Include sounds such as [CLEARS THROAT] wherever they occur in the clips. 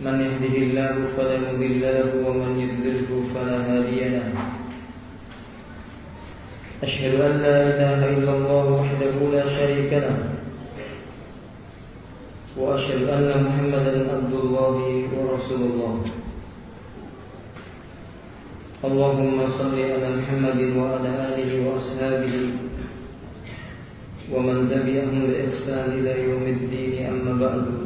من يهده الله فلا مضل له ومن يضلله فلا هادي له. أشهد أن لا إله إلا الله وحده لا شريك له. وأشهد أن محمدا عبد الله ورسول الله. اللهم صل على محمد وعلى آله وأصحابه. ومن تبعهم بإحسان إلى يوم الدين أما بعد.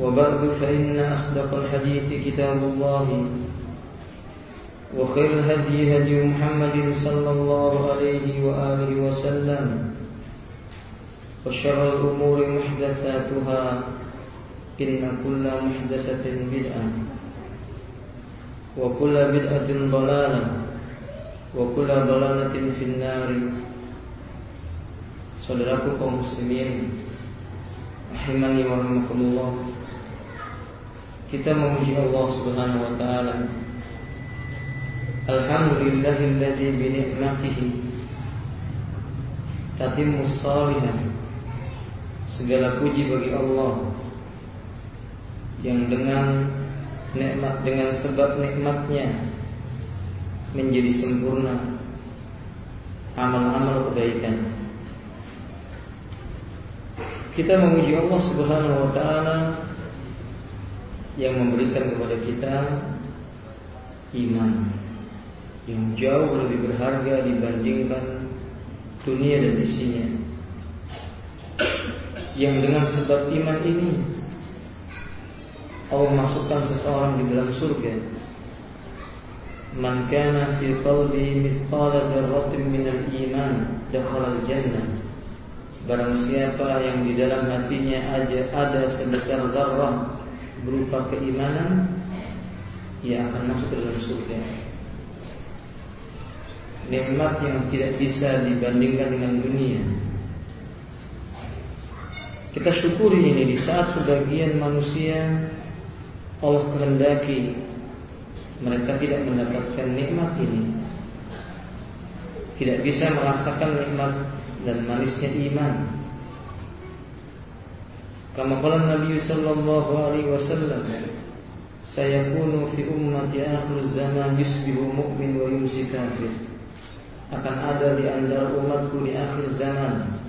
وبعد فإن أصدق الحديث كتاب الله وخير الهدي هدي محمد صلى الله عليه وآله وسلم وشر الأمور محدثاتها إن كل محدثة بدعة وكل بدعة ضلالة وكل ضلالة في النار Saudaraku kaum muslimin Rahimani wa Kita memuji Allah subhanahu wa ta'ala Alhamdulillahilladzi bini'matihi Tatimmus salihah Segala puji bagi Allah Yang dengan nikmat dengan sebab nikmatnya menjadi sempurna amal-amal kebaikan. Kita memuji Allah Subhanahu wa taala yang memberikan kepada kita iman yang jauh lebih berharga dibandingkan dunia dan isinya. Yang dengan sebab iman ini Allah masukkan seseorang di dalam surga. Man kana fi qalbi mithqala dzarratin min al-iman dakhala al-jannah. Barang siapa yang di dalam hatinya ada, ada sebesar zarrah berupa keimanan, ia akan masuk ke dalam surga. Nikmat yang tidak bisa dibandingkan dengan dunia. Kita syukuri ini di saat sebagian manusia Allah kehendaki mereka tidak mendapatkan nikmat ini tidak bisa merasakan nikmat dan manisnya iman kama qala Nabi sallallahu alaihi wasallam sayakunu fi ummati akhir zaman yusbihu mu'min wa yumsi kafir akan ada di antara umatku di akhir zaman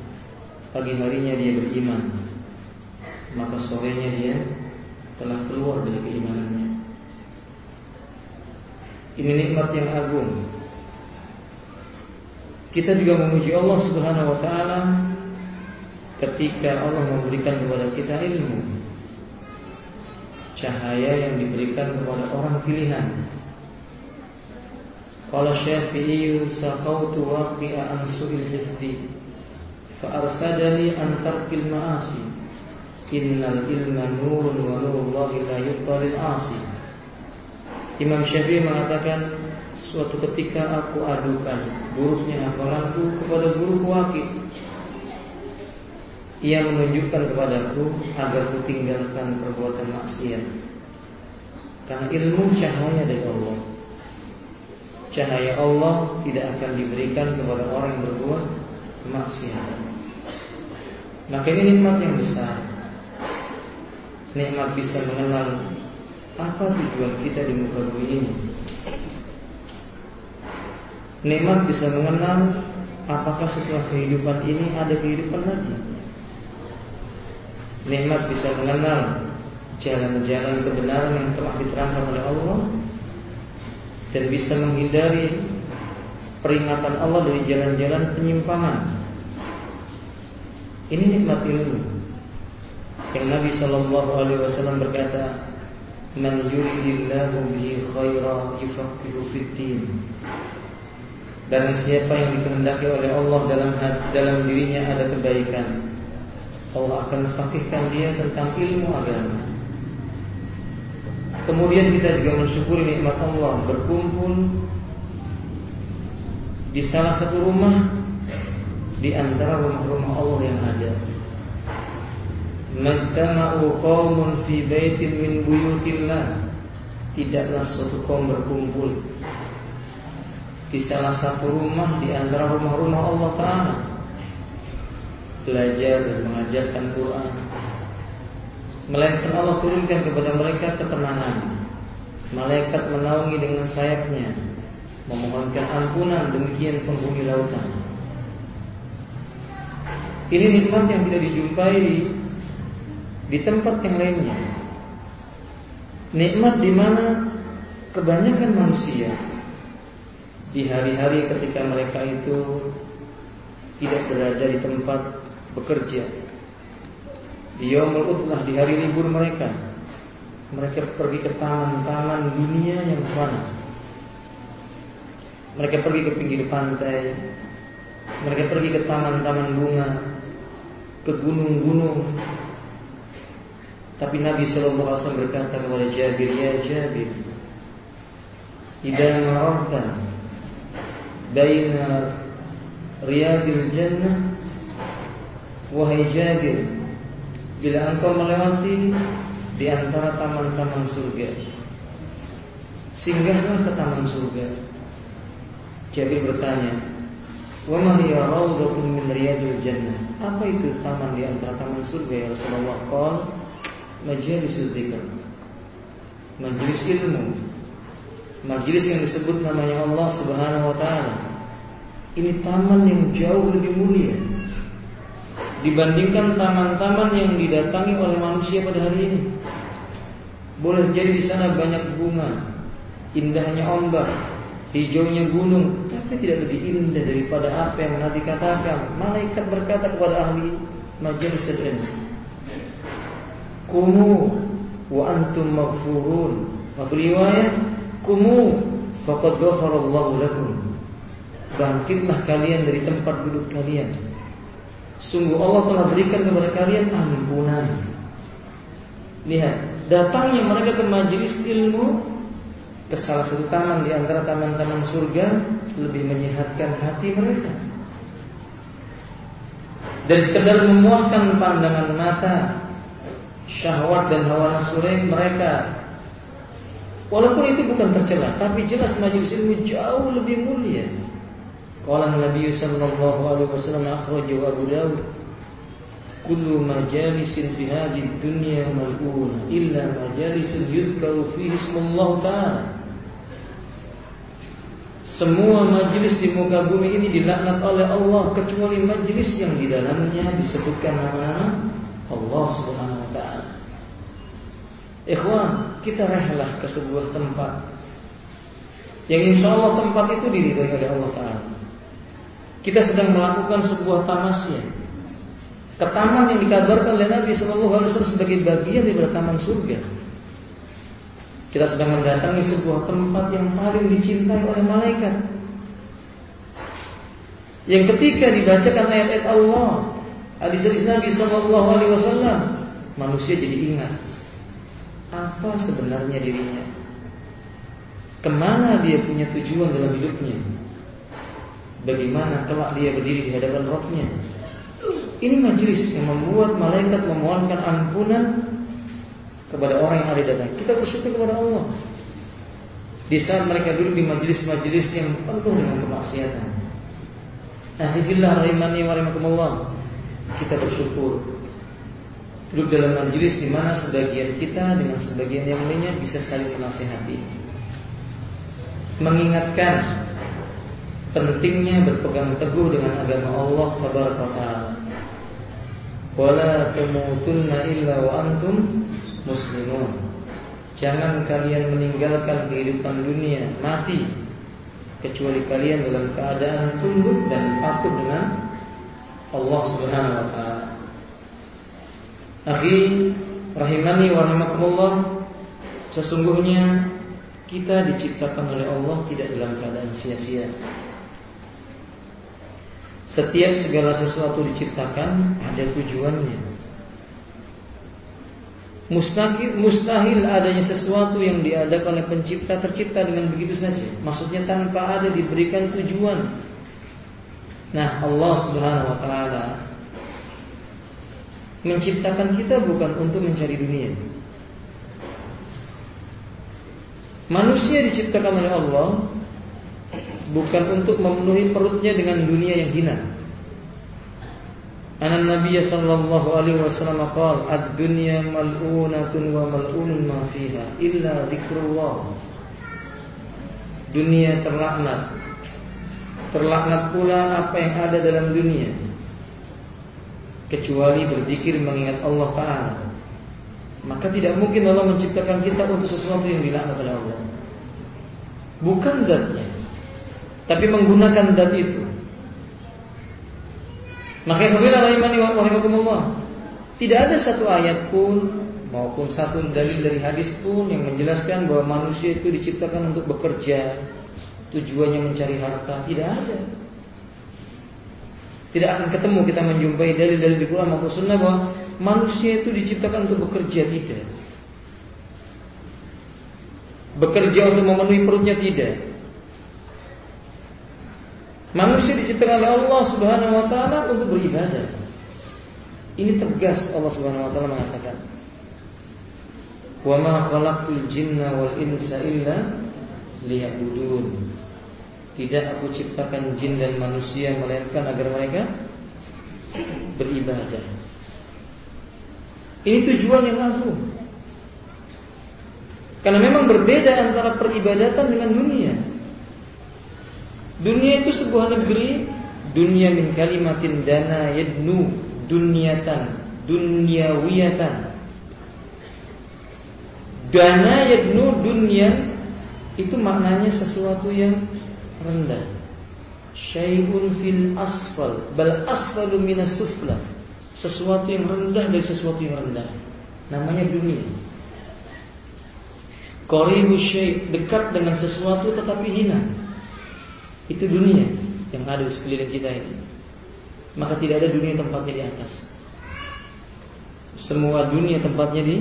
pagi harinya dia beriman maka sorenya dia telah keluar dari keimanannya. Ini nikmat yang agung. Kita juga memuji Allah Subhanahu wa taala ketika Allah memberikan kepada kita ilmu. Cahaya yang diberikan kepada orang pilihan. Qala Syafi'i saqautu waqi'a an su'il hifdi fa arsadani an tarkil ma'asi Innal ilma nurun wa nurullahi la yubtalil asi Imam Syafi'i mengatakan Suatu ketika aku adukan buruknya hafalanku kepada guru waki Ia menunjukkan kepadaku agar ku tinggalkan perbuatan maksiat Karena ilmu cahaya dari Allah. Cahaya Allah tidak akan diberikan kepada orang yang berbuat kemaksiatan. Maka ini nikmat yang besar. Nikmat bisa mengenal apa tujuan kita di muka bumi ini. Nikmat bisa mengenal apakah setelah kehidupan ini ada kehidupan lagi. Nikmat bisa mengenal jalan-jalan kebenaran yang telah diterangkan oleh Allah dan bisa menghindari peringatan Allah dari jalan-jalan penyimpangan. Ini nikmat ilmu. Yang Nabi Shallallahu Alaihi Wasallam berkata, "Man yuridillahu bihi khaira yufaqihu fiddin." Dan siapa yang dikehendaki oleh Allah dalam dalam dirinya ada kebaikan, Allah akan fakihkan dia tentang ilmu agama. Kemudian kita juga mensyukuri nikmat Allah berkumpul di salah satu rumah di antara rumah-rumah Allah yang ada. Majtama'u qaumun fi baitin min buyutillah. Tidaklah suatu kaum berkumpul di salah satu rumah di antara rumah-rumah Allah Taala belajar dan mengajarkan Quran. Melainkan Allah turunkan kepada mereka ketenangan. Malaikat menaungi dengan sayapnya memohonkan ampunan demikian penghuni lautan. Ini nikmat yang tidak dijumpai di tempat yang lainnya. Nikmat di mana kebanyakan manusia di hari-hari ketika mereka itu tidak berada di tempat bekerja. Di Utlah di hari libur mereka, mereka pergi ke taman-taman dunia yang mana. Mereka pergi ke pinggir pantai, mereka pergi ke taman-taman bunga, ke gunung-gunung. Tapi Nabi Shallallahu Alaihi Wasallam berkata kepada Jabir, ya Jabir, Idza mararta baina riyadil jannah wahai Jabir bila engkau melewati di antara taman-taman surga singgahlah ke taman surga. Jabir bertanya wa ma hiya rawdatun min riyadil jannah? Apa itu taman di antara taman surga ya Rasulullah? Qol majlis dzikr majlis ilmu. Majlis yang disebut namanya Allah Subhanahu wa taala. Ini taman yang jauh lebih mulia dibandingkan taman-taman yang didatangi oleh manusia pada hari ini. Boleh jadi di sana banyak bunga, indahnya ombak, hijaunya gunung, tapi tidak lebih indah daripada apa yang Nabi katakan. Malaikat berkata kepada ahli majelis ilmu, "Kumu wa antum maghfurun." Wa riwayat Kumu faqad ghafarallahu lakum. Bangkitlah kalian dari tempat duduk kalian. Sungguh Allah telah berikan kepada kalian ampunan. Lihat, datangnya mereka ke majelis ilmu ke salah satu taman di antara taman-taman surga lebih menyehatkan hati mereka. Dan sekedar memuaskan pandangan mata, syahwat dan hawa nafsu mereka Walaupun itu bukan tercela, tapi jelas majelis ilmu jauh lebih mulia. Qala Nabi sallallahu alaihi wasallam akhrajahu Abu Dawud kullu majalisin fi hadhihi dunya mal'una illa majalisun yudhkaru fihi ismullah ta'ala semua majlis di muka bumi ini dilaknat oleh Allah kecuali majlis yang di dalamnya disebutkan nama Allah Subhanahu wa taala. Ikhwan, kita rehlah ke sebuah tempat yang insya Allah tempat itu diridhoi oleh Allah Taala. Kita sedang melakukan sebuah tamasya ke taman yang dikabarkan oleh Nabi Shallallahu Alaihi Wasallam sebagai bagian dari taman surga. Kita sedang mendatangi sebuah tempat yang paling dicintai oleh malaikat. Yang ketika dibacakan ayat-ayat Allah, hadis-hadis Nabi Shallallahu Alaihi Wasallam, manusia jadi ingat apa sebenarnya dirinya. Ke mana dia punya tujuan dalam hidupnya. Bagaimana kelak dia berdiri di hadapan rohnya. Ini majlis yang membuat malaikat memohonkan ampunan kepada orang yang ada datang. Kita bersyukur kepada Allah. Di saat mereka duduk di majelis-majelis yang penuh dengan kemaksiatan. Alhamdulillah rahimani wa rahimakumullah. Kita bersyukur duduk dalam majelis di mana sebagian kita dengan sebagian yang lainnya bisa saling menasihati. Mengingatkan pentingnya berpegang teguh dengan agama Allah tabaraka taala. Wala tamutunna illa wa antum muslimun. Jangan kalian meninggalkan kehidupan dunia mati kecuali kalian dalam keadaan tunduk dan patuh dengan Allah Subhanahu wa taala. Akhi rahimani wa rahimakumullah Sesungguhnya kita diciptakan oleh Allah tidak dalam keadaan sia-sia Setiap segala sesuatu diciptakan ada tujuannya Mustahil, mustahil adanya sesuatu yang diadakan oleh pencipta tercipta dengan begitu saja. Maksudnya tanpa ada diberikan tujuan. Nah, Allah Subhanahu wa taala menciptakan kita bukan untuk mencari dunia. Manusia diciptakan oleh Allah bukan untuk memenuhi perutnya dengan dunia yang hina. Anak Nabi sallallahu alaihi wasallam qaal ad-dunya mal'unatun wa mal'unun ma fiha illa dzikrullah. Dunia terlaknat. Terlaknat pula apa yang ada dalam dunia kecuali berzikir mengingat Allah Taala. Maka tidak mungkin Allah menciptakan kita untuk sesuatu yang dilaknat oleh Allah. Bukan datnya, tapi menggunakan dat itu. Maka yang rahimani wa rahimakumullah. Tidak ada satu ayat pun maupun satu dalil dari hadis pun yang menjelaskan bahwa manusia itu diciptakan untuk bekerja, tujuannya mencari harta, tidak ada. Tidak akan ketemu kita menjumpai dalil-dalil di Quran maupun Sunnah bahwa manusia itu diciptakan untuk bekerja tidak. Bekerja untuk memenuhi perutnya tidak. Manusia diciptakan oleh Allah Subhanahu wa taala untuk beribadah. Ini tegas Allah Subhanahu wa taala mengatakan. Wa ma khalaqtul jinna wal insa illa liya'budun. Tidak aku ciptakan jin dan manusia melainkan agar mereka beribadah. Ini tujuan yang agung. Karena memang berbeda antara peribadatan dengan dunia. Dunia itu sebuah negeri, dunia min kalimatin dana yadnu dunyatan, dunyawiyatan. Dana yadnu dunia itu maknanya sesuatu yang rendah. Syai'un fil asfal, bal asfalu minas sufla. Sesuatu yang rendah dari sesuatu yang rendah. Namanya dunia. Qaribu syai' dekat dengan sesuatu tetapi hina. Itu dunia yang ada di sekeliling kita ini. Maka tidak ada dunia tempatnya di atas. Semua dunia tempatnya di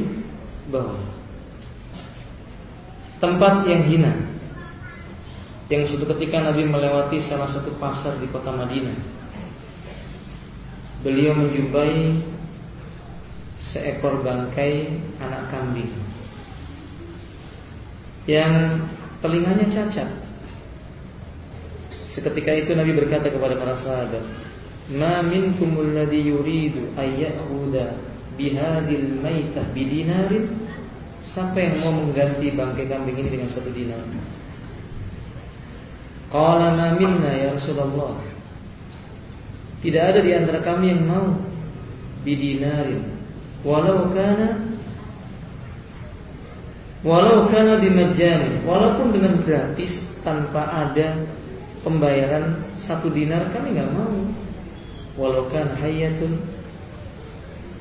bawah. Tempat yang hina yang suatu ketika Nabi melewati salah satu pasar di kota Madinah. Beliau menjumpai seekor bangkai anak kambing yang telinganya cacat. Seketika itu Nabi berkata kepada para sahabat, "Ma minkumul ladzi yuridu ayyahuda bihadil maitah bidinarin?" Siapa yang mau mengganti bangkai kambing ini dengan satu dinar? Qala ma minna ya Rasulullah. Tidak ada di antara kami yang mau bidinarin walau kana walau kana bimajani walaupun dengan gratis tanpa ada pembayaran satu dinar kami nggak mau. Walau kana hayatun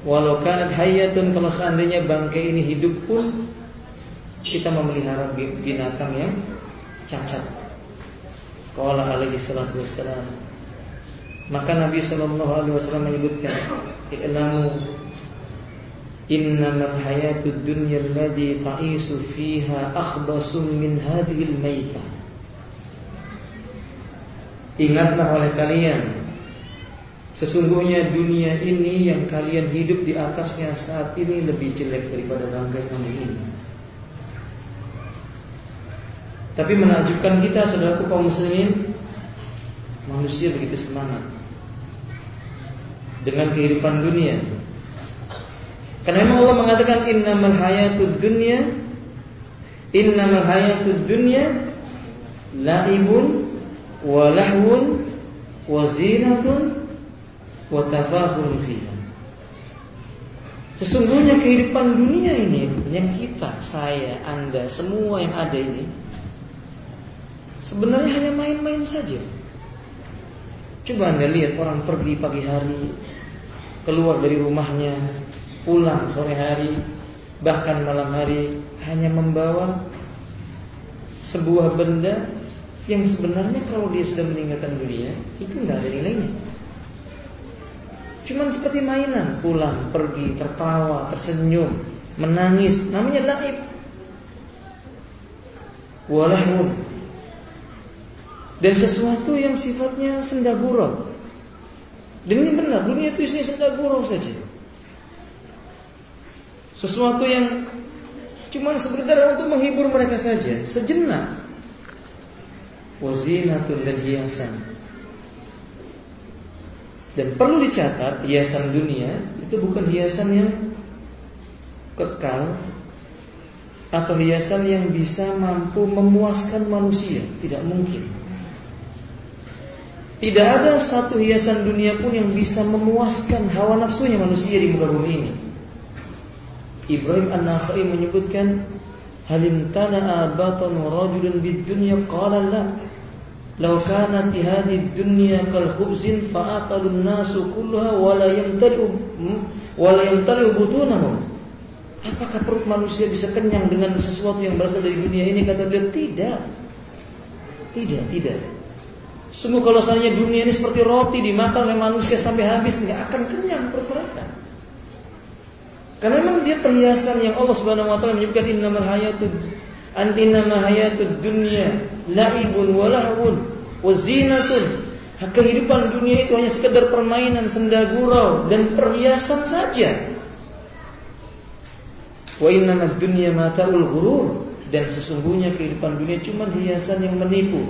walau kana hayatun kalau seandainya bangkai ini hidup pun kita memelihara binatang yang cacat. Qala alaihi salatu wassalam. Maka Nabi sallallahu alaihi wasallam menyebutkan I'lamu Innamal hayatud dunya alladhi ta'isu fiha akhbasum min hadhil maitah Ingatlah oleh kalian Sesungguhnya dunia ini yang kalian hidup di atasnya saat ini lebih jelek daripada bangkai kami ini. Tapi menakjubkan kita saudaraku kaum muslimin Manusia begitu semangat Dengan kehidupan dunia Karena memang Allah mengatakan Innamal hayatud dunya Innamal hayatud dunya Laibun Walahun Wazinatun watafahun. Sesungguhnya kehidupan dunia ini yang kita, saya, Anda, semua yang ada ini sebenarnya hanya main-main saja. Coba Anda lihat orang pergi pagi hari, keluar dari rumahnya, pulang sore hari, bahkan malam hari hanya membawa sebuah benda yang sebenarnya kalau dia sudah meninggalkan dunia itu nggak ada nilainya. Cuman seperti mainan, pulang, pergi, tertawa, tersenyum, menangis, namanya laib. Walahun. Dan sesuatu yang sifatnya senda gurau. Dan ini benar, dunia itu isinya senda gurau saja. Sesuatu yang cuma sekedar untuk menghibur mereka saja, sejenak. Wazinatun dan hiasan. Dan perlu dicatat hiasan dunia itu bukan hiasan yang kekal atau hiasan yang bisa mampu memuaskan manusia, tidak mungkin. Tidak ada satu hiasan dunia pun yang bisa memuaskan hawa nafsunya manusia di muka bumi ini. Ibrahim An-Nakhai menyebutkan halim tana abatan rajulun bid dunya qala la Lau kanat hadhihi dunya kal khubzin fa'akalun nasu kullaha wa la yamtali'u wa la. Apakah perut manusia bisa kenyang dengan sesuatu yang berasal dari dunia ini? Kata beliau, tidak. Tidak, tidak. Sungguh kalau seandainya dunia ini seperti roti dimakan oleh manusia sampai habis, nggak akan kenyang perut mereka. Karena memang dia perhiasan yang Allah Subhanahu wa taala menyebutkan innamal hayatud Antinama hayatud dunya laibun walahun wazinatun. Kehidupan dunia itu hanya sekedar permainan senda gurau dan perhiasan saja. Wa innamad dunya mataul ghurur dan sesungguhnya kehidupan dunia cuma hiasan yang menipu.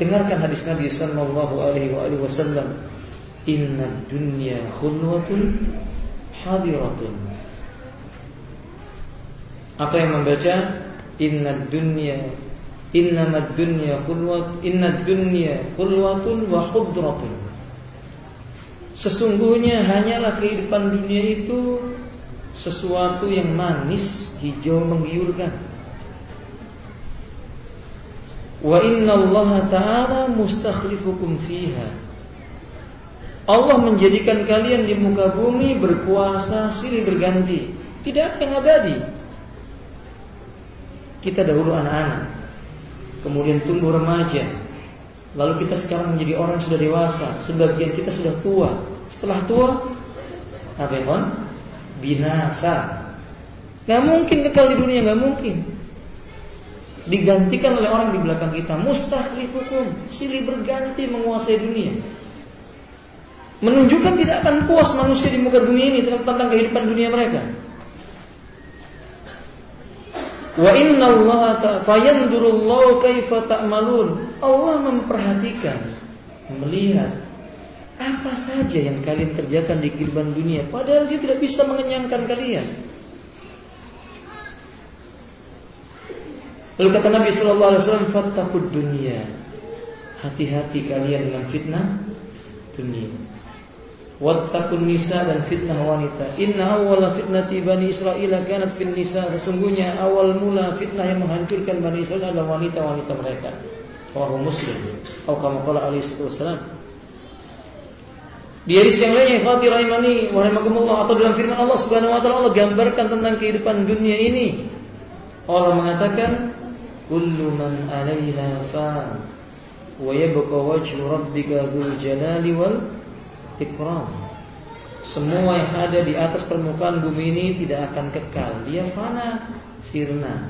Dengarkan hadis Nabi sallallahu alaihi wasallam. Inna dunya khulwatun hadiratun. Atau yang membaca? Inna dunya Inna dunya khulwat Inna dunya khulwatun wa khudratun. Sesungguhnya hanyalah kehidupan dunia itu Sesuatu yang manis Hijau menggiurkan. Wa inna Allah ta'ala mustakhlifukum fiha. Allah menjadikan kalian di muka bumi berkuasa silih berganti. Tidak akan abadi kita dahulu anak-anak, kemudian tumbuh remaja, lalu kita sekarang menjadi orang yang sudah dewasa, sebagian kita sudah tua. Setelah tua, apa ya Binasa. Gak mungkin kekal di dunia, gak mungkin. Digantikan oleh orang di belakang kita. Mustahlifukum, silih berganti menguasai dunia. Menunjukkan tidak akan puas manusia di muka dunia ini tentang kehidupan dunia mereka. Wa inna Allah fayandurullahu kaifa ta'malun. Allah memperhatikan, melihat apa saja yang kalian kerjakan di kehidupan dunia padahal dia tidak bisa mengenyangkan kalian. Lalu kata Nabi sallallahu alaihi wasallam, "Fattaqud dunya." Hati-hati kalian dengan fitnah dunia. Wattakun nisa dan fitnah wanita. Inna awala fitnati bani Israel kanat fin nisa. Sesungguhnya awal mula fitnah yang menghancurkan bani Israel adalah wanita-wanita mereka. Orang Muslim. Atau kama qala alaihi wasallam. Di hadis yang lainnya, Fatih Rahimani, Wahaimakumullah atau dalam firman Allah Subhanahu Wa Taala Allah gambarkan tentang kehidupan dunia ini. Allah mengatakan, "Kullu man 'alaiha fan, wa yabqa wajhu rabbika dzul jalali wal ikram. Semua yang ada di atas permukaan bumi ini tidak akan kekal. Dia fana, sirna.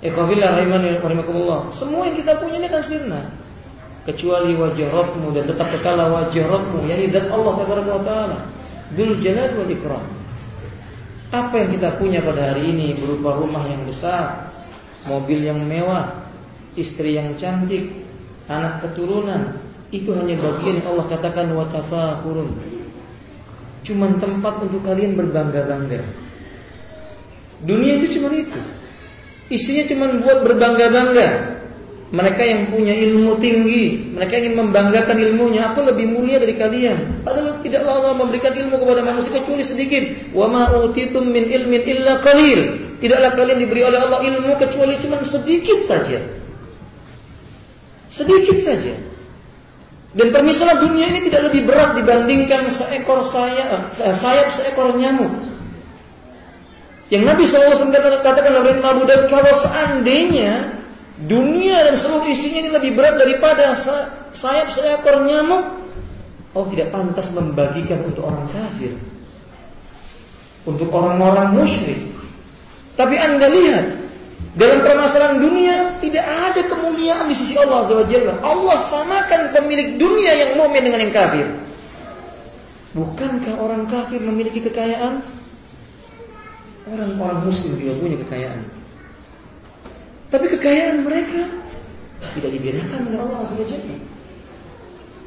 Rahimakumullah. Semua yang kita punya ini akan sirna. kecuali wajah Rabbmu dan tetap kekal wajah Rabbmu yakni zat Allah taala Dzul Jalal wal Ikram. Apa yang kita punya pada hari ini berupa rumah yang besar, mobil yang mewah, istri yang cantik, anak keturunan, itu hanya bagian yang Allah katakan wa tafakhurun. Cuma tempat untuk kalian berbangga-bangga. Dunia itu cuma itu. Isinya cuma buat berbangga-bangga. Mereka yang punya ilmu tinggi, mereka ingin membanggakan ilmunya. Aku lebih mulia dari kalian. Padahal tidaklah Allah memberikan ilmu kepada manusia kecuali sedikit. Wa ma utitum min ilmin illa qalil. Tidaklah kalian diberi oleh Allah ilmu kecuali cuma sedikit saja. Sedikit saja. Dan permisalan dunia ini tidak lebih berat dibandingkan seekor sayap, sayap seekor nyamuk. Yang Nabi SAW katakan dalam Abu Daud, kalau seandainya dunia dan seluruh isinya ini lebih berat daripada sayap seekor nyamuk, Allah tidak pantas membagikan untuk orang kafir, untuk orang-orang musyrik. Tapi anda lihat dalam permasalahan dunia tidak ada kemuliaan di sisi Allah SWT. Allah samakan pemilik dunia yang mukmin dengan yang kafir. Bukankah orang kafir memiliki kekayaan? Orang-orang muslim juga punya kekayaan. Tapi kekayaan mereka tidak dibedakan oleh Allah SWT.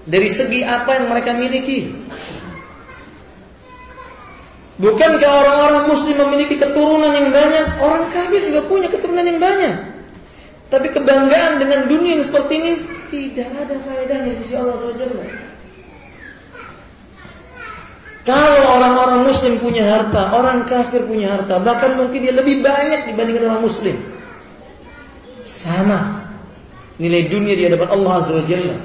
Dari segi apa yang mereka miliki. Bukankah orang-orang muslim memiliki keturunan yang banyak? Orang kafir juga punya keturunan yang banyak. Tapi kebanggaan dengan dunia yang seperti ini tidak ada faedahnya sisi Allah SWT. Kalau orang-orang muslim punya harta, orang kafir punya harta, bahkan mungkin dia lebih banyak dibandingkan orang muslim sama nilai dunia di hadapan Allah Azza Jalla.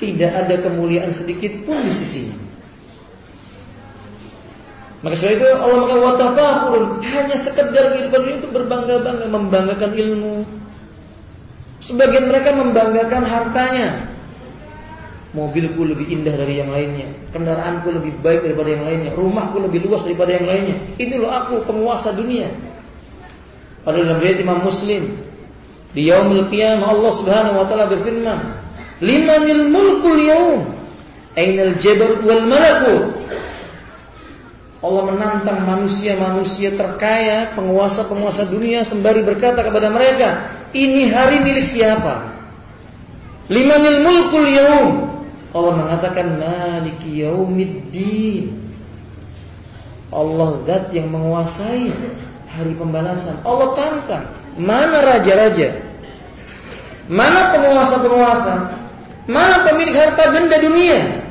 Tidak ada kemuliaan sedikit pun di sisinya. Maka sebab itu Allah mengatakan watafahurun hanya sekedar kehidupan dunia untuk berbangga-bangga, membanggakan ilmu. Sebagian mereka membanggakan hartanya. Mobilku lebih indah dari yang lainnya, kendaraanku lebih baik daripada yang lainnya, rumahku lebih luas daripada yang lainnya. Itu loh aku penguasa dunia. Pada dalam riwayat Imam Muslim di yaumil qiyamah Allah Subhanahu wa taala berfirman, "Limanil mulkul yaum? Ainal jabarut wal malakut?" Allah menantang manusia-manusia terkaya, penguasa-penguasa dunia sembari berkata kepada mereka, "Ini hari milik siapa?" Limanil mulkul yaum? Allah mengatakan maliki yaumiddin. Allah zat yang menguasai hari pembalasan. Allah tantang, mana raja-raja? Mana penguasa-penguasa? Mana pemilik harta benda dunia?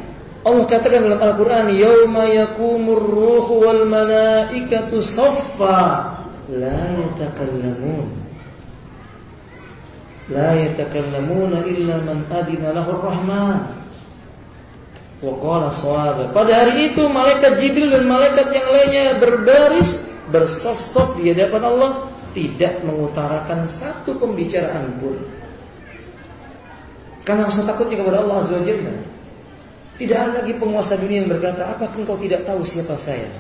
Allah katakan dalam Al-Quran, Yawma yakumur ruhu wal malaikatu saffa La yatakallamun La yatakallamuna illa man adina lahu rahman Wa qala Pada hari itu malaikat Jibril dan malaikat yang lainnya berbaris bersop-sop di hadapan Allah tidak mengutarakan satu pembicaraan pun. Karena rasa takutnya kepada Allah Azza wa Jalla. Tidak ada lagi penguasa dunia yang berkata, apakah engkau tidak tahu siapa saya?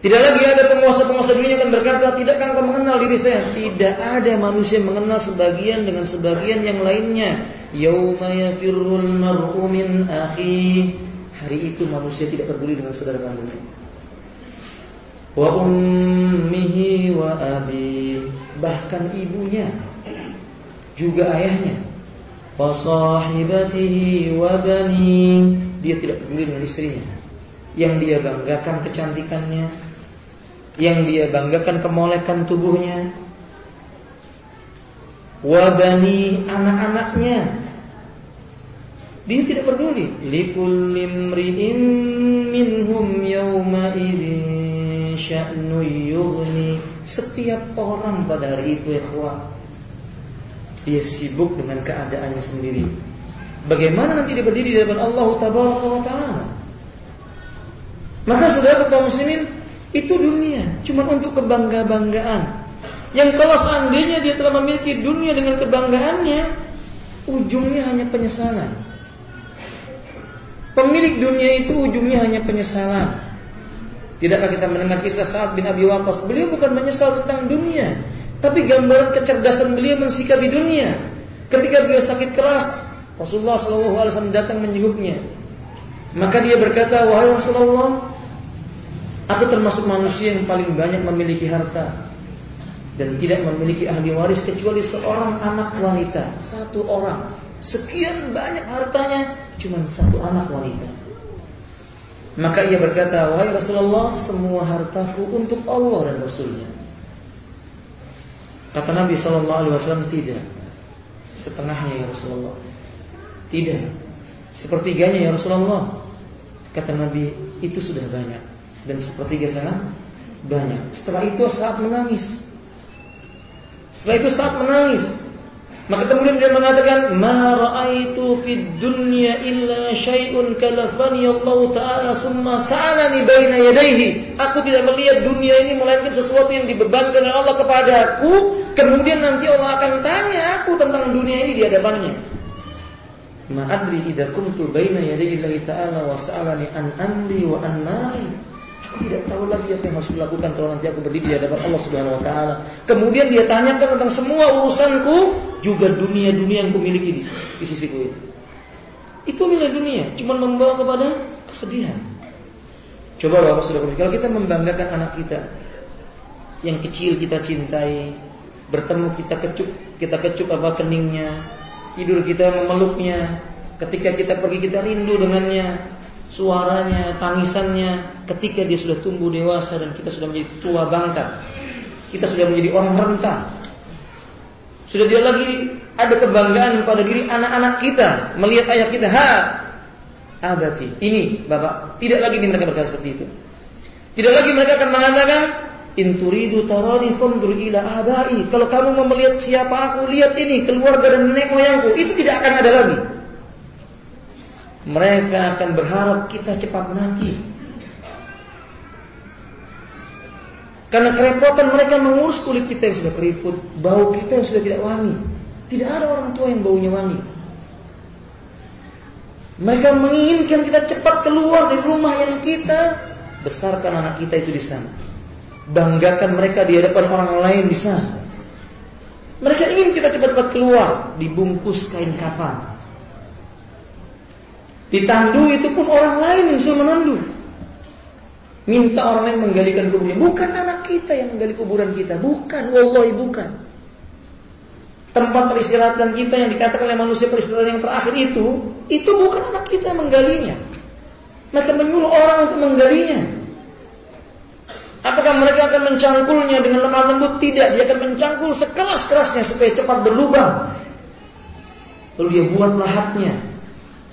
Tidak lagi ada penguasa-penguasa dunia yang berkata, tidakkah engkau mengenal diri saya? Tidak ada manusia yang mengenal sebagian dengan sebagian yang lainnya. Yauma yafirrul mar'u min akhi. Hari itu manusia tidak peduli dengan saudara kandungnya wa ummihi wa abi bahkan ibunya juga ayahnya wa sahibatihi wa bani. Dia tidak peduli dengan istrinya. Yang dia banggakan kecantikannya. Yang dia banggakan kemolekan tubuhnya. Wa bani anak-anaknya. Dia tidak peduli. Likulli imri'in minhum yawma idzin sya'nu yughni. Setiap orang pada hari itu ikhwah dia sibuk dengan keadaannya sendiri. Bagaimana nanti dia berdiri di hadapan Allah taala? Maka saudara kaum muslimin itu dunia. Cuma untuk kebangga-banggaan. Yang kalau seandainya dia telah memiliki dunia dengan kebanggaannya ujungnya hanya penyesalan. Pemilik dunia itu ujungnya hanya penyesalan. Tidakkah kita mendengar kisah Sa'ad bin Abi Waqqas? Beliau bukan menyesal tentang dunia, tapi gambaran kecerdasan beliau mensikapi dunia. Ketika beliau sakit keras, Rasulullah SAW datang menjenguknya. Maka dia berkata, wahai Rasulullah, aku termasuk manusia yang paling banyak memiliki harta dan tidak memiliki ahli waris kecuali seorang anak wanita, satu orang. Sekian banyak hartanya, cuma satu anak wanita. Maka ia berkata, wahai Rasulullah, semua hartaku untuk Allah dan Rasulnya. Kata Nabi SAW tidak. Setengahnya ya Rasulullah. Tidak. Sepertiganya ya Rasulullah. Kata Nabi, itu sudah banyak. Dan sepertiga sangat banyak. Setelah itu saat menangis. Setelah itu saat menangis. Maka kemudian dia mengatakan, "Ma ra'aitu fid dunya illa syai'un kalafani Allah taala summa sa'alani baina yadayhi." Aku tidak melihat dunia ini melainkan sesuatu yang dibebankan oleh Allah kepadaku, kemudian nanti Allah akan tanya aku tentang dunia ini di hadapannya. Ma adri idza kuntu baina yadayi Allah taala wa sa'alani an amri wa an nari tidak tahu lagi apa yang harus dilakukan kalau nanti aku berdiri di hadapan Allah Subhanahu wa taala. Kemudian dia tanyakan tentang semua urusanku, juga dunia-dunia yang kumiliki di, di sisiku ini. Itu nilai dunia, cuma membawa kepada kesedihan. Coba Bapak sudah kalau kita membanggakan anak kita yang kecil kita cintai, bertemu kita kecup, kita kecup apa keningnya, tidur kita memeluknya, ketika kita pergi kita rindu dengannya, suaranya, tangisannya ketika dia sudah tumbuh dewasa dan kita sudah menjadi tua bangka. Kita sudah menjadi orang renta. Sudah tidak lagi ada kebanggaan pada diri anak-anak kita melihat ayah kita, ha, abati. Ini Bapak, tidak lagi mereka berkata seperti itu. Tidak lagi mereka akan mengatakan Inturidu tarani kondur ila abai. Kalau kamu mau melihat siapa aku, lihat ini keluarga dan nenek moyangku. Itu tidak akan ada lagi. Mereka akan berharap kita cepat mati. Karena kerepotan mereka mengurus kulit kita yang sudah keriput, bau kita yang sudah tidak wangi. Tidak ada orang tua yang baunya wangi. Mereka menginginkan kita cepat keluar dari rumah yang kita besarkan anak kita itu di sana. Banggakan mereka di hadapan orang lain di sana. Mereka ingin kita cepat-cepat keluar, dibungkus kain kafan. Ditandu itu pun orang lain yang suruh menandu. Minta orang lain menggalikan kuburnya. Bukan anak kita yang menggali kuburan kita. Bukan. Wallahi bukan. Tempat peristirahatan kita yang dikatakan oleh manusia peristirahatan yang terakhir itu. Itu bukan anak kita yang menggalinya. Mereka menyuruh orang untuk menggalinya. Apakah mereka akan mencangkulnya dengan lemah lembut? Tidak. Dia akan mencangkul sekeras-kerasnya supaya cepat berlubang. Lalu dia buat lahatnya.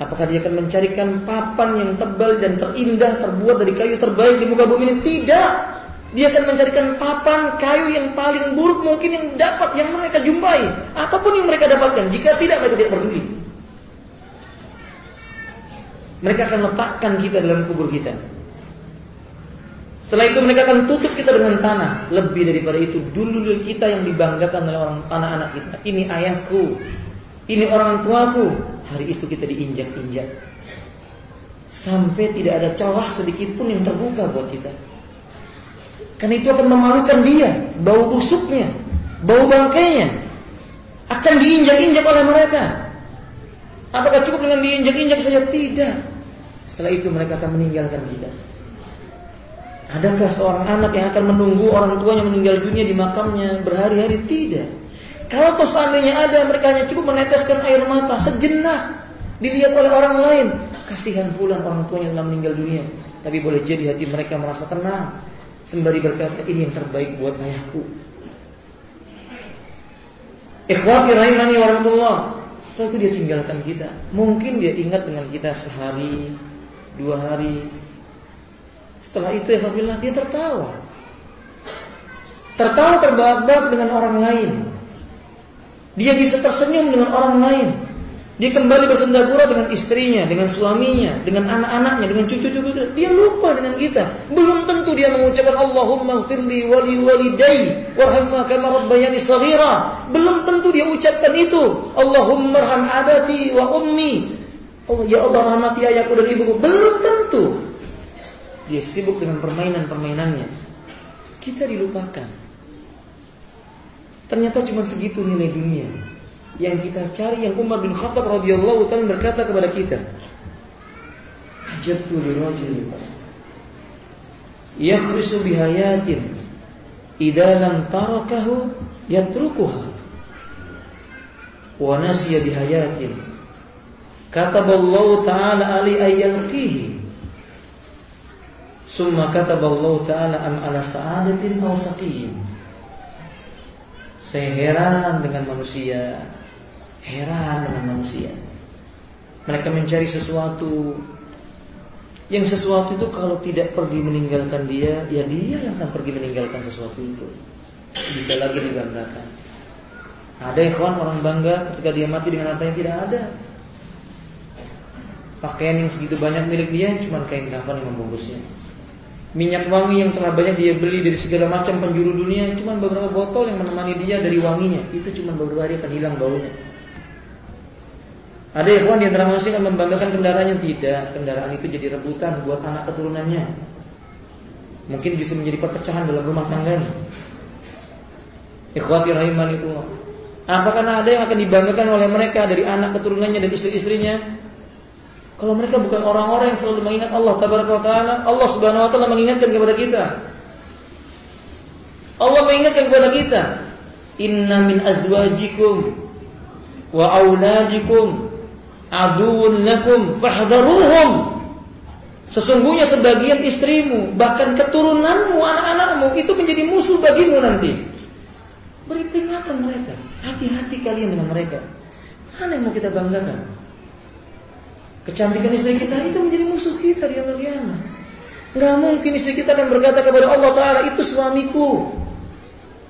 Apakah dia akan mencarikan papan yang tebal dan terindah terbuat dari kayu terbaik di muka bumi ini? Tidak. Dia akan mencarikan papan kayu yang paling buruk mungkin yang dapat yang mereka jumpai. Apa pun yang mereka dapatkan. Jika tidak mereka tidak peduli. Mereka akan letakkan kita dalam kubur kita. Setelah itu mereka akan tutup kita dengan tanah. Lebih daripada itu, dulu kita yang dibanggakan oleh orang anak-anak kita. Ini ayahku, ini orang tuaku. Hari itu kita diinjak-injak. Sampai tidak ada celah sedikit pun yang terbuka buat kita. Karena itu akan memalukan dia. Bau busuknya. Bau bangkainya. Akan diinjak-injak oleh mereka. Apakah cukup dengan diinjak-injak saja? Tidak. Setelah itu mereka akan meninggalkan kita. Adakah seorang anak yang akan menunggu orang tuanya meninggal dunia di makamnya berhari-hari? Tidak. Kalau toh seandainya ada, mereka hanya cukup meneteskan air mata sejenak dilihat oleh orang lain. Kasihan pula orang tuanya telah meninggal dunia. Tapi boleh jadi hati mereka merasa tenang sembari berkata ini yang terbaik buat ayahku. Ikhwati rahimani warahmatullah. Setelah itu dia tinggalkan kita. Mungkin dia ingat dengan kita sehari, dua hari. Setelah itu ya dia tertawa. Tertawa terbahak-bahak dengan orang lain. Dia bisa tersenyum dengan orang lain. Dia kembali bersendagura dengan istrinya, dengan suaminya, dengan anak-anaknya, dengan cucu-cucu. Dia lupa dengan kita. Belum tentu dia mengucapkan Allahumma firli wali walidai warhamma kama rabbayani saghira. Belum tentu dia ucapkan itu. Allahumma arham abati wa ummi. Allah ya Allah rahmati ayahku dan ibuku. Belum tentu. Dia sibuk dengan permainan-permainannya. Kita dilupakan. Ternyata cuma segitu nilai dunia. yang kita cari yang Umar bin Khattab radhiyallahu taala berkata kepada kita. Ajabtu li rajulin yakhrisu bihayatin idza lam tarakahu yatrukuha wa nasiya bihayatin kataballahu ta'ala ali ayyalqihi summa kataballahu ta'ala am ala sa'adatin aw saqiyyin saya heran dengan manusia. Heran dengan manusia. Mereka mencari sesuatu. Yang sesuatu itu kalau tidak pergi meninggalkan dia Ya dia yang akan pergi meninggalkan sesuatu itu. Bisa lagi dibanggakan. Ada ikhwan orang bangga ketika dia mati dengan harta yang tidak ada. Pakaian yang segitu banyak milik dia Cuma kain kafan yang membungkusnya Minyak wangi yang telah banyak dia beli dari segala macam penjuru dunia Cuma beberapa botol yang menemani dia dari wanginya Itu cuma beberapa hari akan hilang baunya ada ikhwan di antara manusia yang membanggakan kendaraannya tidak, kendaraan itu jadi rebutan buat anak keturunannya. Mungkin bisa menjadi perpecahan dalam rumah tangganya. Ikhwati rahimanillah. Apakah ada yang akan dibanggakan oleh mereka dari anak keturunannya dan istri-istrinya? Kalau mereka bukan orang-orang yang selalu mengingat Allah taala, Allah Subhanahu wa taala mengingatkan kepada kita. Allah mengingatkan kepada kita, "Inna min azwajikum wa auladikum aduun lakum fahdharuhum. Sesungguhnya sebagian istrimu, bahkan keturunanmu, anak-anakmu itu menjadi musuh bagimu nanti. Beri peringatan mereka. Hati-hati kalian dengan mereka. Mana yang mau kita banggakan? Kecantikan istri kita itu menjadi musuh kita di amal kiamat. Gak mungkin istri kita akan berkata kepada Allah Ta'ala, itu suamiku.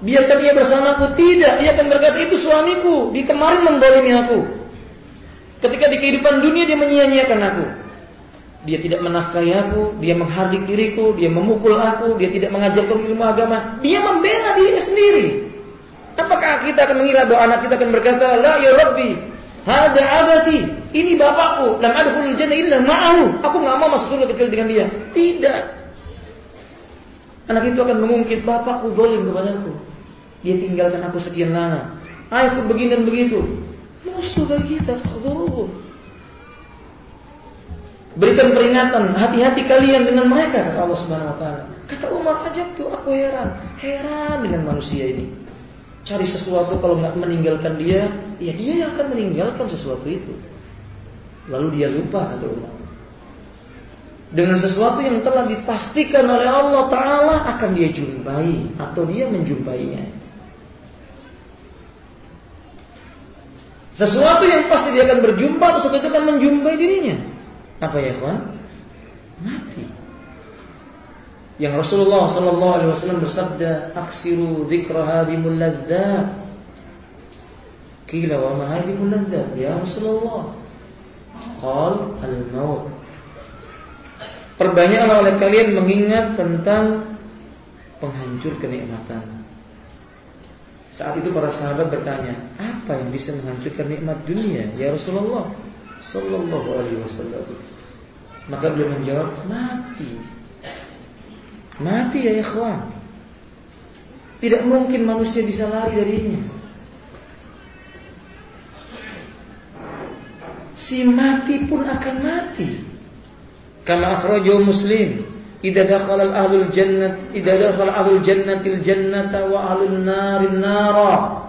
Biarkan dia bersamaku. Tidak, dia akan berkata, itu suamiku. Di kemarin mendolimi aku. Ketika di kehidupan dunia dia menyia-nyiakan aku. Dia tidak menafkahi aku, dia menghardik diriku, dia memukul aku, dia tidak mengajarkan ilmu agama. Dia membela diri sendiri. Apakah kita akan mengira bahwa anak kita akan berkata, La ya Rabbi, hada abadi, ini bapakku, lam adkhulul jannah illa ma'ahu. Aku nggak mau masuk surga kecil dengan dia. Tidak. Anak itu akan mengungkit, bapakku dolim kepadaku. Dia tinggalkan aku sekian lama. Ayahku begini dan begitu. Musuh bagi kita. Berikan peringatan, hati-hati kalian dengan mereka kata Allah Subhanahu wa taala. Kata Umar aja tuh aku heran, heran dengan manusia ini. Cari sesuatu kalau nggak meninggalkan dia, ya dia yang akan meninggalkan sesuatu itu. Lalu dia lupa kata Umar. Dengan sesuatu yang telah dipastikan oleh Allah Ta'ala akan dia jumpai Atau dia menjumpainya Sesuatu yang pasti dia akan berjumpa Sesuatu itu akan menjumpai dirinya Apa ya kawan? Mati Yang Rasulullah Sallallahu Alaihi Wasallam bersabda Aksiru dhikra hadimul Kila wa ma hadimul ladhat Ya Rasulullah Qal al-maut Perbanyaklah oleh kalian mengingat tentang Penghancur kenikmatan saat itu para sahabat bertanya, apa yang bisa menghancurkan nikmat dunia? Ya Rasulullah Sallallahu Alaihi Wasallam. Maka beliau menjawab, mati. Mati ya ikhwan. Tidak mungkin manusia bisa lari darinya. Si mati pun akan mati. Kama akhrajahu Muslim Idza dakhala ahlul jannah idza dakhala ahlul jannatil jannata wa ahlun narin nara.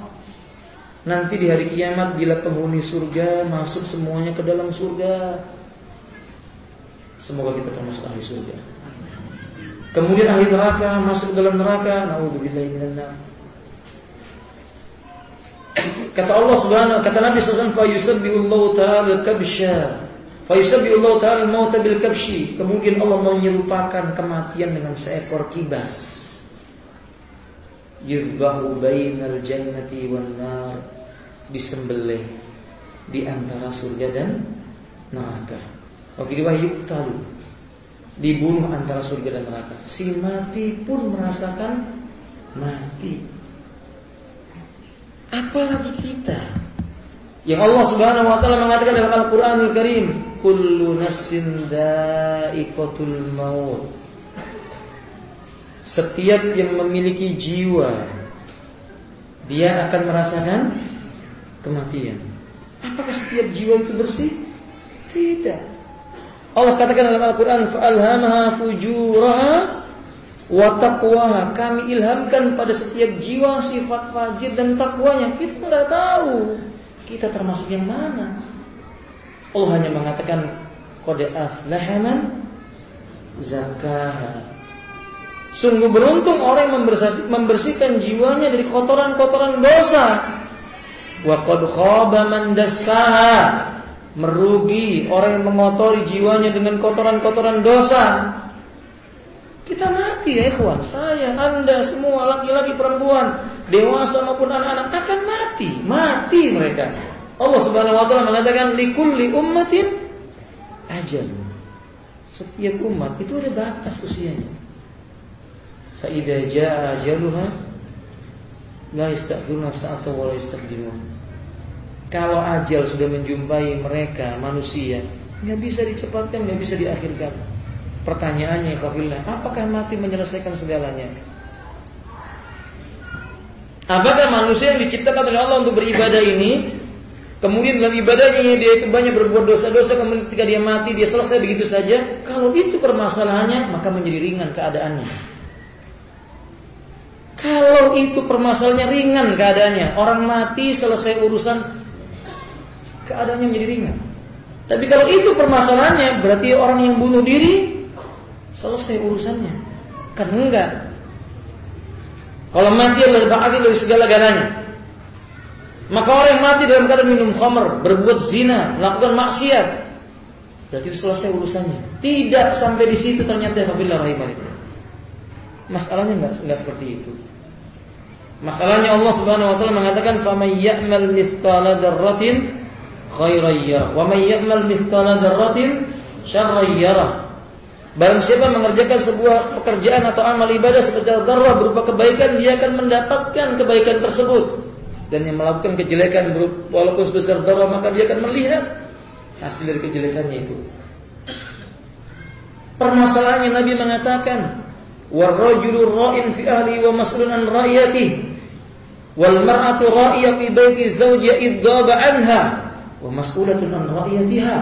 Nanti di hari kiamat bila penghuni surga masuk semuanya ke dalam surga. Semoga kita termasuk ahli surga. Kemudian ahli neraka masuk dalam neraka. Nauzubillahi minan Kata Allah Subhanahu kata Nabi sallallahu alaihi wasallam fa yusabbihu ta'ala kabsha Allah ta'ala mauta bil kabshi. Kemudian Allah menyerupakan kematian dengan seekor kibas. Yudbahu bainal jannati wan nar. Disembelih di antara surga dan neraka. Oke, diwahyuk tahu. Dibunuh antara surga dan neraka. Si mati pun merasakan mati. Apalagi kita yang Allah Subhanahu wa taala mengatakan dalam Al-Qur'anul Karim, "Kullu nafsin dha'iqatul maut." Setiap yang memiliki jiwa dia akan merasakan kematian. Apakah setiap jiwa itu bersih? Tidak. Allah katakan dalam Al-Quran, فَأَلْهَمَهَا فُجُورَهَا وَتَقْوَهَا Kami ilhamkan pada setiap jiwa sifat fajir dan takwanya. Kita nggak tahu kita termasuk yang mana. Allah hanya mengatakan, Qad aflahaman zakaha. Sungguh beruntung orang yang membersihkan jiwanya dari kotoran-kotoran dosa. Wa qad khaba man dassaha. Merugi orang yang mengotori jiwanya dengan kotoran-kotoran dosa. Kita mati ya ikhwan. Saya, Anda, semua laki-laki perempuan, dewasa maupun anak-anak akan mati. Mati mereka. Allah Subhanahu wa taala mengatakan likulli ummatin ajal. Setiap umat itu ada batas usianya. Fa jaa ajaluha la yastakhiruna sa'ata wa la. Kalau ajal sudah menjumpai mereka manusia, nggak bisa dicepatkan, nggak bisa diakhirkan. Pertanyaannya, kafilah, apakah mati menyelesaikan segalanya? Apakah manusia yang diciptakan oleh Allah untuk beribadah ini Kemudian dalam ibadahnya dia itu banyak berbuat dosa-dosa Kemudian ketika dia mati dia selesai begitu saja Kalau itu permasalahannya maka menjadi ringan keadaannya Kalau itu permasalahannya ringan keadaannya Orang mati selesai urusan keadaannya menjadi ringan. Tapi kalau itu permasalahannya, berarti orang yang bunuh diri selesai urusannya. Kan enggak. Kalau mati adalah berakhir dari segala galanya. Maka orang yang mati dalam keadaan minum khamr, berbuat zina, melakukan maksiat, berarti selesai urusannya. Tidak sampai di situ ternyata Hafilah rahimahullah. Masalahnya enggak enggak seperti itu. Masalahnya Allah Subhanahu wa taala mengatakan faman ya'mal mithqala dzarratin khairan yarah wa may ya'mal mithqala dzarratin syarran Barang siapa mengerjakan sebuah pekerjaan atau amal ibadah sebesar darah berupa kebaikan, dia akan mendapatkan kebaikan tersebut. Dan yang melakukan kejelekan walaupun sebesar darah maka dia akan melihat hasil dari kejelekannya itu. Permasalahannya Nabi mengatakan, "Warrajulu ra'in fi ahli wa mas'ulun an ra'iyatihi, wal mar'atu ra'iyah fi baiti zawjiha anha." An ra'iyatiha.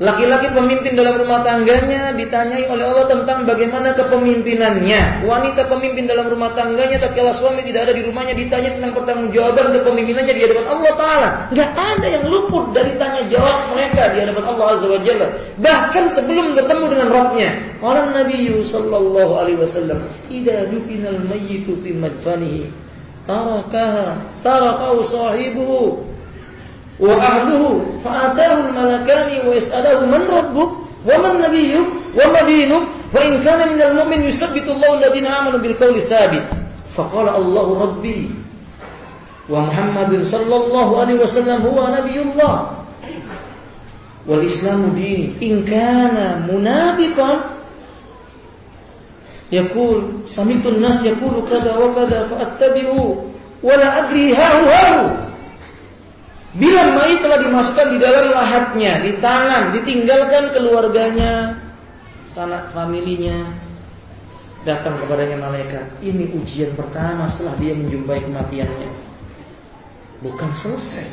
Laki-laki pemimpin dalam rumah tangganya ditanyai oleh Allah tentang bagaimana kepemimpinannya. Wanita pemimpin dalam rumah tangganya tatkala suami tidak ada di rumahnya ditanya tentang pertanggungjawaban kepemimpinannya di hadapan Allah taala. Enggak ada yang luput dari tanya jawab mereka di hadapan Allah Azza wa Jalla. Bahkan sebelum bertemu dengan Rabbnya. Orang Nabi sallallahu alaihi wasallam, "Idza dufinal mayyitu fi madfanihi tarakaha tarakahu sahibuhu wa ahluhu fa'atahu al-malakani wa yas'aluhu man rabbuk wa man nabiyyuk wa ma dinuk fa in kana min al-mu'min yusabbitu Allahu alladhina amanu bil qawli sabit faqala Allahu rabbi wa Muhammadun sallallahu alaihi wasallam huwa nabiyullah wal islamu dini in kana munafiqan yaqul sami'tu an-nas yaqulu kada Bila mayit telah dimasukkan di dalam lahatnya, di tangan, ditinggalkan keluarganya, sanak familinya, datang kepadanya malaikat. Ini ujian pertama setelah dia menjumpai kematiannya. Bukan selesai.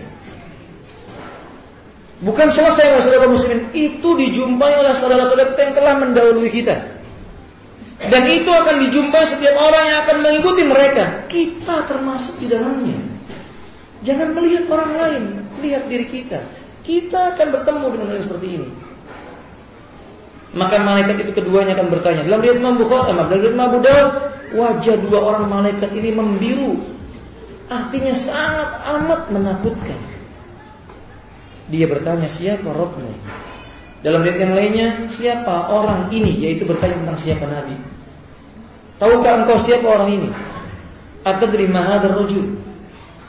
Bukan selesai saudara muslimin. Itu dijumpai oleh saudara-saudara yang telah mendahului kita. Dan itu akan dijumpai setiap orang yang akan mengikuti mereka. Kita termasuk di dalamnya. Jangan melihat orang lain, lihat diri kita. Kita akan bertemu dengan orang seperti ini. Maka malaikat itu keduanya akan bertanya. Dalam riwayat Imam Bukhari, dalam riwayat Imam Abu wajah dua orang malaikat ini membiru. Artinya sangat amat menakutkan. Dia bertanya, siapa Rabbmu? Dalam riwayat yang lainnya, siapa orang ini? Yaitu bertanya tentang siapa Nabi. Tahukah engkau siapa orang ini? Atadri mahadar rajul?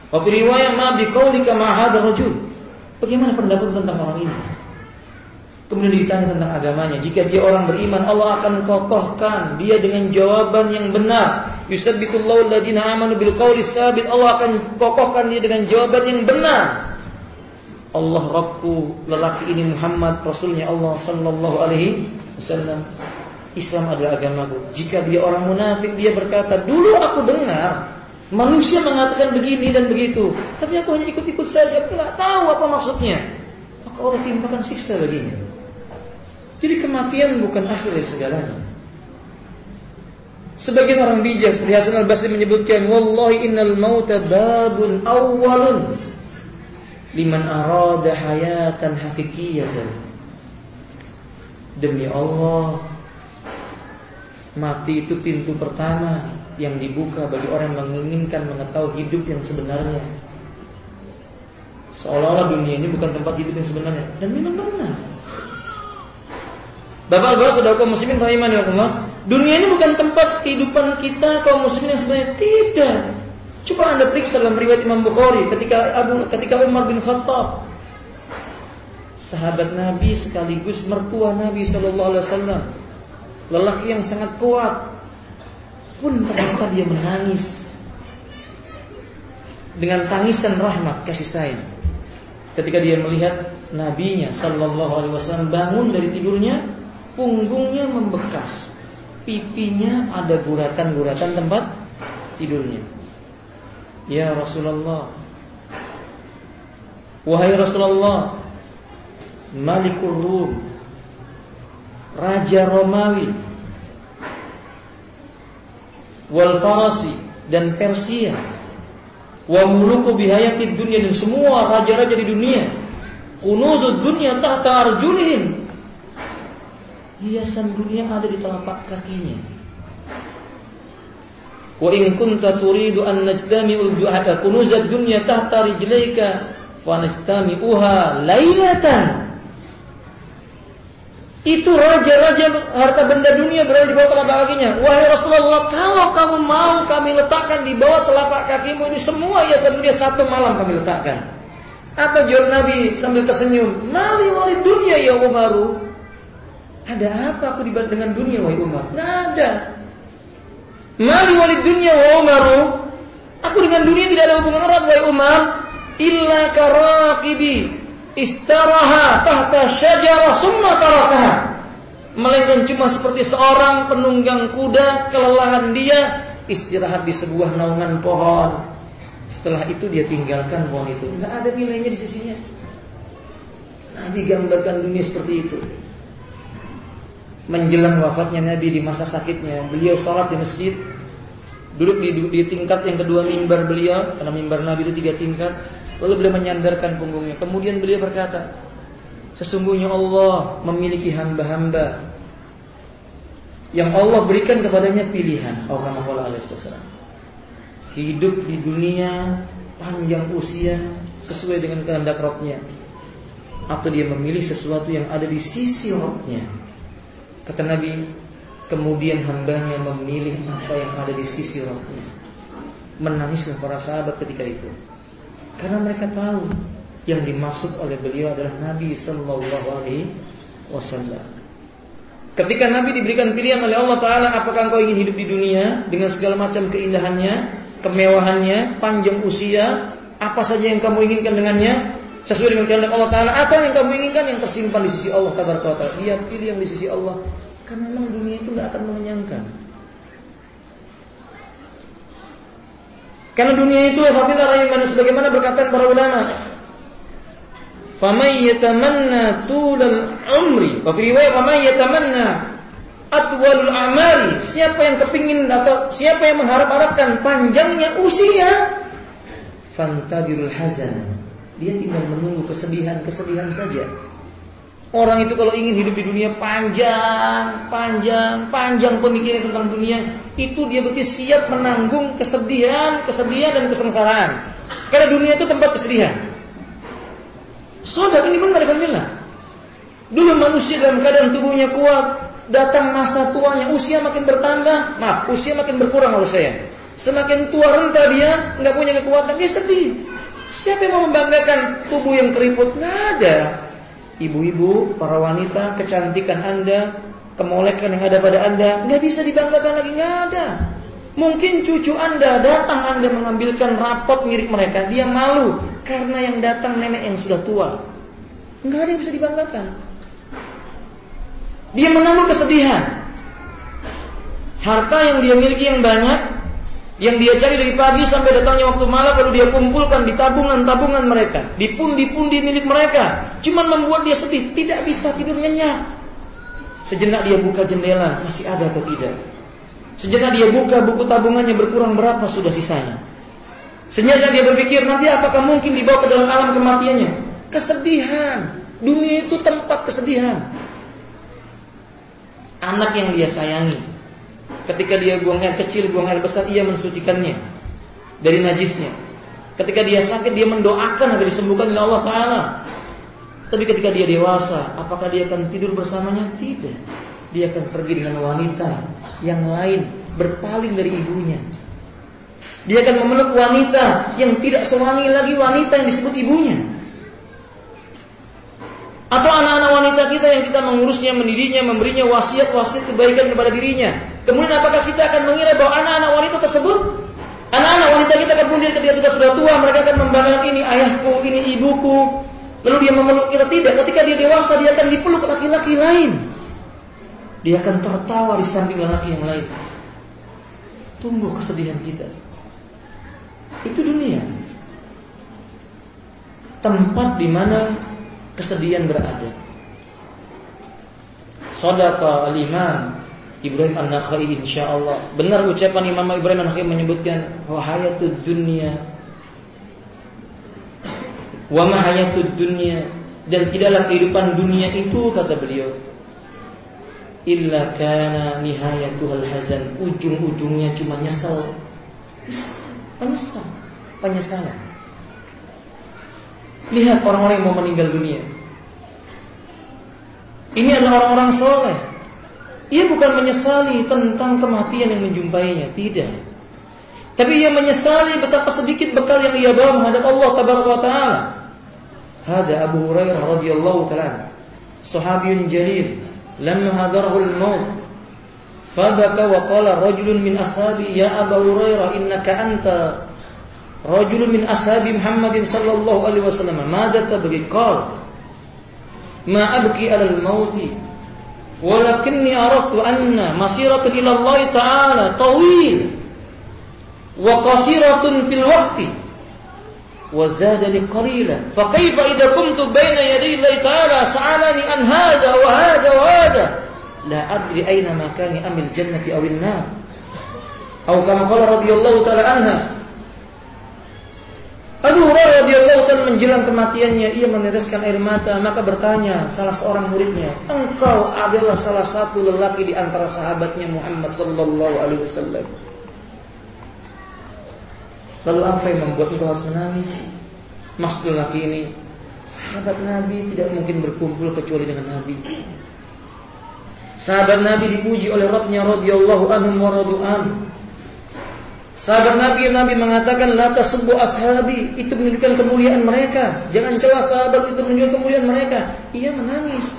Wa fi riwayah ma bi qaulika ma hadzal rajul. Bagaimana pendapat tentang orang ini? Kemudian ditanya tentang agamanya. Jika dia orang beriman, Allah akan kokohkan dia dengan jawaban yang benar. Yusabbitullahu alladziina amanu bil qawli sabit. Allah akan kokohkan dia dengan jawaban yang benar. Allah Rabbku, lelaki ini Muhammad, Rasulnya Allah Sallallahu Alaihi Wasallam. Islam adalah agamaku. Jika dia orang munafik, dia berkata, dulu aku dengar Manusia mengatakan begini dan begitu, tapi aku hanya ikut-ikut saja, aku tidak tahu apa maksudnya. Maka Allah timpakan siksa baginya. Jadi kematian bukan akhir dari segalanya. Sebagian orang bijak seperti Hasan al Basri menyebutkan, Wallahi innal mauta babun awalun liman arada hayatan hakikiyatan. Demi Allah, mati itu pintu pertama yang dibuka bagi orang yang menginginkan mengetahui hidup yang sebenarnya. Seolah-olah dunia ini bukan tempat hidup yang sebenarnya dan memang benar. Bapak-bapak saudara kaum muslimin rahimani Allah, dunia ini bukan tempat kehidupan kita kaum muslimin yang sebenarnya tidak. Coba Anda periksa dalam riwayat Imam Bukhari ketika Abu ketika Umar bin Khattab sahabat Nabi sekaligus mertua Nabi sallallahu alaihi wasallam. Lelaki yang sangat kuat, pun ternyata dia menangis. Dengan tangisan rahmat kasih sayang. Ketika dia melihat nabinya sallallahu alaihi wasallam bangun dari tidurnya punggungnya membekas. Pipinya ada guratan-guratan tempat tidurnya. Ya Rasulullah. Wahai Rasulullah Malikur Rum Raja Romawi wal Farasi dan Persia. Wa muluku bihayati dunia dan semua raja-raja di dunia. Kunuzud dunia tahta arjulihim. Hiasan dunia ada di telapak kakinya. Wa in kunta turidu an najtami'u bi'aka kunuzad dunya tahta rijlaika fa najtami'uha lailatan itu raja-raja harta benda dunia berada di bawah telapak kakinya. Wahai Rasulullah, kalau kamu mau kami letakkan di bawah telapak kakimu ini semua ya dunia satu malam kami letakkan. Apa jawab Nabi sambil tersenyum? Mali wali dunia ya Umaru. Ada apa aku dibanding dengan dunia wahai Umar? Tidak ada. Mali wali dunia wahai Umaru. Aku dengan dunia tidak ada hubungan erat wahai Umar. Illa karakibi istaraha tahta syajarah summa tarakaha. Melainkan cuma seperti seorang penunggang kuda kelelahan dia istirahat di sebuah naungan pohon. Setelah itu dia tinggalkan pohon itu. Nggak ada nilainya di sisinya. Nabi gambarkan dunia seperti itu. Menjelang wafatnya Nabi di masa sakitnya beliau sholat di masjid. Duduk di, di tingkat yang kedua mimbar beliau karena mimbar Nabi itu tiga tingkat Lalu beliau menyandarkan punggungnya. Kemudian beliau berkata, sesungguhnya Allah memiliki hamba-hamba yang Allah berikan kepadanya pilihan. Hidup di dunia panjang usia sesuai dengan kehendak Rabbnya atau dia memilih sesuatu yang ada di sisi Rabbnya. Kata Nabi, kemudian hambanya memilih apa yang ada di sisi Rabbnya. Menangislah para sahabat ketika itu. Karena mereka tahu yang dimaksud oleh beliau adalah Nabi Sallallahu Alaihi Wasallam. Ketika Nabi diberikan pilihan oleh Allah Taala, apakah engkau ingin hidup di dunia dengan segala macam keindahannya, kemewahannya, panjang usia, apa saja yang kamu inginkan dengannya, sesuai dengan kehendak Allah Taala, atau yang kamu inginkan yang tersimpan di sisi Allah Taala. Dia pilih yang di sisi Allah, karena memang dunia itu tidak akan mengenyangkan. Karena dunia itu hafidhah rahimana sebagaimana berkata para ulama. Faman yatamanna tulal umri. Wa fi riwayat faman yatamanna atwalul amali. Siapa yang kepingin atau siapa yang mengharap-harapkan panjangnya usia, fantadirul hazan. Dia tinggal menunggu kesedihan-kesedihan saja. Orang itu kalau ingin hidup di dunia panjang, panjang, panjang pemikiran tentang dunia, itu dia berarti siap menanggung kesedihan, kesedihan dan kesengsaraan. Karena dunia itu tempat kesedihan. Saudara ini benar Alhamdulillah. Dulu manusia dalam keadaan tubuhnya kuat, datang masa tuanya, usia makin bertambah, maaf, usia makin berkurang menurut saya. Semakin tua renta dia, nggak punya kekuatan, dia sedih. Siapa yang mau membanggakan tubuh yang keriput? Nggak ada ibu-ibu, para wanita, kecantikan Anda, kemolekan yang ada pada Anda, nggak bisa dibanggakan lagi, nggak ada. Mungkin cucu Anda datang Anda mengambilkan rapot mirip mereka, dia malu karena yang datang nenek yang sudah tua. Nggak ada yang bisa dibanggakan. Dia menanggung kesedihan. Harta yang dia miliki yang banyak, Yang dia cari dari pagi sampai datangnya waktu malam lalu dia kumpulkan di tabungan-tabungan mereka, di pundi-pundi milik mereka. Cuman membuat dia sedih, tidak bisa tidur nyenyak. Sejenak dia buka jendela, masih ada atau tidak? Sejenak dia buka buku tabungannya berkurang berapa sudah sisanya. Sejenak dia berpikir nanti apakah mungkin dibawa ke dalam alam kematiannya? Kesedihan. Dunia itu tempat kesedihan. Anak yang dia sayangi, Ketika dia buang air kecil, buang air besar, ia mensucikannya dari najisnya. Ketika dia sakit, dia mendoakan agar disembuhkan oleh Allah Taala. Tapi ketika dia dewasa, apakah dia akan tidur bersamanya? Tidak. Dia akan pergi dengan wanita yang lain, berpaling dari ibunya. Dia akan memeluk wanita yang tidak sewangi lagi wanita yang disebut ibunya. Atau anak-anak wanita kita yang kita mengurusnya, mendidiknya, memberinya wasiat-wasiat kebaikan kepada dirinya. Kemudian apakah kita akan mengira bahwa anak-anak wanita tersebut Anak-anak wanita kita kemudian ketika kita sudah tua mereka akan membanggakan ini ayahku, ini ibuku. Lalu dia memeluk kita tidak. Ketika dia dewasa dia akan dipeluk laki-laki lain. Dia akan tertawa di samping laki yang lain. Tumbuh kesedihan kita. Itu dunia. Tempat di mana kesedihan berada. Sadaqa al-imam Ibrahim An-Nakhai insyaallah. Benar ucapan Imam Ibrahim An-Nakhai menyebutkan wa hayatud dunya wa ma hayatud dunya dan tidaklah kehidupan dunia itu kata beliau illa kana nihayatuhal hazan ujung-ujungnya cuma nyesel penyesal penyesalan Lihat orang-orang yang mau meninggal dunia. Ini adalah orang-orang soleh. Ia bukan menyesali tentang kematian yang menjumpainya, tidak. Tapi ia menyesali betapa sedikit bekal yang ia bawa menghadap Allah Tabaraka taala. Hada Abu Hurairah radhiyallahu taala. Sahabiyun jalil, lamma hadarahu al-maut fabaka wa qala rajulun min ashabi ya Abu Hurairah innaka anta rajul min ashabi Muhammadin sallallahu alaihi wasallam tabghi qal ma abki ala al-mauti walakinni aradtu anna masiratun ila Allah ta'ala tawil wa qasiratun fil waqti wa zadani qalila fa kayfa idza kuntu baina yaday Allah ta'ala sa'alani an hadha wa hadha wa hadha la adri aina makani amil jannati aw an-nar aw kama qala radhiyallahu ta'ala anha Abu Hurairah radhiyallahu taala menjelang kematiannya ia meneteskan air mata maka bertanya salah seorang muridnya engkau adalah salah satu lelaki di antara sahabatnya Muhammad sallallahu alaihi wasallam. Lalu apa yang membuat engkau harus menangis? Maksud lelaki ini Sahabat Nabi tidak mungkin berkumpul kecuali dengan Nabi. Sahabat Nabi dipuji oleh Rabbnya radhiyallahu anhum wa radu'an Sahabat Nabi Nabi mengatakan la tasubbu ashabi itu menunjukkan kemuliaan mereka. Jangan celah sahabat itu menunjukkan kemuliaan mereka. Ia menangis.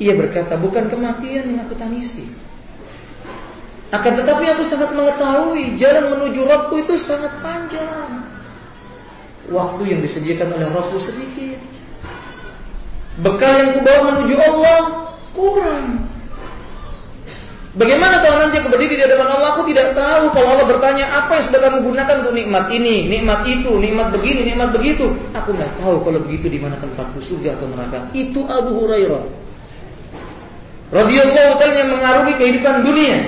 Ia berkata, bukan kematian yang aku tangisi. Akan tetapi aku sangat mengetahui jalan menuju Rabbku itu sangat panjang. Waktu yang disediakan oleh Rabbku sedikit. Bekal yang kubawa menuju Allah kurang. Bagaimana kalau nanti aku berdiri di hadapan Allah, aku tidak tahu kalau Allah bertanya apa yang sudah kamu gunakan untuk nikmat ini, nikmat itu, nikmat begini, nikmat begitu. Aku nggak tahu kalau begitu di mana tempatku surga atau neraka. Itu Abu Hurairah. Radhiyallahu taala yang mengarungi kehidupan dunia.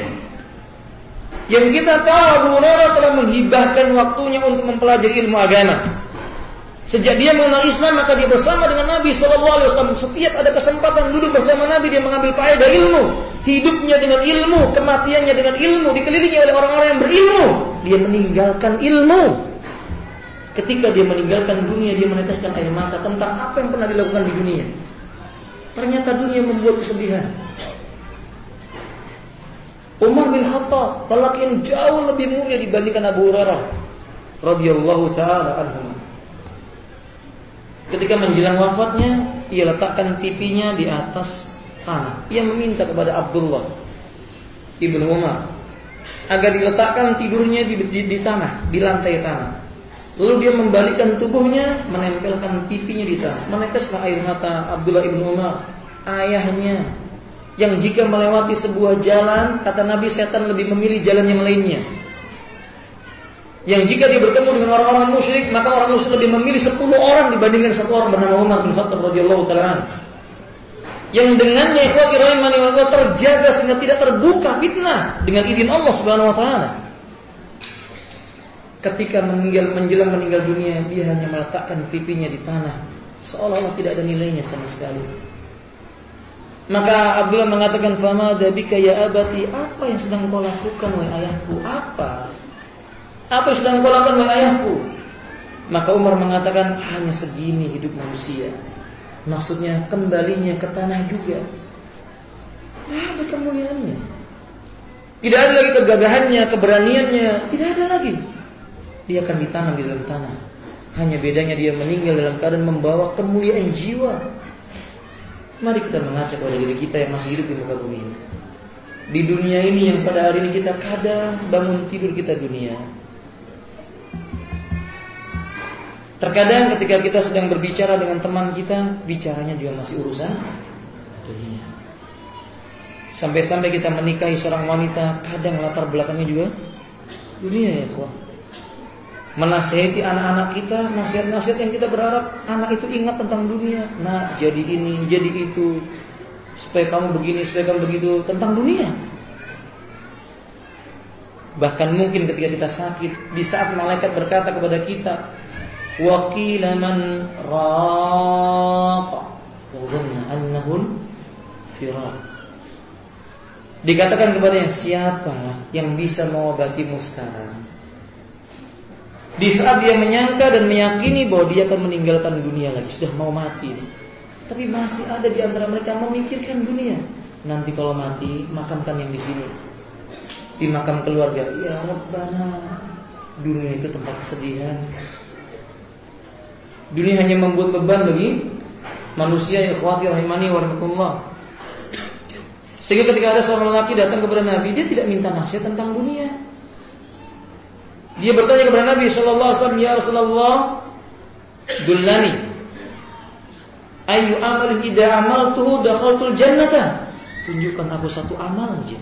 Yang kita tahu Abu Hurairah telah menghibahkan waktunya untuk mempelajari ilmu agama. Sejak dia mengenal Islam maka dia bersama dengan Nabi Shallallahu Alaihi Wasallam. Setiap ada kesempatan duduk bersama Nabi dia mengambil faedah ilmu. Hidupnya dengan ilmu, kematiannya dengan ilmu, dikelilingi oleh orang-orang yang berilmu. Dia meninggalkan ilmu. Ketika dia meninggalkan dunia dia meneteskan air mata tentang apa yang pernah dilakukan di dunia. Ternyata dunia membuat kesedihan. Umar bin Khattab, lelaki yang jauh lebih mulia dibandingkan Abu Hurairah radhiyallahu taala anhu. Ketika menjelang wafatnya, ia letakkan pipinya di atas tanah. Ia meminta kepada Abdullah ibnu Umar agar diletakkan tidurnya di, di, di tanah, di lantai tanah. Lalu dia membalikkan tubuhnya, menempelkan pipinya di tanah. Meneteslah air mata Abdullah ibnu Umar, ayahnya yang jika melewati sebuah jalan, kata Nabi setan lebih memilih jalan yang lainnya. Yang jika dia bertemu dengan orang-orang musyrik, maka orang musyrik lebih memilih 10 orang dibandingkan satu orang bernama Umar bin Khattab radhiyallahu taala Yang dengannya ikhwati rahimani wa terjaga sehingga tidak terbuka fitnah dengan izin Allah Subhanahu wa taala. Ketika meninggal menjelang meninggal dunia, dia hanya meletakkan pipinya di tanah, seolah-olah tidak ada nilainya sama sekali. Maka Abdullah mengatakan, "Fama dabika ya abati, apa yang sedang kau lakukan wahai ayahku? Apa? Apa yang sedang kau lakukan wahai ayahku?" Maka Umar mengatakan, "Hanya segini hidup manusia." Maksudnya kembalinya ke tanah juga. Apa kemuliaannya? Tidak ada lagi kegagahannya, keberaniannya, tidak ada lagi. Dia akan ditanam di dalam tanah. Hanya bedanya dia meninggal dalam keadaan membawa kemuliaan jiwa Mari kita mengaca kepada diri kita yang masih hidup di muka bumi ini. Di dunia ini yang pada hari ini kita kadang bangun tidur kita dunia. Terkadang ketika kita sedang berbicara dengan teman kita, bicaranya juga masih urusan dunia. Sampai-sampai kita menikahi seorang wanita, kadang latar belakangnya juga dunia ya, kuah menasehati anak-anak kita, nasihat-nasihat yang kita berharap anak itu ingat tentang dunia. Nah, jadi ini, jadi itu, supaya kamu begini, supaya kamu begitu tentang dunia. Bahkan mungkin ketika kita sakit, di saat malaikat berkata kepada kita, wakila man raqa annahul firaq. Dikatakan kepadanya siapa yang bisa mengobatimu sekarang? Di saat dia menyangka dan meyakini bahwa dia akan meninggalkan dunia lagi, sudah mau mati. Tapi masih ada di antara mereka memikirkan dunia. Nanti kalau mati, makamkan yang di sini. Di makam keluarga. Ya Rabbana, dunia itu tempat kesedihan. Dunia hanya membuat beban bagi manusia yang khawatir rahimani warahmatullah. Sehingga ketika ada seorang lelaki datang kepada Nabi, dia tidak minta nasihat tentang dunia. Dia bertanya kepada Nabi sallallahu alaihi wasallam, "Ya Rasulullah, dullani ayu amalin idza amaltuhu dakhaltul jannata." Tunjukkan aku satu amal aja.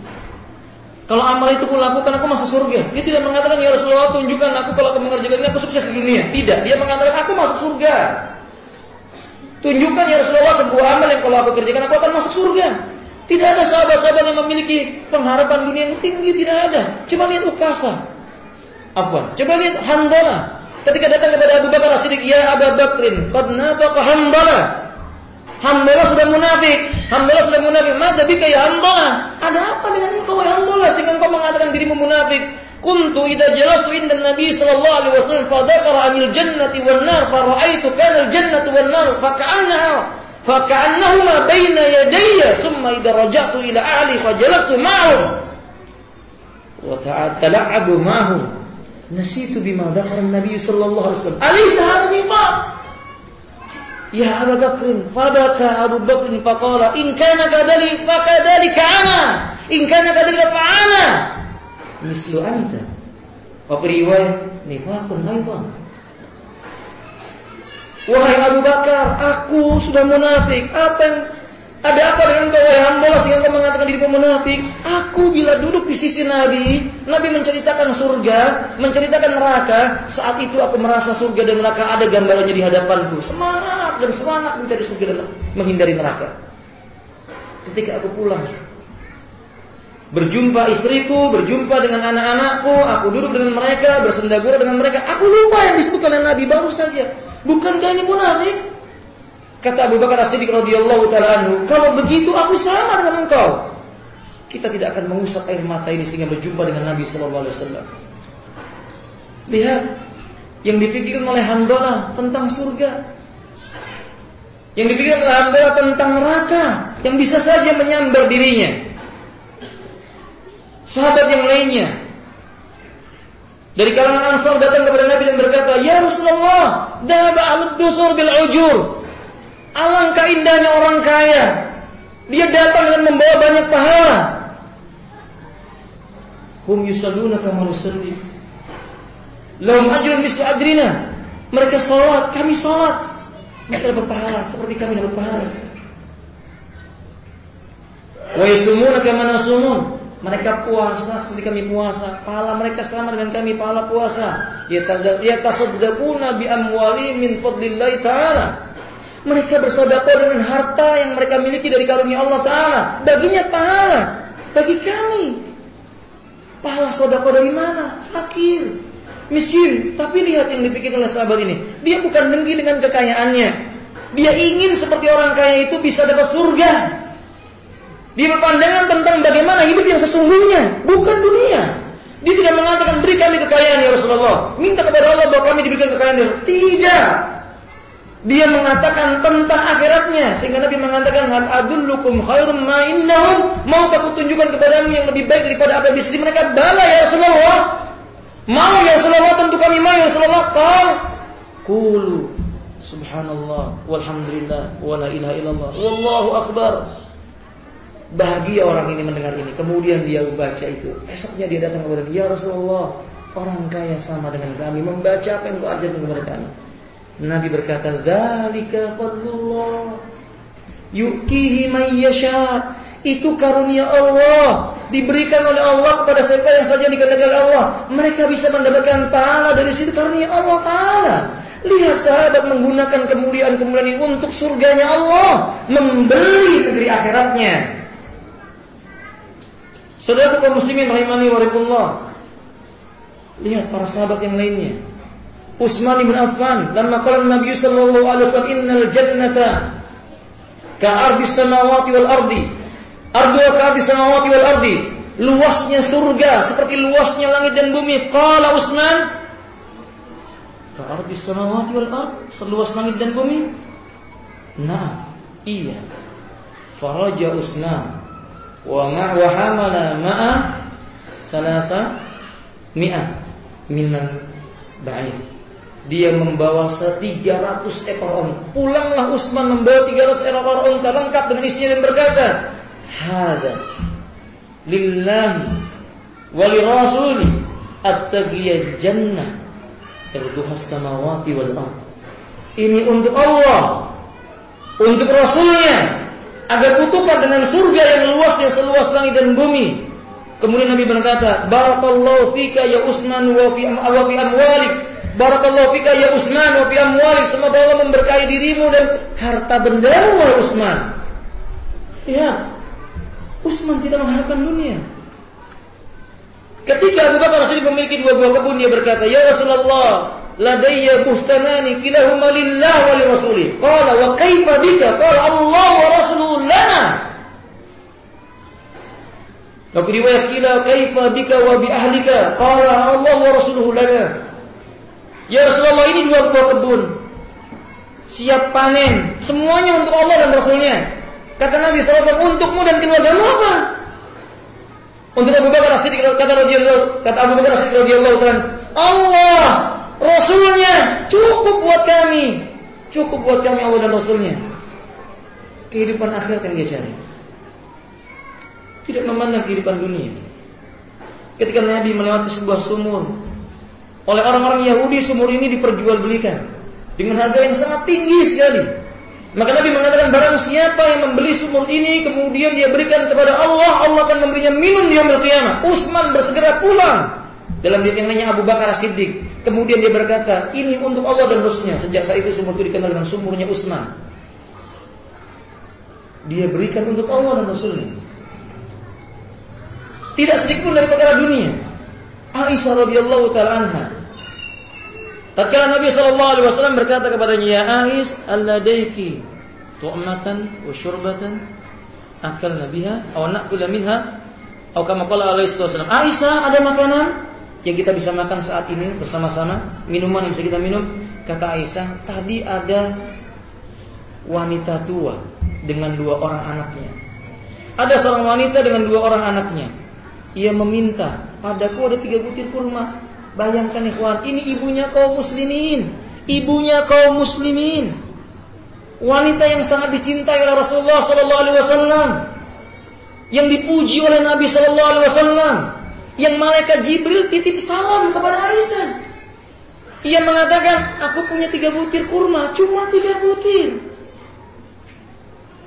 Kalau amal itu kulakukan aku masuk surga. Dia tidak mengatakan ya Rasulullah tunjukkan aku kalau aku mengerjakannya aku sukses di dunia. Tidak, dia mengatakan aku masuk surga. Tunjukkan ya Rasulullah sebuah amal yang kalau aku kerjakan aku akan masuk surga. Tidak ada sahabat-sahabat yang memiliki pengharapan dunia yang tinggi, tidak ada. Cuma lihat ukasa. Apa? Coba lihat Hamdala. Ketika datang kepada Abu Bakar As-Siddiq, "Ya Abu Bakrin, qad nafaqa Hamdala." Hamdala sudah munafik. Hamdala sudah munafik. Maka bika ya Hamdala? Ada apa dengan engkau ya Hamdala sehingga engkau mengatakan dirimu munafik? Kuntu idza jalastu inda Nabi sallallahu alaihi wasallam fa dzakara anil jannati wan nar fa ra'aitu kana al jannatu wan nar fa ka'annaha fa ka'annahuma baina yadayya thumma idza raja'tu ila ahli fa jalastu ma'ahum wa ta'tala'abu ma'ahum Nasitu bima dzakara Nabi sallallahu alaihi wasallam. Alaysa hadha? Ya Abu Bakr, fabaka Abu Bakr faqala in kana kadhalik fakadhalika ana. In kana kadhalika fa ana. Mislu anta. Wa riwayat nifaqun aidan. Wahai Abu Bakar, aku sudah munafik. Apa yang ada apa dengan kau wahai hamba sehingga kau mengatakan dirimu munafik? Aku bila duduk di sisi Nabi, Nabi menceritakan surga, menceritakan neraka. Saat itu aku merasa surga dan neraka ada gambarannya di hadapanku. Semangat dan semangat mencari surga dan menghindari neraka. Ketika aku pulang, berjumpa istriku, berjumpa dengan anak-anakku, aku duduk dengan mereka, bersendagura dengan mereka. Aku lupa yang disebutkan oleh Nabi baru saja. Bukankah ini munafik? Kata Abu Bakar As-Siddiq radhiyallahu taala anhu, "Kalau begitu aku sama dengan engkau." Kita tidak akan mengusap air mata ini sehingga berjumpa dengan Nabi sallallahu alaihi wasallam. Lihat yang dipikirkan oleh Handola tentang surga. Yang dipikirkan oleh Handola tentang neraka yang bisa saja menyambar dirinya. Sahabat yang lainnya dari kalangan Ansar datang kepada Nabi dan berkata, "Ya Rasulullah, daba al-dusur bil ujur." Alangkah indahnya orang kaya. Dia datang dengan membawa banyak pahala. Hum yusalluna kama nusalli. Lahum ajrun mislu ajrina. Mereka salat, kami salat. Mereka dapat pahala seperti kami dapat pahala. Wa yasumuna kama nasumun. Mereka puasa seperti kami puasa. Pahala mereka sama dengan kami pahala puasa. Yatasaddaquna bi amwali min fadlillahi ta'ala. Mereka bersedekah dengan harta yang mereka miliki dari karunia Allah Ta'ala. Baginya pahala. Bagi kami. Pahala sedekah dari mana? Fakir. Miskin. Tapi lihat yang dipikir oleh sahabat ini. Dia bukan dengki dengan kekayaannya. Dia ingin seperti orang kaya itu bisa dapat surga. Dia berpandangan tentang bagaimana hidup yang sesungguhnya, bukan dunia. Dia tidak mengatakan beri kami kekayaan ya Rasulullah. Minta kepada Allah bahwa kami diberikan kekayaan. Tidak. Dia mengatakan tentang akhiratnya sehingga Nabi mengatakan hal adullukum khairum ma innahum mau aku tunjukkan kepadamu yang lebih baik daripada apa di sisi mereka bala ya Rasulullah mau ya Rasulullah tentu kami mau ya Rasulullah qal qulu subhanallah walhamdulillah wala ilaha illallah wallahu akbar Bahagia orang ini mendengar ini. Kemudian dia membaca itu. Esoknya dia datang kepada dia, Ya Rasulullah, orang kaya sama dengan kami. Membaca apa yang kau ajarkan kepada kami. Nabi berkata, Zalika fadlullah. Yukihi mayyasha. Itu karunia Allah. Diberikan oleh Allah kepada siapa yang saja dikehendaki Allah. Mereka bisa mendapatkan pahala dari situ karunia Allah Ta'ala. Lihat sahabat menggunakan kemuliaan-kemuliaan ini untuk surganya Allah. Membeli negeri akhiratnya. Saudara kaum muslimin rahimani wa Lihat para sahabat yang lainnya. Utsman bin Affan, lama qala Nabi sallallahu alaihi wasallam innal jannata ka ardi samawati wal ardi. Ardu ka ardi samawati wal ardi. Luasnya surga seperti luasnya langit dan bumi. Qala Utsman ka ardi samawati wal ardi, seluas langit dan bumi. Nah, iya. Faraja Utsman wa ma wa hamala ma'a salasa mi'ah minan ba'ir. Dia membawa 300 ekor unta. Pulanglah Utsman membawa 300 ekor unta lengkap dengan isinya dan berkata, "Hada lillahi wa li rasuli at-taqiyya jannah yarduha samawati wal ard." Ini untuk Allah, untuk Rasulnya, agar kutukar dengan surga yang luasnya seluas langit dan bumi. Kemudian Nabi berkata, Barakallahu fika ya fi wa fi amwalik. Barakallahu fika ya Utsman wa fi amwalik. Semoga Allah memberkahi dirimu dan harta bendamu wahai Utsman. Ya. Utsman tidak mengharapkan dunia. Ketika Abu Bakar Siddiq memiliki dua buah kebun dia berkata, "Ya Rasulullah, ladayya bustanani kilahuma lillah wa li rasuli. Qala wa kaifa bika? Qala Allah wa rasuluhu lana. Tapi riwayat kila kaifa bika wa bi ahlika? Qala Allah wa rasuluhu lana. Ya Rasulullah ini dua buah kebun. Siap panen. Semuanya untuk Allah dan Rasulnya. Kata Nabi SAW, untukmu dan keluargamu apa? Untuk Abu Bakar As-Siddiq kata radhiyallahu kata Abu Bakar As-Siddiq radhiyallahu Allah Rasulnya cukup buat kami. Cukup buat kami Allah dan Rasulnya. Kehidupan akhirat yang dia cari. Tidak memandang kehidupan dunia. Ketika Nabi melewati sebuah sumur. Oleh orang-orang Yahudi sumur ini diperjualbelikan. Dengan harga yang sangat tinggi sekali. Maka Nabi mengatakan barang siapa yang membeli sumur ini kemudian dia berikan kepada Allah, Allah akan memberinya minum di hari kiamat. Utsman bersegera pulang. Dalam dia yang Abu Bakar Siddiq. Kemudian dia berkata, ini untuk Allah dan Rasulnya. Sejak saat itu sumur itu dikenal dengan sumurnya Utsman. Dia berikan untuk Allah dan Rasulnya. Tidak sedikit pun dari perkara dunia. Aisyah radhiyallahu taala anha. Tatkala Nabi sallallahu alaihi wasallam berkata kepadanya, "Ya Ais, alladaiki tu'matan wa syurbatan akalna biha aw na'kula minha?" Atau kama qala alaihi wasallam, "Aisyah, ada makanan yang kita bisa makan saat ini bersama-sama, minuman yang bisa kita minum. Kata Aisyah, tadi ada wanita tua dengan dua orang anaknya. Ada seorang wanita dengan dua orang anaknya. Ia meminta, padaku ada tiga butir kurma. Bayangkan ikhwan, ini ibunya kaum muslimin. Ibunya kaum muslimin. Wanita yang sangat dicintai oleh Rasulullah sallallahu alaihi wasallam. Yang dipuji oleh Nabi sallallahu alaihi wasallam yang malaikat Jibril titip salam kepada Aisyah. Ia mengatakan, aku punya tiga butir kurma, cuma tiga butir.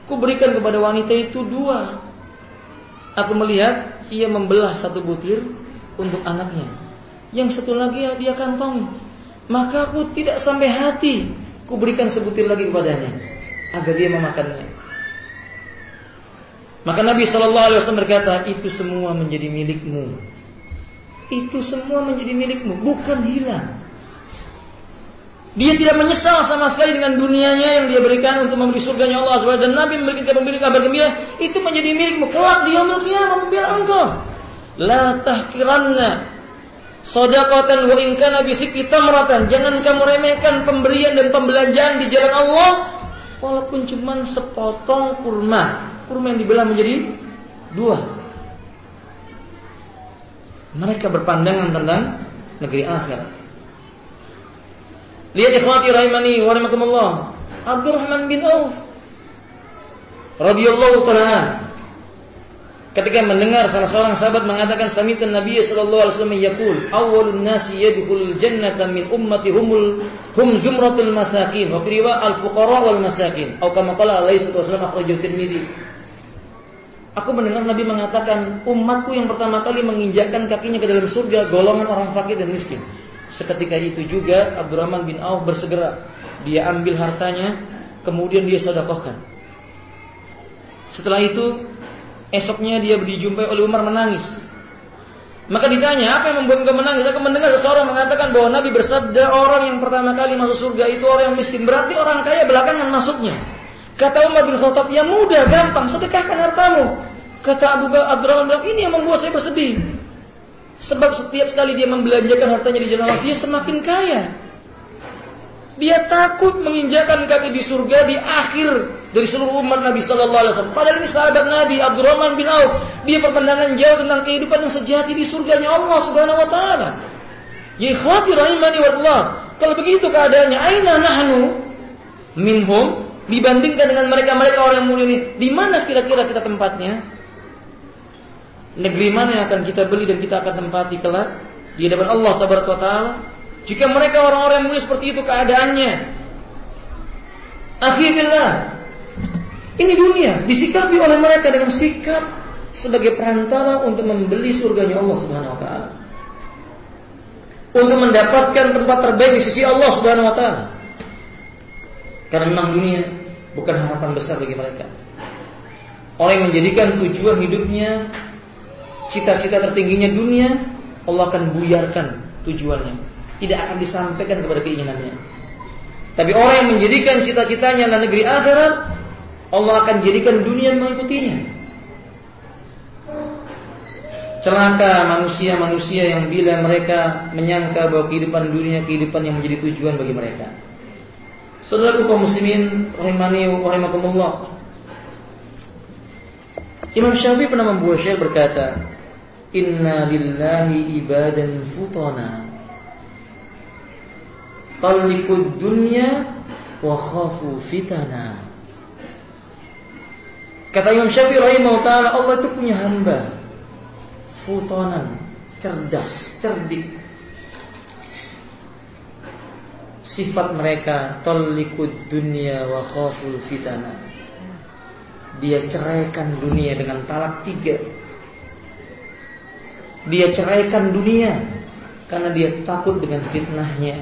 Aku berikan kepada wanita itu dua. Aku melihat ia membelah satu butir untuk anaknya. Yang satu lagi dia kantongi. Maka aku tidak sampai hati ku berikan sebutir lagi kepadanya agar dia memakannya. Maka Nabi Shallallahu Alaihi Wasallam berkata, itu semua menjadi milikmu. Itu semua menjadi milikmu, bukan hilang. Dia tidak menyesal sama sekali dengan dunianya yang dia berikan untuk memberi surganya Allah SWT dan Nabi memberikan memberi kabar gembira itu menjadi milikmu kelak dia kiamah membela engkau. La tahkiranna sadaqatan wa in kana bisiki tamratan. Jangan kamu remehkan pemberian dan pembelanjaan di jalan Allah walaupun cuma sepotong kurma. Kurma yang dibelah menjadi dua. Mereka berpandangan tentang negeri akhirat. Lihat ikhwati rahimani wa rahimakumullah. Abdurrahman bin Auf radhiyallahu taala ketika mendengar salah seorang sahabat mengatakan sami'tu Nabi sallallahu alaihi wasallam yaqul awwalun nasi yadkhulul jannata min ummati humul hum zumratul masakin wa fi al fuqara wal masakin atau kama qala alaihi wasallam akhrajahu Tirmidzi Aku mendengar Nabi mengatakan umatku yang pertama kali menginjakkan kakinya ke dalam surga golongan orang fakir dan miskin. Seketika itu juga Abdurrahman bin Auf bersegera. Dia ambil hartanya, kemudian dia sedekahkan. Setelah itu, esoknya dia dijumpai oleh Umar menangis. Maka ditanya, apa yang membuat engkau menangis? Aku mendengar seorang mengatakan bahwa Nabi bersabda orang yang pertama kali masuk surga itu orang yang miskin. Berarti orang kaya belakangan masuknya. Kata Umar bin Khattab, ya mudah, gampang, sedekahkan hartamu. Kata Abu Abdurrahman ini yang membuat saya bersedih. Sebab setiap kali dia membelanjakan hartanya di jalan Allah, dia semakin kaya. Dia takut menginjakan kaki di surga di akhir dari seluruh umat Nabi Sallallahu Alaihi Wasallam. Padahal ini sahabat Nabi Abdurrahman bin Auf. Dia berpandangan jauh tentang kehidupan yang sejati di surganya Allah Subhanahu Wa Taala. Ya ikhwati rahimani wa Kalau begitu keadaannya, aina nahnu minhum dibandingkan dengan mereka-mereka orang yang mulia ini, di mana kira-kira kita tempatnya? negeri mana yang akan kita beli dan kita akan tempati kelak di hadapan Allah taala jika mereka orang-orang mulia seperti itu keadaannya akhirnya ini dunia disikapi oleh mereka dengan sikap sebagai perantara untuk membeli surganya Allah Subhanahu wa taala untuk mendapatkan tempat terbaik di sisi Allah Subhanahu wa taala karena memang dunia bukan harapan besar bagi mereka orang yang menjadikan tujuan hidupnya cita-cita tertingginya dunia, Allah akan buyarkan tujuannya. Tidak akan disampaikan kepada keinginannya. Tapi orang yang menjadikan cita-citanya adalah negeri akhirat, Allah akan jadikan dunia mengikutinya. Celaka manusia-manusia yang bila mereka menyangka bahwa kehidupan dunia kehidupan yang menjadi tujuan bagi mereka. Saudaraku kaum muslimin rahimani wa rahimakumullah. Imam Syafi'i pernah membuat syair berkata, Inna lillahi ibadan futana Talikud dunya wa khafu fitana Kata Imam Syafi'i rahimahullah ta'ala Allah itu punya hamba Futonan Cerdas, cerdik Sifat mereka Talikud dunya wa khafu fitana Dia ceraikan dunia dengan talak tiga dia ceraikan dunia karena dia takut dengan fitnahnya.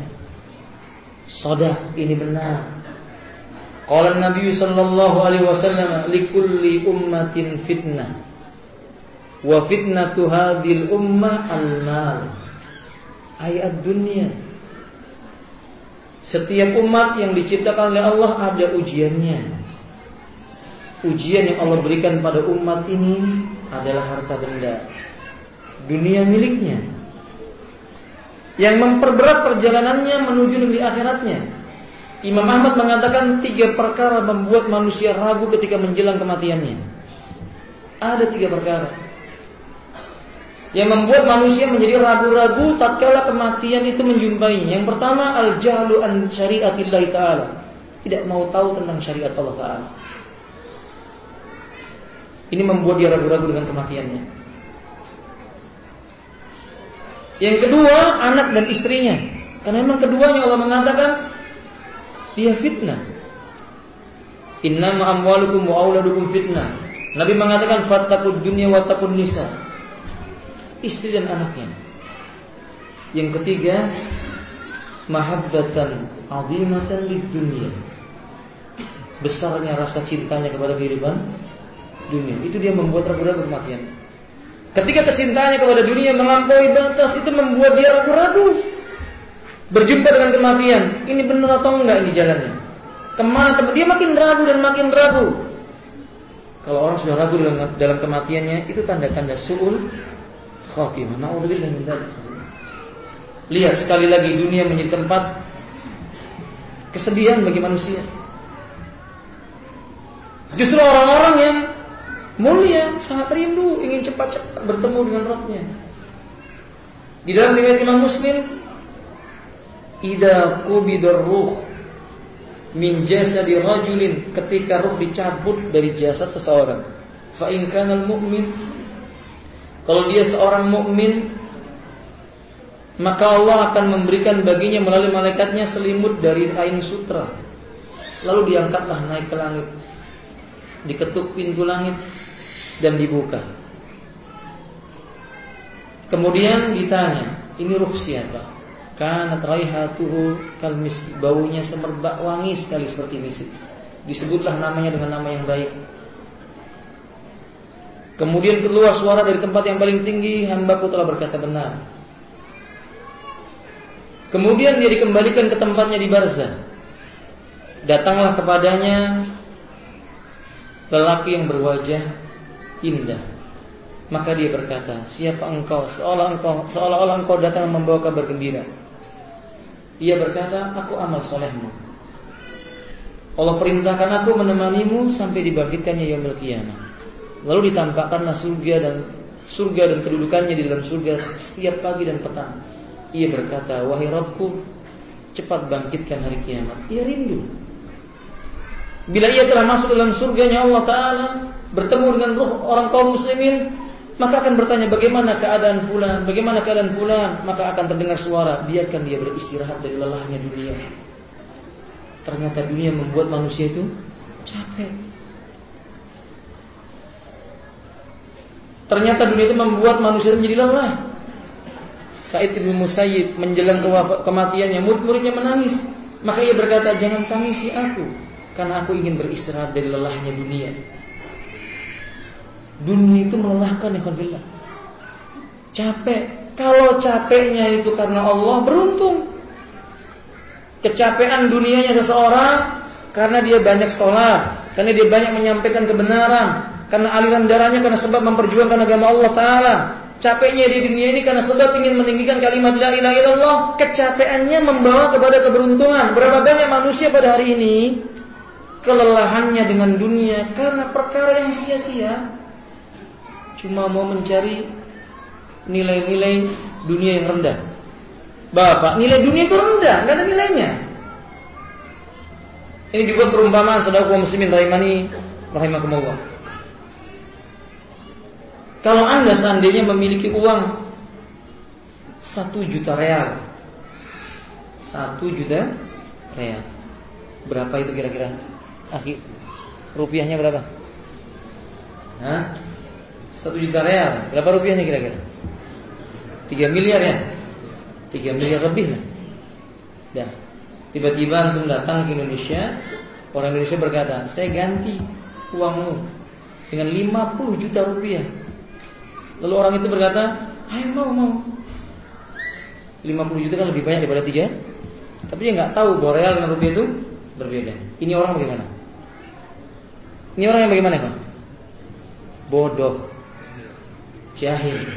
Sodak ini benar. Qala Nabi sallallahu alaihi wasallam likulli ummatin fitnah. Wa fitnatu hadhil ummah al-mal. Ayat dunia. Setiap umat yang diciptakan oleh Allah ada ujiannya. Ujian yang Allah berikan pada umat ini adalah harta benda dunia miliknya yang memperberat perjalanannya menuju negeri akhiratnya. Imam Ahmad mengatakan tiga perkara membuat manusia ragu ketika menjelang kematiannya. Ada tiga perkara yang membuat manusia menjadi ragu-ragu tatkala kematian itu menjumpai. Yang pertama al-jahlu an syariatillah taala. Tidak mau tahu tentang syariat Allah taala. Ini membuat dia ragu-ragu dengan kematiannya. Yang kedua, anak dan istrinya. Karena memang keduanya Allah mengatakan dia fitnah. Innama amwalukum wa auladukum fitnah. Nabi mengatakan fattaqud dunya wa taqun nisa. istri dan anaknya. Yang ketiga, mahabbatan azimatan lid dunia. Besarnya rasa cintanya kepada kehidupan dunia. Itu dia membuat ragu-ragu kematian. Ketika kecintaannya kepada dunia melampaui batas, itu membuat dia ragu-ragu. Berjumpa dengan kematian, ini benar atau enggak ini jalannya? Ke mana tempat dia makin ragu dan makin ragu. Kalau orang sudah ragu dalam, dalam kematiannya, itu tanda-tanda suul khatimah. Nauzubillah min Lihat sekali lagi dunia menjadi tempat kesedihan bagi manusia. Justru orang-orang yang mulia sangat rindu ingin cepat-cepat bertemu dengan rohnya. Di dalam riwayat Imam Muslim, "Idza qubidar ruh min jasadi rajulin" ketika ruh dicabut dari jasad seseorang. Fa in al-mu'min kalau dia seorang mukmin maka Allah akan memberikan baginya melalui malaikatnya selimut dari kain sutra. Lalu diangkatlah naik ke langit. Diketuk pintu langit dan dibuka. Kemudian ditanya, ini ruh siapa? Karena raihatuhu kalmis baunya semerbak wangi sekali seperti misik. Disebutlah namanya dengan nama yang baik. Kemudian keluar suara dari tempat yang paling tinggi, hambaku telah berkata benar. Kemudian dia dikembalikan ke tempatnya di Barza. Datanglah kepadanya lelaki yang berwajah indah. Maka dia berkata, "Siapa engkau? Seolah engkau seolah-olah engkau datang membawa kabar gembira." Ia berkata, "Aku amal solehmu." Allah perintahkan aku menemanimu sampai dibangkitkannya yaumil qiyamah. Lalu ditampakkanlah surga dan surga dan kedudukannya di dalam surga setiap pagi dan petang. Ia berkata, "Wahai Rabbku, cepat bangkitkan hari kiamat." Ia rindu. Bila ia telah masuk dalam surganya Allah Ta'ala Bertemu dengan ruh orang kaum muslimin Maka akan bertanya bagaimana keadaan fulan Bagaimana keadaan fulan Maka akan terdengar suara Biarkan dia beristirahat dari lelahnya dunia Ternyata dunia membuat manusia itu capek Ternyata dunia itu membuat manusia menjadi lelah. Said bin Musayyib menjelang kematiannya, murid-muridnya menangis. Maka ia berkata, jangan tangisi aku, karena aku ingin beristirahat dari lelahnya dunia. Dunia itu melelahkan ya billah. Capek. Kalau capeknya itu karena Allah, beruntung. Kecapean dunianya seseorang karena dia banyak sholat, karena dia banyak menyampaikan kebenaran, karena aliran darahnya karena sebab memperjuangkan agama Allah Taala. Capeknya di dunia ini karena sebab ingin meninggikan kalimat la ilaha illallah. Kecapeannya membawa kepada keberuntungan. Berapa banyak manusia pada hari ini kelelahannya dengan dunia karena perkara yang sia-sia. Cuma mau mencari nilai-nilai dunia yang rendah. Bapak, nilai dunia itu rendah, nggak ada nilainya. Ini dibuat perumpamaan saudara kaum muslimin rahimani rahimakumullah. Kalau anda seandainya memiliki uang satu juta real, satu juta real, berapa itu kira-kira? Akhir rupiahnya berapa? Hah? Satu juta real, berapa rupiahnya kira-kira? Tiga miliar ya? Tiga miliar lebih lah. Dan tiba-tiba antum datang ke Indonesia, orang Indonesia berkata, saya ganti uangmu dengan 50 juta rupiah Lalu orang itu berkata, ayo mau mau. 50 juta kan lebih banyak daripada 3 Tapi dia nggak tahu bahwa real dengan rupiah itu berbeda. Ini orang bagaimana? Ini orang yang bagaimana kan? Bodoh, jahil.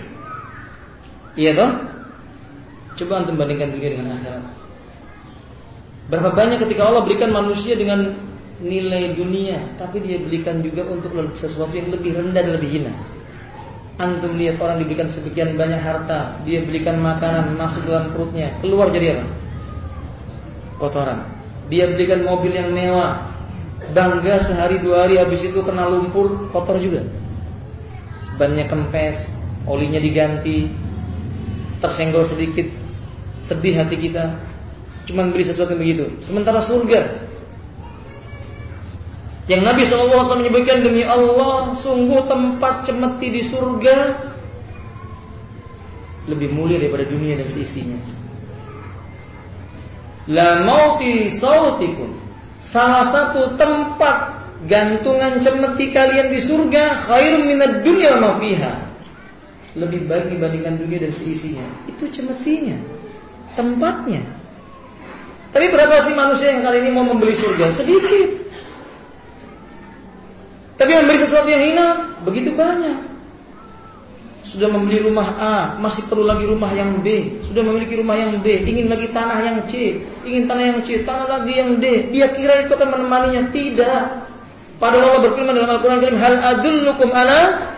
Iya toh? Coba antum bandingkan dunia dengan akhirat. Berapa banyak ketika Allah berikan manusia dengan nilai dunia, tapi dia berikan juga untuk sesuatu yang lebih rendah dan lebih hina. Antum lihat orang diberikan sekian banyak harta, dia belikan makanan masuk dalam perutnya, keluar jadi apa? Kotoran. Dia belikan mobil yang mewah, bangga sehari dua hari habis itu kena lumpur, kotor juga. Bannya kempes, olinya diganti, tersenggol sedikit, sedih hati kita. Cuman beli sesuatu yang begitu. Sementara surga yang Nabi SAW menyebutkan demi Allah Sungguh tempat cemeti di surga lebih mulia daripada dunia dan seisinya. La mauti sautikum. Salah satu tempat gantungan cemeti kalian di surga khairum minad dunya ma fiha. Lebih baik dibandingkan dunia dan seisinya. Itu cemetinya. Tempatnya. Tapi berapa sih manusia yang kali ini mau membeli surga? Sedikit. Tapi membeli sesuatu yang hina begitu banyak. Sudah membeli rumah A, masih perlu lagi rumah yang B. Sudah memiliki rumah yang B, ingin lagi tanah yang C, ingin tanah yang C, tanah lagi yang D. Dia kira itu akan menemaninya, tidak. Padahal Allah berfirman dalam Al-Qur'an Karim, "Hal adullukum ala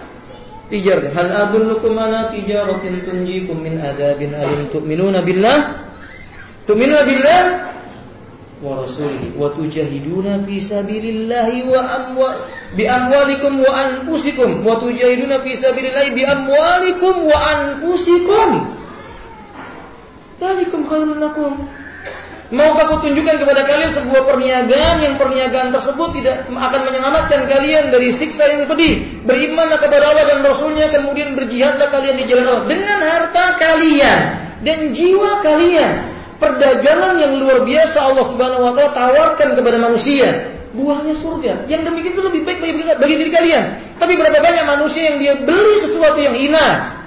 tijar. Hal adullukum ala tijaratin tunjikum min adabin alim tu'minuna billah tu'minuna billah wa rasulihi wa tujahiduna fi sabilillahi wa amwa bi amwalikum wa anfusikum wa tujahiduna fi sabilillahi bi amwalikum wa anfusikum. Dalikum khairun lakum Mau aku tunjukkan kepada kalian sebuah perniagaan yang perniagaan tersebut tidak akan menyelamatkan kalian dari siksa yang pedih. Berimanlah kepada Allah dan Rasulnya kemudian berjihadlah kalian di jalan Allah dengan harta kalian dan jiwa kalian perdagangan yang luar biasa Allah Subhanahu wa taala tawarkan kepada manusia. Buahnya surga. Yang demikian itu lebih baik bagi, bagi diri kalian. Tapi berapa banyak manusia yang dia beli sesuatu yang hina,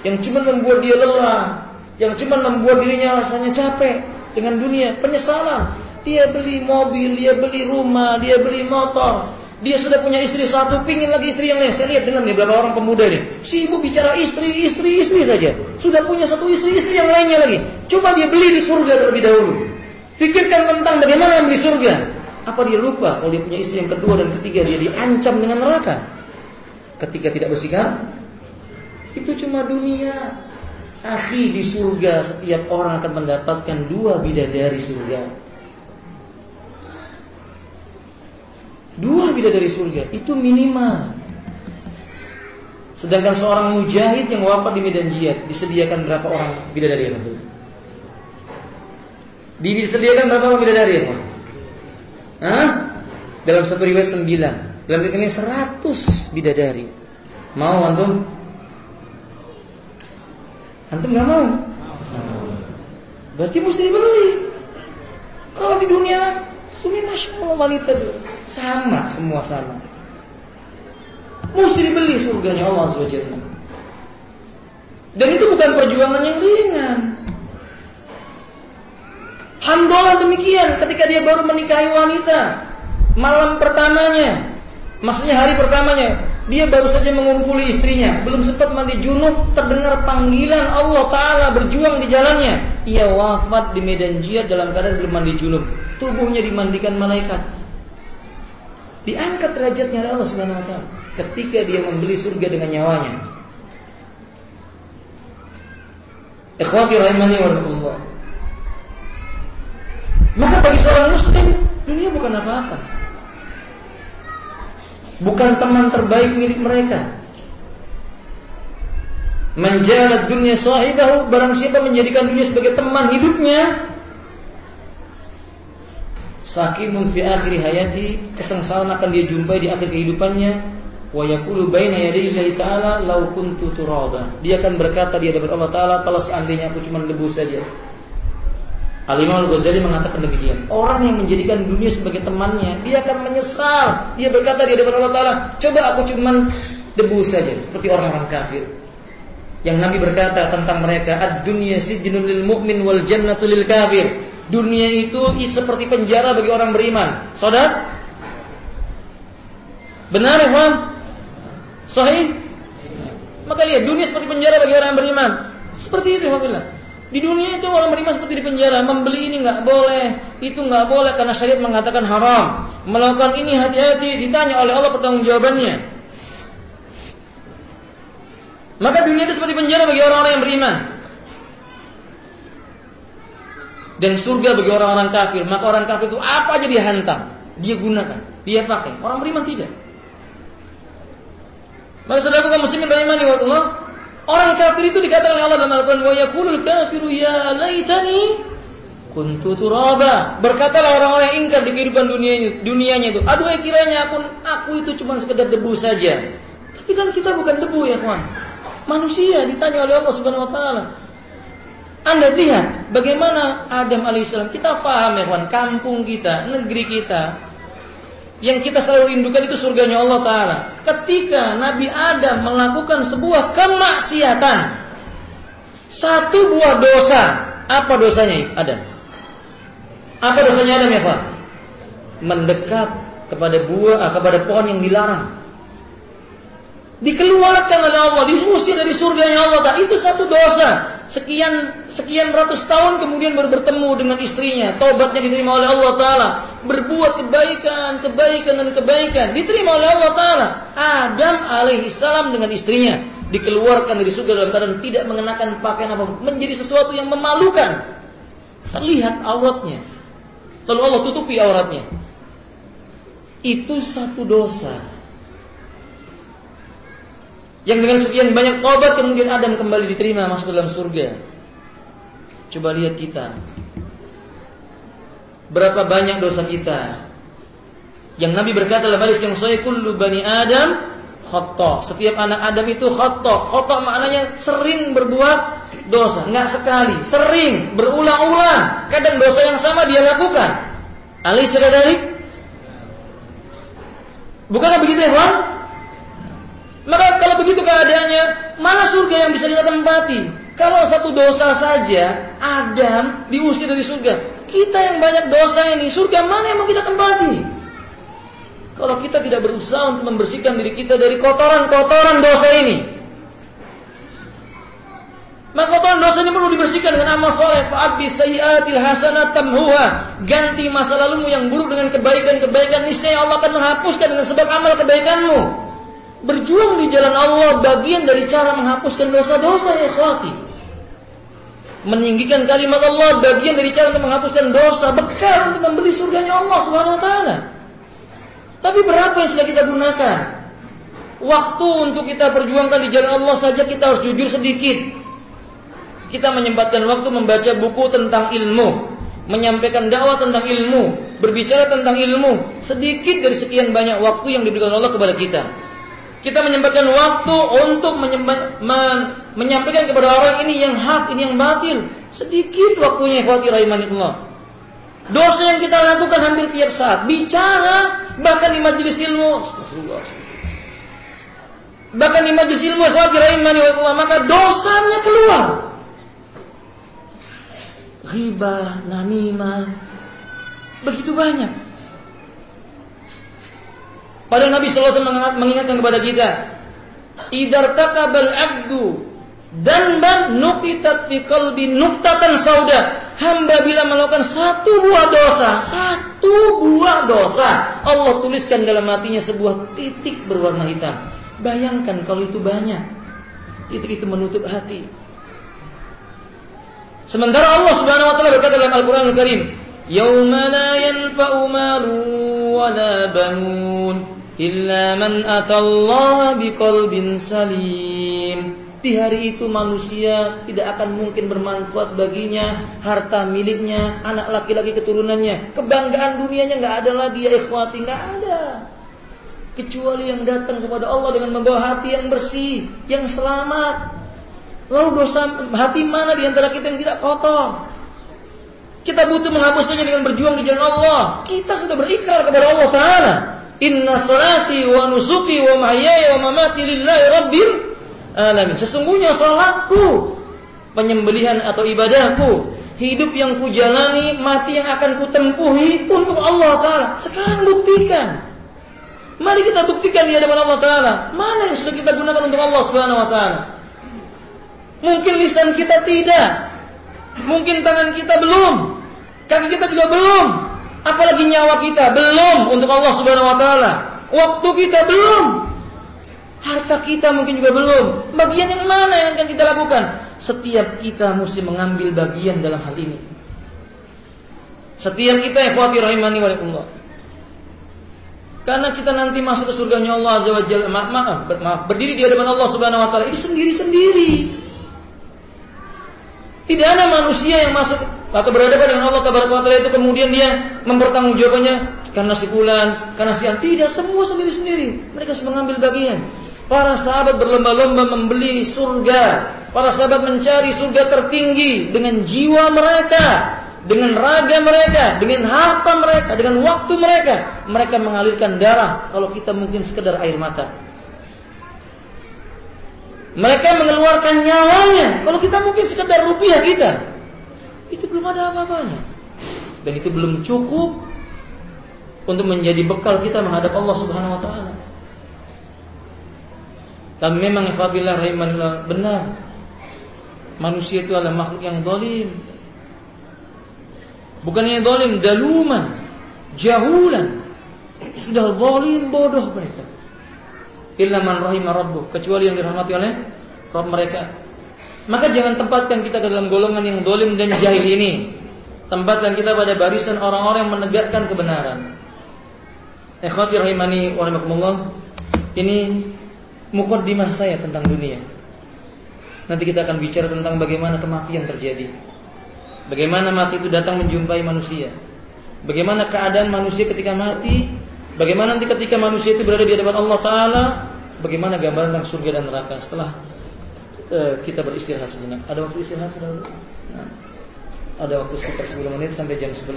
yang cuma membuat dia lelah, yang cuma membuat dirinya rasanya capek dengan dunia, penyesalan. Dia beli mobil, dia beli rumah, dia beli motor, dia sudah punya istri satu, pingin lagi istri yang lain. Saya lihat dengan beberapa orang pemuda ini. Si ibu bicara istri, istri, istri saja. Sudah punya satu istri, istri yang lainnya lagi. Coba dia beli di surga terlebih dahulu. Pikirkan tentang bagaimana membeli surga. Apa dia lupa kalau dia punya istri yang kedua dan ketiga dia diancam dengan neraka. Ketika tidak bersikap, itu cuma dunia. Akhi di surga setiap orang akan mendapatkan dua bidadari surga. Dua bidadari surga itu minimal. Sedangkan seorang mujahid yang wafat di medan jihad disediakan berapa orang bidadari yang itu? Disediakan berapa orang bidadari ya, Hah? Dalam satu riwayat sembilan, dalam riwayat seratus bidadari. Mau antum? Antum nggak mau? Berarti mesti dibeli. Kalau di dunia, ini masya Allah wanita itu sama, semua sama. Mesti dibeli surganya Allah SWT. Dan itu bukan perjuangan yang ringan. Hamdalah demikian ketika dia baru menikahi wanita. Malam pertamanya. Maksudnya hari pertamanya. Dia baru saja mengumpuli istrinya. Belum sempat mandi junub. Terdengar panggilan Allah Ta'ala berjuang di jalannya. Ia wafat di medan jihad dalam keadaan belum mandi junub. Tubuhnya dimandikan malaikat diangkat derajatnya oleh Allah Subhanahu wa taala ketika dia membeli surga dengan nyawanya. Ikhwati rahimani wa Maka bagi seorang muslim dunia bukan apa-apa. Bukan teman terbaik milik mereka. Menjalat dunia sahibahu barang siapa menjadikan dunia sebagai teman hidupnya sakimun fi akhir hayati kesengsaraan akan dia jumpai di akhir kehidupannya. Wa yaqulu baina yadayi ta'ala law kuntu turaba. Dia akan berkata di hadapan Allah taala kalau seandainya aku cuma debu saja Al-Imam Al-Ghazali mengatakan demikian. Orang yang menjadikan dunia sebagai temannya, dia akan menyesal. Dia berkata di hadapan Allah Taala, "Coba aku cuma debu saja, seperti orang-orang kafir." Yang Nabi berkata tentang mereka, "Ad-dunya sijnul lil mu'min wal jannatu lil kafir." Dunia itu seperti penjara bagi orang beriman. Saudara? Benar, Ikhwan? Sahih? Maka lihat, dunia seperti penjara bagi orang beriman. Seperti itu, Alhamdulillah. Di dunia itu orang beriman seperti di penjara, membeli ini nggak boleh, itu nggak boleh karena syariat mengatakan haram. Melakukan ini hati-hati, ditanya oleh Allah pertanggungjawabannya. Maka dunia itu seperti penjara bagi orang-orang yang beriman dan surga bagi orang-orang kafir. Maka orang kafir itu apa aja dia hantam, dia gunakan, dia pakai. Orang beriman tidak. Maka saudara kaum muslimin beriman wa Allah, orang kafir itu dikatakan oleh Allah dalam Al-Qur'an wa yaqulul kafiru ya laitani kuntu turaba. Berkatalah orang-orang yang ingkar di kehidupan dunianya, dunianya itu, aduh kiranya aku aku itu cuma sekedar debu saja. Tapi kan kita bukan debu ya, kawan. Manusia ditanya oleh Allah Subhanahu wa taala. Anda lihat bagaimana Adam alaihissalam. Kita paham ya kawan, kampung kita, negeri kita, yang kita selalu rindukan itu surganya Allah Ta'ala. Ketika Nabi Adam melakukan sebuah kemaksiatan, satu buah dosa, apa dosanya Adam? Apa dosanya Adam ya Pak? Mendekat kepada buah, kepada pohon yang dilarang dikeluarkan oleh Allah, diusir dari surganya Allah. Tak itu satu dosa. Sekian sekian ratus tahun kemudian baru bertemu dengan istrinya, tobatnya diterima oleh Allah Taala, berbuat kebaikan, kebaikan dan kebaikan diterima oleh Allah Taala. Adam alaihissalam dengan istrinya dikeluarkan dari surga dalam keadaan tidak mengenakan pakaian apa menjadi sesuatu yang memalukan. Terlihat auratnya. Lalu Allah tutupi auratnya. Itu satu dosa yang dengan sekian banyak tobat kemudian Adam kembali diterima masuk dalam surga. Coba lihat kita. Berapa banyak dosa kita. Yang Nabi berkata dalam hadis yang sahih kullu bani Adam khata. Setiap anak Adam itu khata. Khata maknanya sering berbuat dosa, enggak sekali, sering, berulang-ulang. Kadang dosa yang sama dia lakukan. Alaysa kadzalik? Bukankah begitu ya, maka kalau begitu keadaannya, mana surga yang bisa kita tempati? Kalau satu dosa saja, Adam diusir dari surga. Kita yang banyak dosa ini, surga mana yang mau kita tempati? Kalau kita tidak berusaha untuk membersihkan diri kita dari kotoran-kotoran dosa ini, maka kotoran dosa ini perlu dibersihkan dengan amal soleh. Fa'abdi sayyatil hasanat tamhuha. Ganti masa lalumu yang buruk dengan kebaikan-kebaikan. Niscaya Allah akan menghapuskan dengan sebab amal kebaikanmu. Berjuang di jalan Allah bagian dari cara menghapuskan dosa-dosa ya ikhwati. Meninggikan kalimat Allah bagian dari cara untuk menghapuskan dosa, bekal untuk membeli surganya Allah Subhanahu. Tapi berapa yang sudah kita gunakan? Waktu untuk kita perjuangkan di jalan Allah saja kita harus jujur sedikit. Kita menyempatkan waktu membaca buku tentang ilmu, menyampaikan dakwah tentang ilmu, berbicara tentang ilmu, sedikit dari sekian banyak waktu yang diberikan Allah kepada kita. Kita menyempatkan waktu untuk menyampaikan kepada orang ini yang hak, ini yang batil. Sedikit waktunya ikhwati rahimanillah. Dosa yang kita lakukan hampir tiap saat. Bicara bahkan di majelis ilmu. Astagfirullah. Bahkan di majelis ilmu ikhwati rahimanillah. Maka dosanya keluar. Riba, namimah. Begitu banyak. Padahal Nabi SAW mengingatkan kepada kita, "Idar takabal abdu dan ban nukitat fi qalbi nuktatan sauda." Hamba bila melakukan satu buah dosa, satu buah dosa, Allah tuliskan dalam hatinya sebuah titik berwarna hitam. Bayangkan kalau itu banyak. Titik itu menutup hati. Sementara Allah Subhanahu wa taala berkata dalam Al-Qur'an Al-Karim, "Yauma la yanfa'u malun wala banun." Illa man atallaha biqalbin salim. Di hari itu manusia tidak akan mungkin bermanfaat baginya harta miliknya, anak laki-laki keturunannya, kebanggaan dunianya nggak ada lagi ya ikhwati nggak ada. Kecuali yang datang kepada Allah dengan membawa hati yang bersih, yang selamat. Lalu dosa hati mana di antara kita yang tidak kotor? Kita butuh menghapuskannya dengan berjuang di jalan Allah. Kita sudah berikrar kepada Allah Taala. Inna salati wa nusuki wa mahyaya wa mamati lillahi rabbil alamin. Sesungguhnya salatku, penyembelihan atau ibadahku, hidup yang kujalani, mati yang akan kutempuhi untuk Allah Ta'ala. Sekarang buktikan. Mari kita buktikan di hadapan Allah Ta'ala. Mana yang sudah kita gunakan untuk Allah Subhanahu Wa Ta'ala. Mungkin lisan kita tidak. Mungkin tangan kita belum. Kaki kita juga belum. Apalagi nyawa kita belum untuk Allah Subhanahu wa taala. Waktu kita belum. Harta kita mungkin juga belum. Bagian yang mana yang akan kita lakukan? Setiap kita mesti mengambil bagian dalam hal ini. Setiap kita yang khawatir rahimani wa. Karena kita nanti masuk ke surganya Allah Azza wa Jalla, maaf, maaf, berdiri di hadapan Allah Subhanahu wa taala itu sendiri-sendiri. Tidak ada manusia yang masuk atau berhadapan dengan Allah Taala itu kemudian dia mempertanggungjawabkannya karena si fulan, karena si tidak semua sendiri-sendiri. Mereka mengambil bagian. Para sahabat berlomba-lomba membeli surga. Para sahabat mencari surga tertinggi dengan jiwa mereka, dengan raga mereka, dengan harta mereka, dengan waktu mereka. Mereka mengalirkan darah kalau kita mungkin sekedar air mata. Mereka mengeluarkan nyawanya kalau kita mungkin sekedar rupiah kita. Itu belum ada apa-apanya. Dan itu belum cukup untuk menjadi bekal kita menghadap Allah Subhanahu wa taala. Tapi memang ikhwabillah rahimanillah benar. Manusia itu adalah makhluk yang zalim. Bukannya zalim, daluman, jahulan. Sudah zalim bodoh mereka. Illa man rahimah rabbuk, kecuali yang dirahmati oleh Rabb mereka. Maka jangan tempatkan kita ke dalam golongan yang zalim dan jahil ini. Tempatkan kita pada barisan orang-orang yang menegakkan kebenaran. Ikhwati rahimani wa Ini mukaddimah saya tentang dunia. Nanti kita akan bicara tentang bagaimana kematian terjadi. Bagaimana mati itu datang menjumpai manusia. Bagaimana keadaan manusia ketika mati. Bagaimana nanti ketika manusia itu berada di hadapan Allah Ta'ala. Bagaimana gambaran tentang surga dan neraka setelah uh, kita beristirahat sejenak. Ada waktu istirahat saudara? Nah, ada waktu sekitar 10 menit sampai jam 11.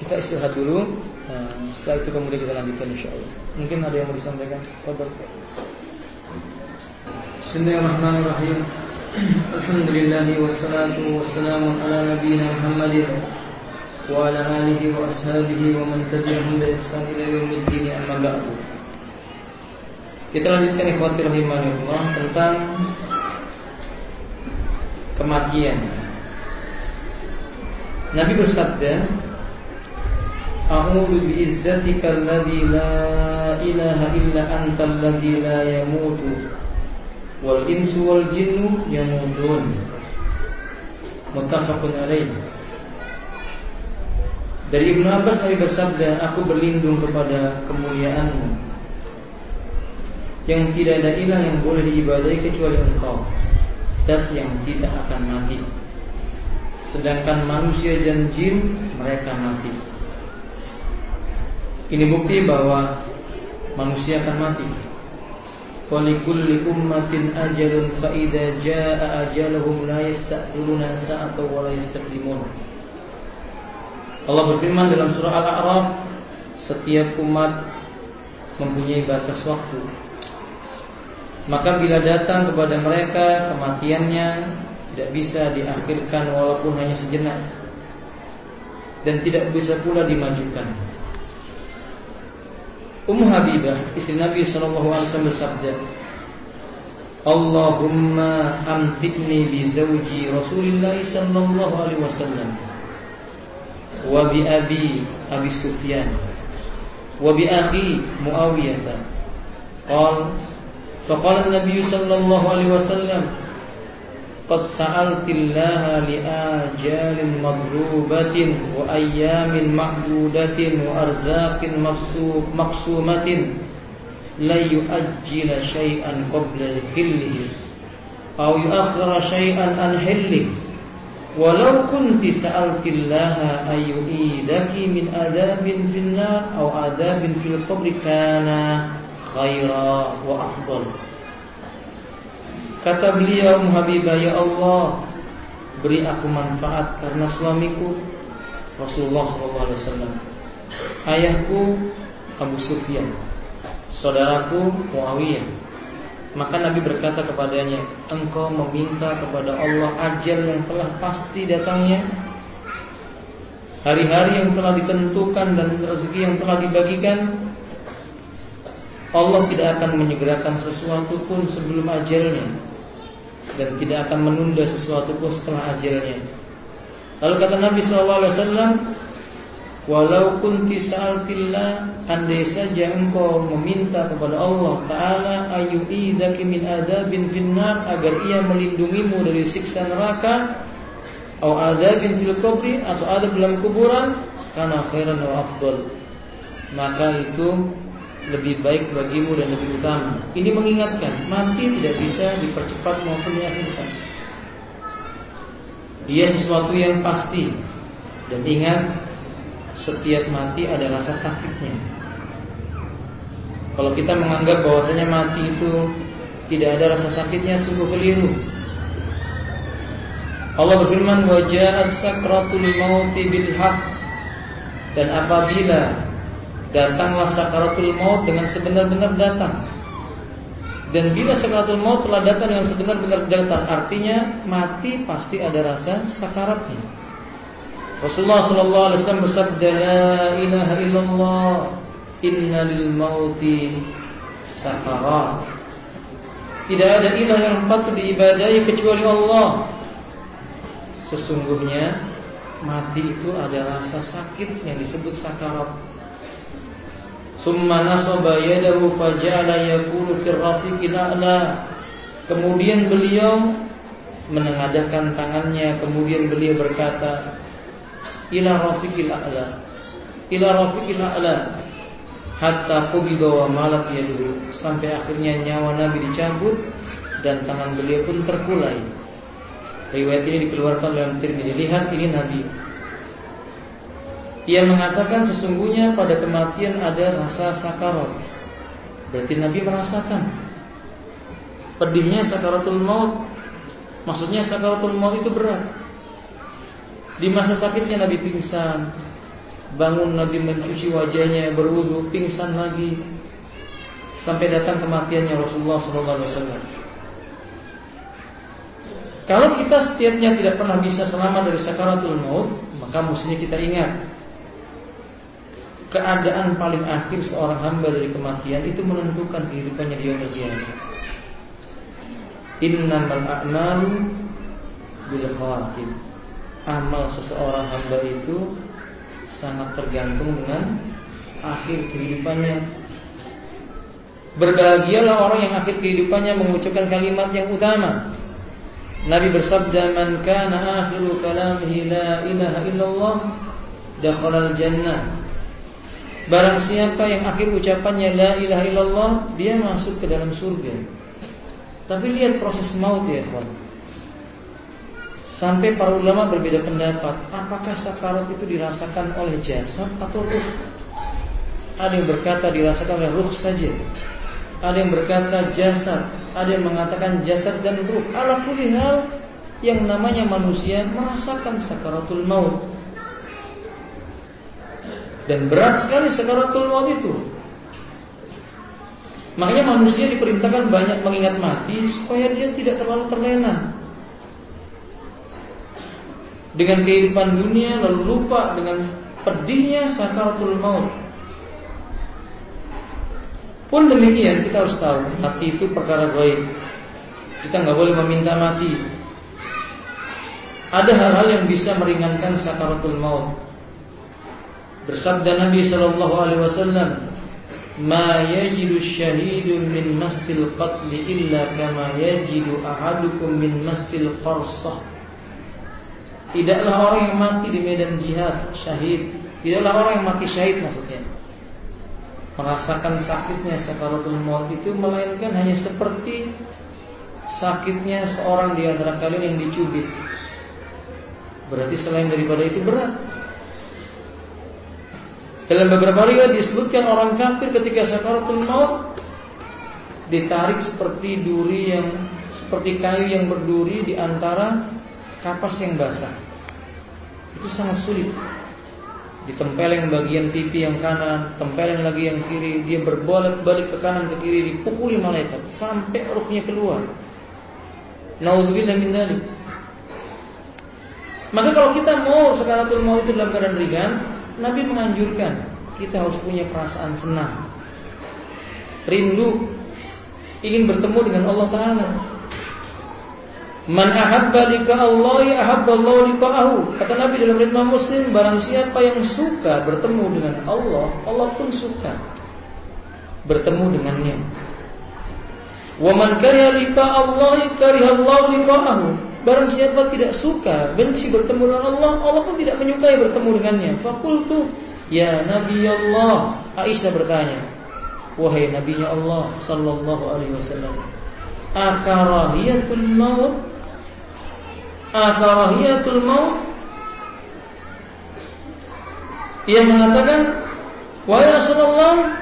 Kita istirahat dulu. Nah, setelah itu kemudian kita lanjutkan insya Allah. Mungkin ada yang mau disampaikan. Bismillahirrahmanirrahim. [CLEARS THROAT] Alhamdulillah wassalatu wassalamu ala nabiyina Muhammadin wa ala alihi wa ashabihi wa man tabi'ahum bi ihsan ila yaumiddin amma ba'du. Kita lanjutkan ikhwati rahimahullah tentang kematian. Nabi bersabda, أعوذ بعزتك الذي لا إله إلا أنت الذي لا يموت والإنس والجن يموتون متفق عليه dari Ibnu Abbas Nabi bersabda, Aku berlindung kepada kemuliaanmu Yang tidak ada ilah yang boleh diibadai kecuali engkau Dan yang tidak akan mati Sedangkan manusia dan jin mereka mati ini bukti bahwa manusia akan mati. Walikulli ummatin ajalun fa idza jaa ajaluhum la yasta'khiruna sa'atan wa la. Allah berfirman dalam surah Al-A'raf, setiap umat mempunyai batas waktu. Maka bila datang kepada mereka kematiannya tidak bisa diakhirkan walaupun hanya sejenak dan tidak bisa pula dimajukan. Ummu Habibah istri Nabi wasallam bersabda Allahumma amtikni bi zawji Rasulullah sallallahu alaihi wasallam وبأبي أبي سفيان وبأخي معاوية قال فقال النبي صلى الله عليه وسلم قد سألت الله لآجال مضروبة وأيام معدودة وأرزاق مقسومة لا يؤجل شيئا قبل حله أو يؤخر شيئا عن حله. Walau kunti sa'altillaha ayu'idaki min adabin finna Atau adabin fil qabri kana khaira wa afdal. Kata beliau Muhabibah ya Allah Beri aku manfaat karena suamiku Rasulullah SAW Ayahku Abu Sufyan. Saudaraku Muawiyah. Maka Nabi berkata kepadanya Engkau meminta kepada Allah ajal yang telah pasti datangnya Hari-hari yang telah ditentukan dan rezeki yang telah dibagikan Allah tidak akan menyegerakan sesuatu pun sebelum ajalnya dan tidak akan menunda sesuatu pun setelah ajalnya. Lalu kata Nabi SAW, Walau kunti sa'altillah Andai saja engkau meminta kepada Allah Ta'ala Ayu'idaki min adabin finnar Agar ia melindungimu dari siksa neraka Atau adabin fil kubri Atau adab dalam kuburan Karena khairan wa afdal Maka itu lebih baik bagimu dan lebih utama. Ini mengingatkan mati tidak bisa dipercepat maupun diakhirkan. Dia sesuatu yang pasti dan ingat setiap mati ada rasa sakitnya. Kalau kita menganggap bahwasanya mati itu tidak ada rasa sakitnya sungguh keliru. Allah berfirman wajah sakratul mauti bil haq dan apabila datanglah sakaratul maut dengan sebenar-benar datang dan bila sakaratul maut telah datang dengan sebenar-benar datang artinya mati pasti ada rasa sakaratnya Rasulullah sallallahu alaihi wasallam bersabda la ilaha illallah inna lil mauti sakarat tidak ada ilah yang patut diibadahi kecuali Allah Sesungguhnya mati itu ada rasa sakit yang disebut sakarat. Summa nasaba yadahu faja'ala yaqulu fir rafiqil a'la. Kemudian beliau menengadahkan tangannya, kemudian beliau berkata, "Ila rafiqil a'la." Ila rafiqil a'la. Hatta qubida wa malat yaduhu. Sampai akhirnya nyawa Nabi dicabut dan tangan beliau pun terkulai. Riwayat ini dikeluarkan dalam Tirmidzi. Lihat ini Nabi. Ia mengatakan sesungguhnya pada kematian ada rasa sakarat. Berarti Nabi merasakan pedihnya sakaratul maut. Maksudnya sakaratul maut itu berat. Di masa sakitnya Nabi pingsan. Bangun Nabi mencuci wajahnya, berwudu, pingsan lagi. Sampai datang kematiannya Rasulullah SAW. Kalau kita setiapnya tidak pernah bisa selamat dari sakaratul maut, maka mestinya kita ingat keadaan paling akhir seorang hamba dari kematian itu menentukan kehidupannya di yaumul qiyamah. Innamal a'malu bil khawatim. Amal seseorang hamba itu sangat tergantung dengan akhir kehidupannya. Berbahagialah orang yang akhir kehidupannya mengucapkan kalimat yang utama Nabi bersabda man kana akhiru kalamihi la ilaha illallah dakhala jannah Barang siapa yang akhir ucapannya la ilaha illallah dia masuk ke dalam surga. Tapi lihat proses maut ya, kawan. Sampai para ulama berbeda pendapat, apakah sakarat itu dirasakan oleh jasad atau ruh? Ada yang berkata dirasakan oleh ruh saja. Ada yang berkata jasad, ada yang mengatakan jasad dan ruh. Ala kulli hal yang namanya manusia merasakan sakaratul maut. Dan berat sekali sakaratul maut itu. Makanya manusia diperintahkan banyak mengingat mati supaya dia tidak terlalu terlena. Dengan kehidupan dunia lalu lupa dengan pedihnya sakaratul maut. Pun demikian kita harus tahu mati itu perkara gaib. Kita nggak boleh meminta mati. Ada hal-hal yang bisa meringankan sakaratul maut. Bersabda Nabi Shallallahu Alaihi Wasallam, "Ma yajidu syahidu min masil qatli illa kama yajidu ahadukum min masil qarsah." Tidaklah orang yang mati di medan jihad syahid, tidaklah orang yang mati syahid maksudnya merasakan sakitnya sakaratul maut itu melainkan hanya seperti sakitnya seorang di antara kalian yang dicubit. Berarti selain daripada itu berat. Dalam beberapa riwayat disebutkan orang kafir ketika sakaratul maut ditarik seperti duri yang seperti kayu yang berduri di antara kapas yang basah. Itu sangat sulit ditempeleng bagian pipi yang kanan, tempeleng lagi yang kiri, dia berbolak-balik ke kanan ke kiri, dipukuli malaikat sampai ruhnya keluar. Naudzubillah min dzalik. Maka kalau kita mau sekaratul mau itu dalam keadaan ringan, Nabi menganjurkan kita harus punya perasaan senang, rindu, ingin bertemu dengan Allah Taala. Man ahabba lika Allah ahabba Allah liqa'ahu. Kata Nabi dalam riwayat Muslim, barang siapa yang suka bertemu dengan Allah, Allah pun suka bertemu dengannya. Wa man kariha lika Allah kariha Allah liqa'ahu. Barang siapa tidak suka benci bertemu dengan Allah, Allah pun tidak menyukai bertemu dengannya. Fakultu ya Nabi Allah. Aisyah bertanya, wahai Nabi Allah sallallahu alaihi wasallam, akarahiyatul maut akarahiyatul maut ia mengatakan wahai Rasulullah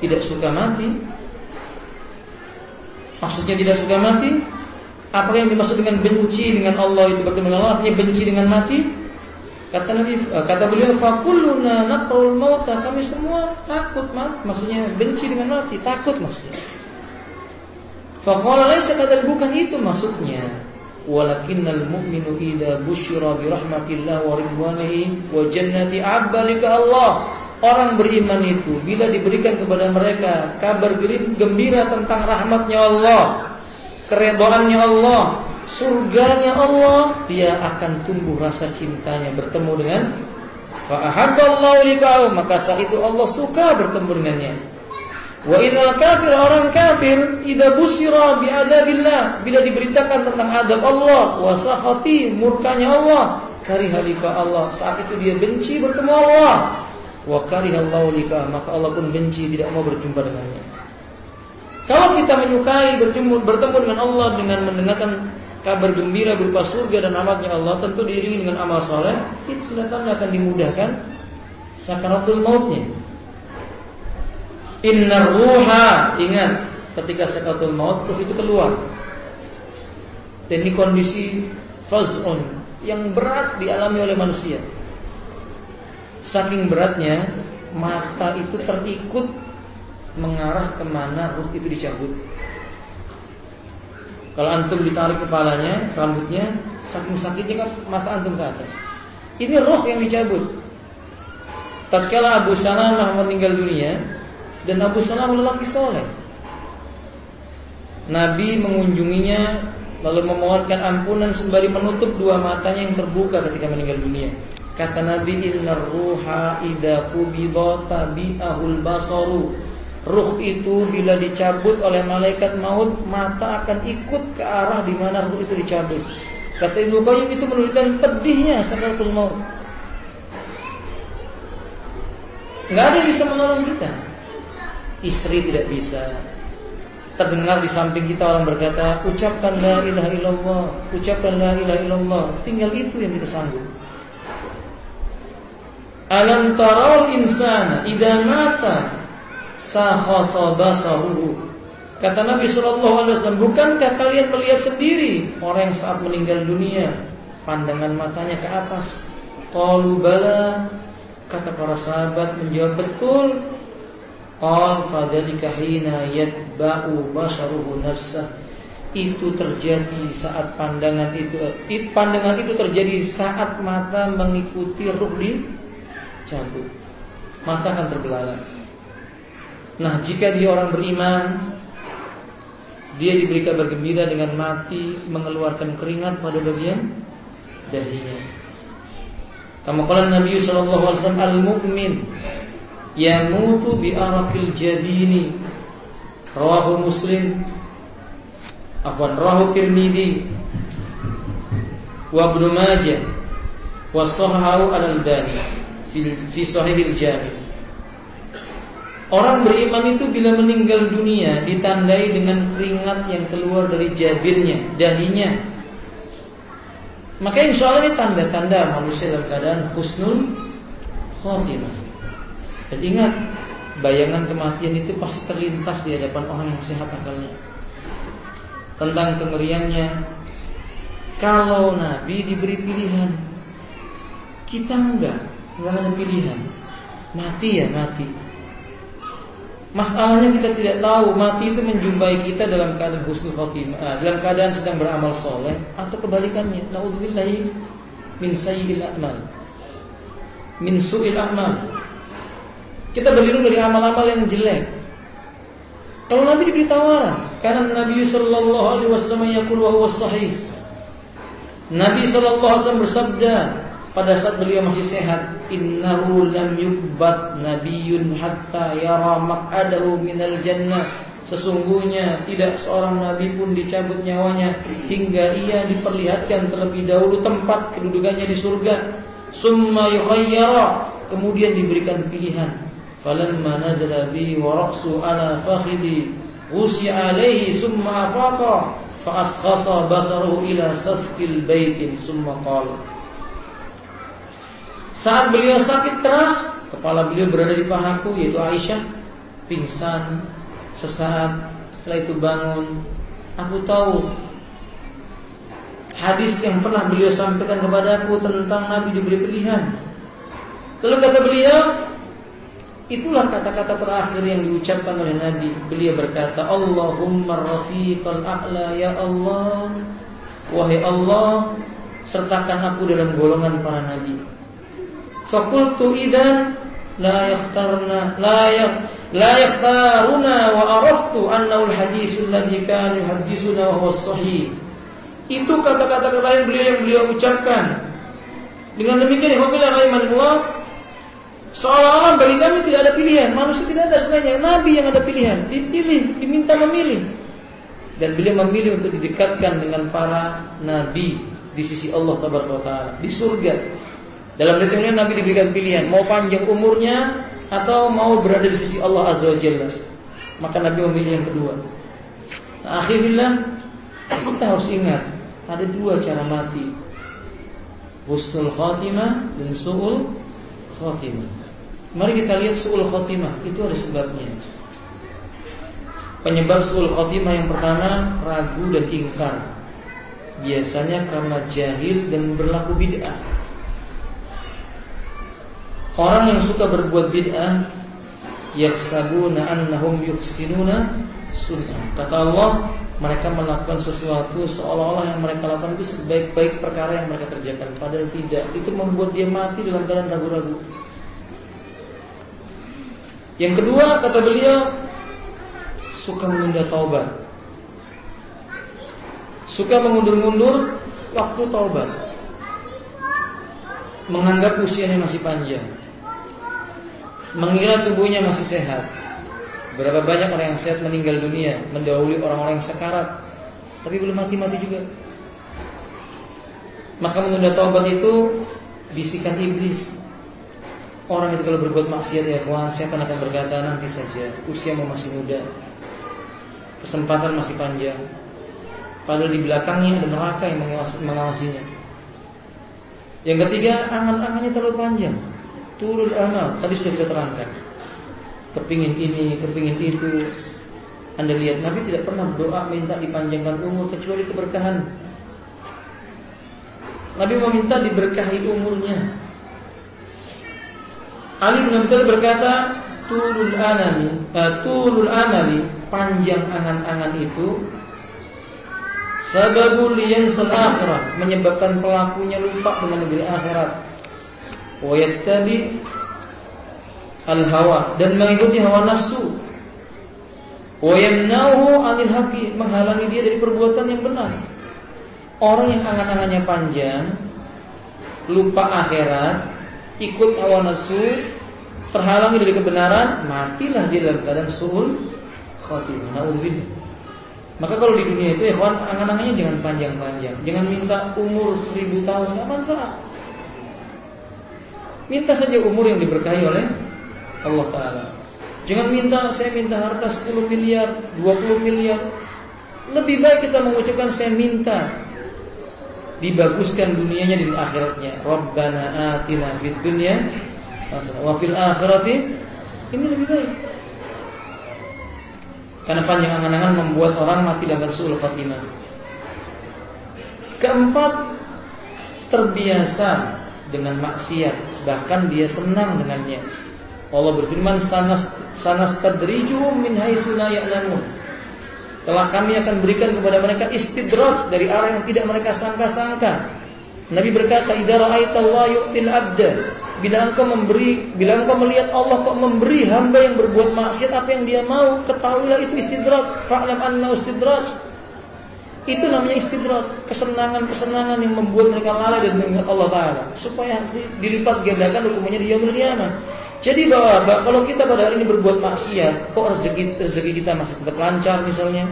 tidak suka mati. Maksudnya tidak suka mati? Apa yang dimaksud dengan benci dengan Allah itu bertemu dengan Allah artinya benci dengan mati? Kata Nabi, eh, kata beliau, "Fakulluna naqrul mauta." Kami semua takut mati, maksudnya benci dengan mati, takut maksudnya. Faqala laisa kadal bukan itu maksudnya. Walakinnal mu'minu idza busyira bi rahmatillah wa ridwanihi wa jannati abbalika Allah. Orang beriman itu bila diberikan kepada mereka kabar gembira tentang rahmatnya Allah, keredoannya Allah, surganya Allah, dia akan tumbuh rasa cintanya bertemu dengan fa'ahabballahu lika'u maka saat itu Allah suka bertemu dengannya. Wa idzal kafir orang kafir idza busira bi adabillah bila diberitakan tentang adab Allah wa sakhati murkanya Allah karihalika Allah saat itu dia benci bertemu Allah wa karihallahu lika maka Allah pun benci tidak mau berjumpa dengannya. Kalau kita menyukai bertemu, bertemu dengan Allah dengan mendengarkan kabar gembira berupa surga dan amatnya Allah tentu diiringi dengan amal soleh itu tanda akan dimudahkan sakaratul mautnya. Inna ruha ingat ketika sakaratul maut ruh itu keluar. Dan ini kondisi fazun yang berat dialami oleh manusia. Saking beratnya mata itu terikut mengarah ke mana ruh itu dicabut. Kalau antum ditarik kepalanya, rambutnya, saking sakitnya kan mata antum ke atas. Ini roh yang dicabut. Tatkala Abu Salamah meninggal dunia dan Abu Salamah lelaki soleh. Nabi mengunjunginya lalu memohonkan ampunan sembari menutup dua matanya yang terbuka ketika meninggal dunia. Kata Nabi innar ruha tabi'ahul basaru. Ruh itu bila dicabut oleh malaikat maut, mata akan ikut ke arah di mana ruh itu dicabut. Kata Ibnu Qayyim itu menunjukkan pedihnya sakaratul maut. Enggak ada yang bisa menolong kita. Istri tidak bisa. Terdengar di samping kita orang berkata, ucapkan la ilaha illallah, ucapkan la ilaha illallah. Tinggal itu yang kita sanggup. Alam taral insana idza mata sakhasa basaruhu. Kata Nabi sallallahu alaihi wasallam, bukankah kalian melihat sendiri orang yang saat meninggal dunia pandangan matanya ke atas? Qalu bala. Kata para sahabat menjawab betul. Qal fadzalika hina yatba'u basaruhu nafsah. Itu terjadi saat pandangan itu pandangan itu terjadi saat mata mengikuti ruh di cabut. Mata akan terbelalak. Nah jika dia orang beriman dia diberi kabar gembira dengan mati mengeluarkan keringat pada bagian dahinya. Kama qala Nabi sallallahu alaihi wasallam al-mu'min yamutu bi araqil jadini rawahu muslim afwan rawahu tirmidzi wa ibnu majah wa sahahu al-albani fi sahihil jami. Orang beriman itu bila meninggal dunia ditandai dengan keringat yang keluar dari jabirnya, dahinya. Maka insya Allah ini tanda-tanda manusia dalam keadaan husnul khotimah. Dan ingat, bayangan kematian itu pasti terlintas di hadapan orang yang sehat akalnya. Tentang kengeriannya, kalau Nabi diberi pilihan, kita enggak nggak ada pilihan. Mati ya mati. Masalahnya kita tidak tahu mati itu menjumpai kita dalam keadaan husnul khotimah, eh, dalam keadaan sedang beramal soleh atau kebalikannya. Nauzubillahi min sayyidil a'mal. Min su'il a'mal. Kita berlindung dari amal-amal yang jelek. Kalau Nabi diberi tawaran, karena Nabi Sallallahu Alaihi Wasallam yang wa sahih. Nabi Sallallahu Alaihi Wasallam bersabda, pada saat beliau masih sehat innahu lam yubbat nabiyyun hatta yara maq'adahu minal jannah sesungguhnya tidak seorang nabi pun dicabut nyawanya hingga ia diperlihatkan terlebih dahulu tempat kedudukannya di surga summa yukhayyara kemudian diberikan pilihan bi wa ra'su ala fakhidi usi alaihi summa afaqa fa asghasa basaruhu ila safkil baitin summa qala saat beliau sakit keras, kepala beliau berada di pahaku yaitu Aisyah. pingsan sesaat setelah itu bangun aku tahu hadis yang pernah beliau sampaikan kepadaku tentang Nabi diberi pilihan lalu kata beliau itulah kata-kata terakhir yang diucapkan oleh Nabi beliau berkata Allahumma rafiqal a'la ya Allah wahai Allah sertakan aku dalam golongan para nabi fakultu idan la yakhtarna la la yakhtaruna wa araftu annahu al-hadis alladhi kana yuhaddisuna wa huwa sahih. Itu kata-kata yang beliau yang beliau ucapkan. Dengan demikian Allah seolah-olah bagi kami tidak ada pilihan, manusia tidak ada selainnya, nabi yang ada pilihan, dipilih, diminta memilih. Dan beliau memilih untuk didekatkan dengan para nabi di sisi Allah Taala di surga. Dalam detiknya Nabi diberikan pilihan, mau panjang umurnya atau mau berada di sisi Allah Azza wa Jalla. Maka Nabi memilih yang kedua. Nah, akhirnya kita harus ingat ada dua cara mati. Husnul khatimah dan su'ul khatimah. Mari kita lihat su'ul khatimah, itu ada sebabnya. Penyebab su'ul khatimah yang pertama ragu dan ingkar. Biasanya karena jahil dan berlaku bid'ah. Orang yang suka berbuat bid'ah yaksabuna annahum yuhsinuna sunnah. Kata Allah, mereka melakukan sesuatu seolah-olah yang mereka lakukan itu sebaik-baik perkara yang mereka kerjakan padahal tidak. Itu membuat dia mati dalam keadaan ragu-ragu. Yang kedua kata beliau suka menunda taubat. Suka mengundur-undur waktu taubat. Menganggap usianya masih panjang mengira tubuhnya masih sehat. Berapa banyak orang yang sehat meninggal dunia, mendahului orang-orang yang sekarat, tapi belum mati-mati juga. Maka menunda taubat itu bisikan iblis. Orang itu kalau berbuat maksiat ya kawan, setan akan berkata nanti saja, usiamu masih muda, kesempatan masih panjang. Padahal di belakangnya ada neraka yang mengawasinya. Yang ketiga, angan-angannya terlalu panjang. Turul amal. Tadi sudah kita terangkan. Kepingin ini kepingin itu. Anda lihat Nabi tidak pernah berdoa minta dipanjangkan umur kecuali keberkahan. Nabi meminta diberkahi umurnya Ali bin Abi berkata turul anami uh, turul amali panjang angan-angan itu sababul yansal akhirat menyebabkan pelakunya lupa dengan negeri akhirat. Wa yattabi al hawa dan mengikuti hawa nafsu. Wa yamnahu anil haqi menghalangi dia dari perbuatan yang benar. Orang yang angan-angannya panjang lupa akhirat ikut hawa nafsu terhalangi dari kebenaran matilah dia dalam keadaan suhul khatimah naudzubillah. Maka kalau di dunia itu ya kawan angan-angannya jangan panjang-panjang. Jangan minta umur seribu tahun nggak manfaat? Minta saja umur yang diberkahi oleh Allah Ta'ala. Jangan minta, saya minta harta 10 miliar, 20 miliar. Lebih baik kita mengucapkan saya minta Dibaguskan dunianya dan akhiratnya. Rabbana atina fid dunya Wa fil akhirati. Ini lebih baik. Karena panjang angan-angan membuat orang mati dengan suul khatimah. Keempat Terbiasa dengan maksiat, bahkan dia senang dengannya. Allah berfirman sanas sanas tadrijuhum min haitsu la ya'lamun. Telah kami akan berikan kepada mereka istidraj dari arah yang tidak mereka sangka-sangka. Nabi berkata, "Idza Allah yu'til 'abda." Bila engkau memberi, bila engkau melihat Allah kok memberi hamba yang berbuat maksiat apa yang dia mau, ketahuilah itu istidraj. Fa'lam anna istidraj. Itu namanya istidrat, kesenangan-kesenangan yang membuat mereka lalai dan mengingat Allah Taala supaya dilipat gandakan hukumannya di yaumul qiyamah. Jadi bahwa kalau kita pada hari ini berbuat maksiat, kok rezeki rezeki kita masih tetap lancar misalnya,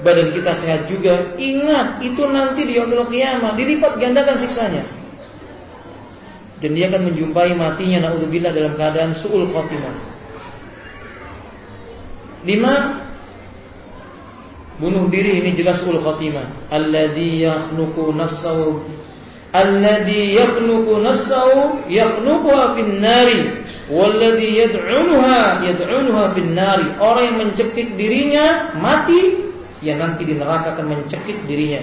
badan kita sehat juga, ingat itu nanti di yaumul qiyamah dilipat gandakan siksanya. Dan dia akan menjumpai matinya naudzubillah dalam keadaan suul khotimah. Lima Bunuh diri ini jelas ul khatimah. Alladhi yakhluqu nafsahu Alladhi yakhluqu nafsahu yakhluquha fin nari Walladhi yad'unha yad'unha bin nari. Orang yang mencekik dirinya mati, ya nanti di neraka akan mencekik dirinya.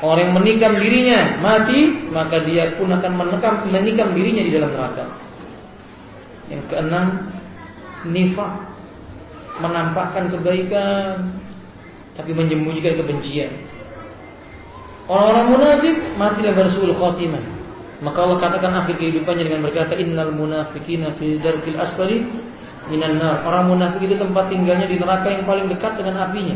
Orang yang menikam dirinya mati, maka dia pun akan menekam, menikam dirinya di dalam neraka. Yang keenam, nifak menampakkan kebaikan tapi menyembunyikan kebencian. Orang-orang munafik mati dalam rasul khotimah. Maka Allah katakan akhir kehidupannya dengan berkata innal munafiqina fi darkil asfali minan nar. Orang munafik itu tempat tinggalnya di neraka yang paling dekat dengan apinya.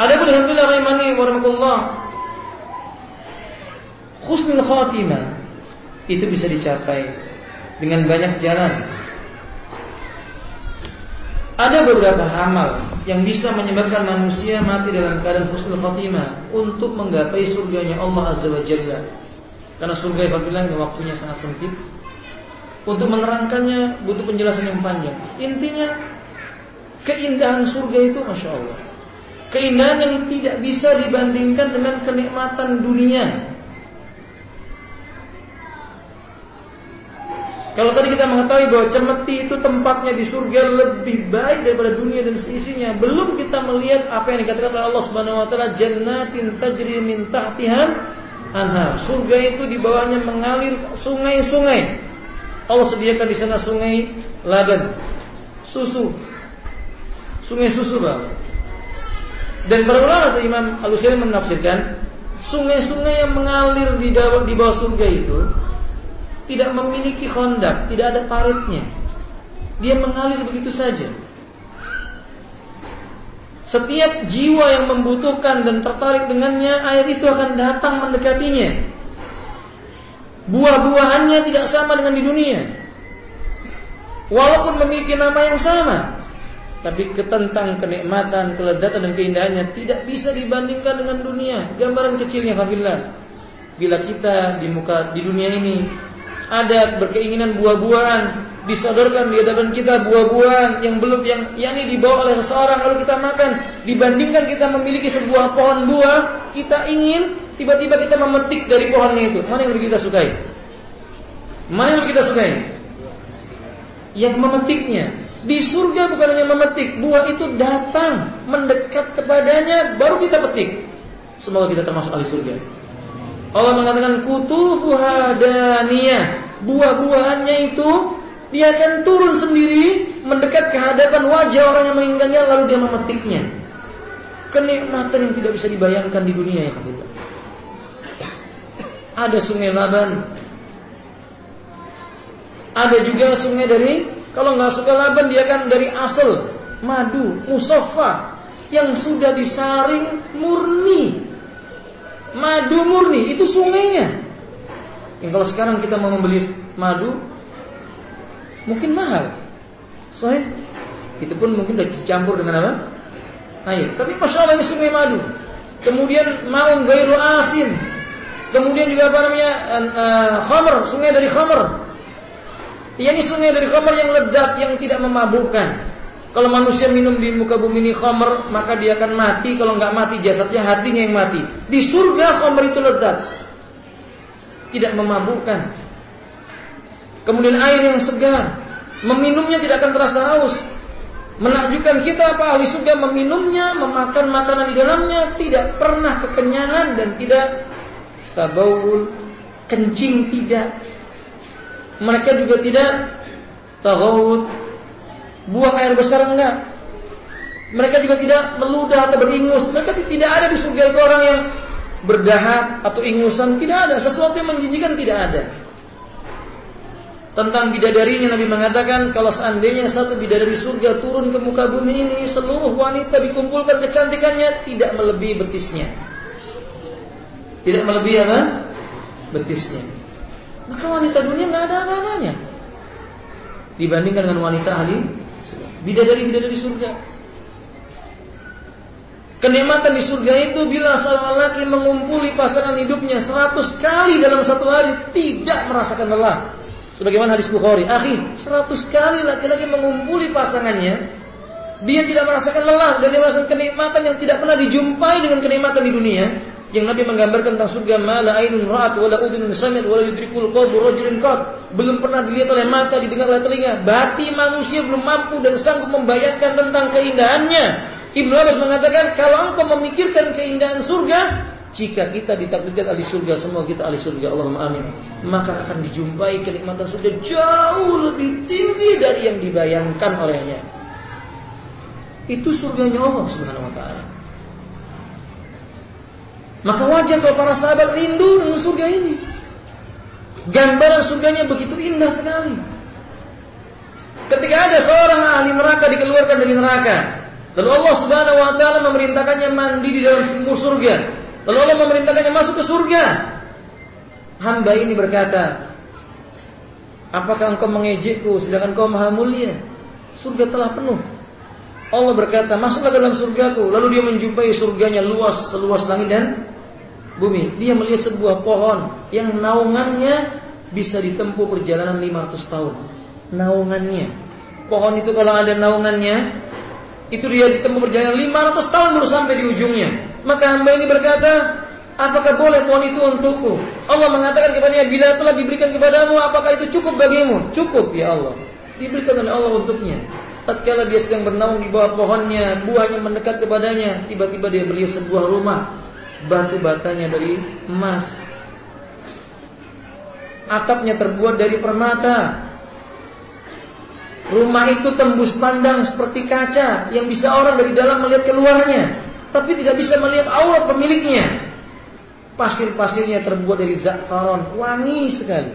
Ada pun alhamdulillah rahimani warahmatullah. Husnul khatimah itu bisa dicapai dengan banyak jalan. Ada beberapa amal yang bisa menyebabkan manusia mati dalam keadaan husnul khatimah untuk menggapai surganya Allah Azza wa Jalla. Karena surga yang bilang waktunya sangat sempit. Untuk menerangkannya butuh penjelasan yang panjang. Intinya keindahan surga itu masya Allah. Keindahan yang tidak bisa dibandingkan dengan kenikmatan dunia. Kalau tadi kita mengetahui bahwa cemeti itu tempatnya di surga lebih baik daripada dunia dan seisinya, belum kita melihat apa yang dikatakan oleh Allah Subhanahu wa taala jannatin tajri min tahtiha anhar. Surga itu di bawahnya mengalir sungai-sungai. Allah sediakan di sana sungai laban, susu. Sungai susu, Bang. Dan para ulama Imam Al-Utsaimin menafsirkan sungai-sungai yang mengalir di bawah, di bawah surga itu tidak memiliki kondak, tidak ada paritnya. Dia mengalir begitu saja. Setiap jiwa yang membutuhkan dan tertarik dengannya, air itu akan datang mendekatinya. Buah-buahannya tidak sama dengan di dunia. Walaupun memiliki nama yang sama, tapi ketentang kenikmatan, keledatan dan keindahannya tidak bisa dibandingkan dengan dunia. Gambaran kecilnya Alhamdulillah. Bila kita di muka di dunia ini ada berkeinginan buah-buahan. Disodorkan di hadapan kita buah-buahan yang belum yang yakni dibawa oleh seseorang. Lalu kita makan. Dibandingkan kita memiliki sebuah pohon buah kita ingin tiba-tiba kita memetik dari pohonnya itu. Mana yang lebih kita sukai? Mana yang lebih kita sukai? Yang memetiknya. Di surga bukan hanya memetik buah itu datang mendekat kepadanya baru kita petik. Semoga kita termasuk ahli surga Allah mengatakan kutufuha daniyah. Buah-buahannya itu dia akan turun sendiri mendekat ke hadapan wajah orang yang meninggalnya lalu dia memetiknya. Kenikmatan yang tidak bisa dibayangkan di dunia ya kita. Ada sungai Laban. Ada juga sungai dari kalau nggak suka Laban dia kan dari asal madu, musafa yang sudah disaring murni Madu murni itu sungainya. Yang kalau sekarang kita mau membeli madu mungkin mahal. Soalnya itu pun mungkin sudah dicampur dengan apa? Air. Tapi masya Allah ini sungai madu. Kemudian maun gairu asin. Kemudian juga apa namanya? Uh, khamr, sungai dari khamr. ini sungai dari khamr yang ledat yang tidak memabukkan. Kalau manusia minum di muka bumi ini khamr, maka dia akan mati. Kalau nggak mati jasadnya, hatinya yang mati. Di surga khamr itu lezat. Tidak memabukkan. Kemudian air yang segar. Meminumnya tidak akan terasa haus. Menakjubkan kita apa ahli surga meminumnya, memakan makanan di dalamnya tidak pernah kekenyangan dan tidak tabawul, kencing tidak. Mereka juga tidak tagawud, buang air besar enggak. Mereka juga tidak meludah atau beringus. Mereka tidak ada di surga itu orang yang berdahak atau ingusan. Tidak ada. Sesuatu yang menjijikan tidak ada. Tentang bidadarinya Nabi mengatakan kalau seandainya satu bidadari surga turun ke muka bumi ini seluruh wanita dikumpulkan kecantikannya tidak melebihi betisnya. Tidak melebihi apa? Betisnya. Maka wanita dunia nggak ada apa-apanya dibandingkan dengan wanita ahli Bidadari-bidadari surga. Kenikmatan di surga itu bila seorang laki mengumpuli pasangan hidupnya 100 kali dalam satu hari tidak merasakan lelah. Sebagaimana hadis Bukhari, akhi, 100 kali laki-laki mengumpuli pasangannya, dia tidak merasakan lelah dan dia merasakan kenikmatan yang tidak pernah dijumpai dengan kenikmatan di dunia. Yang Nabi menggambarkan tentang surga mala ainun ra'at wala udhunun sami'at wala yudrikul qalbu rajulin qat belum pernah dilihat oleh mata didengar oleh telinga. Bati manusia belum mampu dan sanggup membayangkan tentang keindahannya. Ibnu Abbas mengatakan kalau engkau memikirkan keindahan surga jika kita ditakdirkan ahli surga semua kita ahli surga. Allahumma amin. Maka akan dijumpai kenikmatan surga jauh lebih tinggi dari yang dibayangkan olehnya. Itu surganya Allah Subhanahu wa taala maka wajar kalau para sahabat rindu dengan surga ini. Gambaran surganya begitu indah sekali. Ketika ada seorang ahli neraka dikeluarkan dari neraka, lalu Allah Subhanahu wa taala memerintahkannya mandi di dalam sumur surga. Lalu Allah memerintahkannya masuk ke surga. Hamba ini berkata, Apakah engkau mengejekku sedangkan kau maha mulia? Surga telah penuh. Allah berkata, masuklah dalam surgaku. Lalu dia menjumpai surganya luas seluas langit dan bumi. Dia melihat sebuah pohon yang naungannya bisa ditempuh perjalanan 500 tahun. Naungannya. Pohon itu kalau ada naungannya, itu dia ditempuh perjalanan 500 tahun baru sampai di ujungnya. Maka hamba ini berkata, apakah boleh pohon itu untukku? Allah mengatakan kepadanya, bila telah diberikan kepadamu, apakah itu cukup bagimu? Cukup ya Allah. Diberikan oleh Allah untuknya. Tatkala dia sedang bernaung di bawah pohonnya, buahnya mendekat kepadanya, tiba-tiba dia melihat sebuah rumah, batu batanya dari emas. Atapnya terbuat dari permata. Rumah itu tembus pandang seperti kaca yang bisa orang dari dalam melihat keluarnya, tapi tidak bisa melihat aurat pemiliknya. Pasir-pasirnya terbuat dari za'faron, wangi sekali.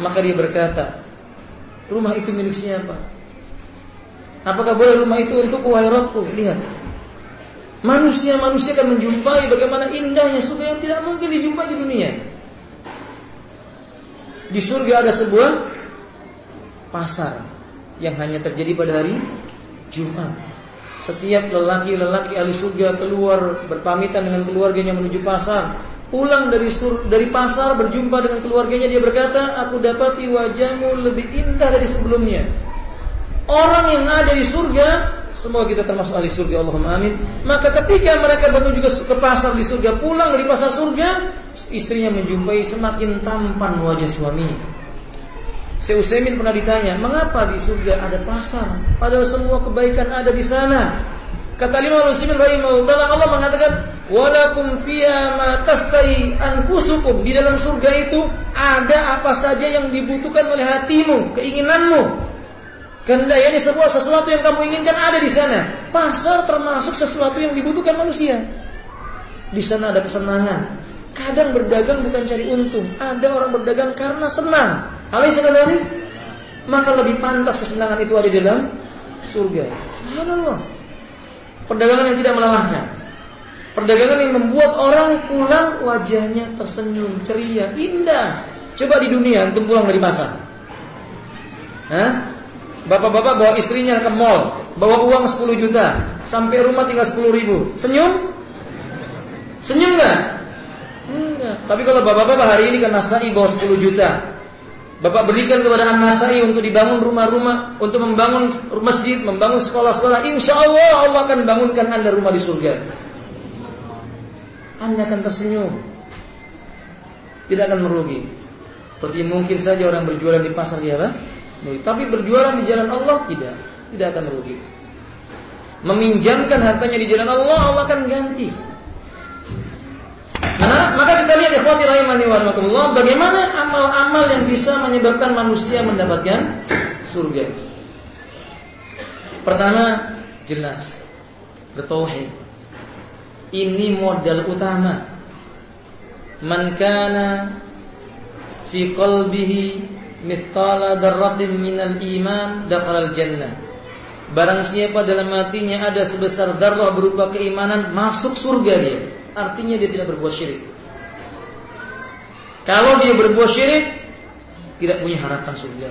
Maka dia berkata, rumah itu milik siapa? Apakah boleh rumah itu untuk wahai Rabbku? Lihat. Manusia-manusia akan menjumpai bagaimana indahnya surga yang tidak mungkin dijumpai di dunia. Di surga ada sebuah pasar yang hanya terjadi pada hari Jumat. Setiap lelaki-lelaki ahli surga keluar berpamitan dengan keluarganya menuju pasar. Pulang dari sur, dari pasar berjumpa dengan keluarganya dia berkata, "Aku dapati wajahmu lebih indah dari sebelumnya." Orang yang ada di surga Semoga kita termasuk ahli surga Allahumma amin Maka ketika mereka menuju ke pasar di surga Pulang dari pasar surga Istrinya menjumpai semakin tampan wajah suami Syekh pernah ditanya, mengapa di surga ada pasar? Padahal semua kebaikan ada di sana. Kata Imam Utsaimin rahimahullah Allah mengatakan, "Walakum fiha ma tastai anfusukum." Di dalam surga itu ada apa saja yang dibutuhkan oleh hatimu, keinginanmu. Ini sebuah sesuatu yang kamu inginkan ada di sana. Pasar termasuk sesuatu yang dibutuhkan manusia. Di sana ada kesenangan. Kadang berdagang bukan cari untung. Ada orang berdagang karena senang. Alaihi sekali maka lebih pantas kesenangan itu ada di dalam surga. Subhanallah. Perdagangan yang tidak melelahkan. Perdagangan yang membuat orang pulang wajahnya tersenyum, ceria, indah. Coba di dunia untuk pulang dari pasar. Hah? Bapak-bapak bawa istrinya ke mall, bawa uang 10 juta, sampai rumah tinggal 10 ribu. Senyum? Senyum nggak? Enggak. Tapi kalau bapak-bapak hari ini kan Nasai bawa 10 juta, Bapak berikan kepada An-Nasai untuk dibangun rumah-rumah, untuk membangun masjid, membangun sekolah-sekolah. Insya Allah Allah akan bangunkan anda rumah di surga. Anda akan tersenyum. Tidak akan merugi. Seperti mungkin saja orang berjualan di pasar ya, Pak tapi berjualan di jalan Allah tidak, tidak akan merugi. Meminjamkan hartanya di jalan Allah, Allah akan ganti. Nah, maka kita lihat ikhwati rahimani wa rahmatullah bagaimana amal-amal yang bisa menyebabkan manusia mendapatkan surga. Pertama, jelas bertauhid. Ini modal utama. Man kana fi qalbihi mithqala darratin minal iman dakhalal jannah. Barang siapa dalam hatinya ada sebesar darah berupa keimanan masuk surga dia. Artinya dia tidak berbuat syirik. Kalau dia berbuat syirik tidak punya harapan surga.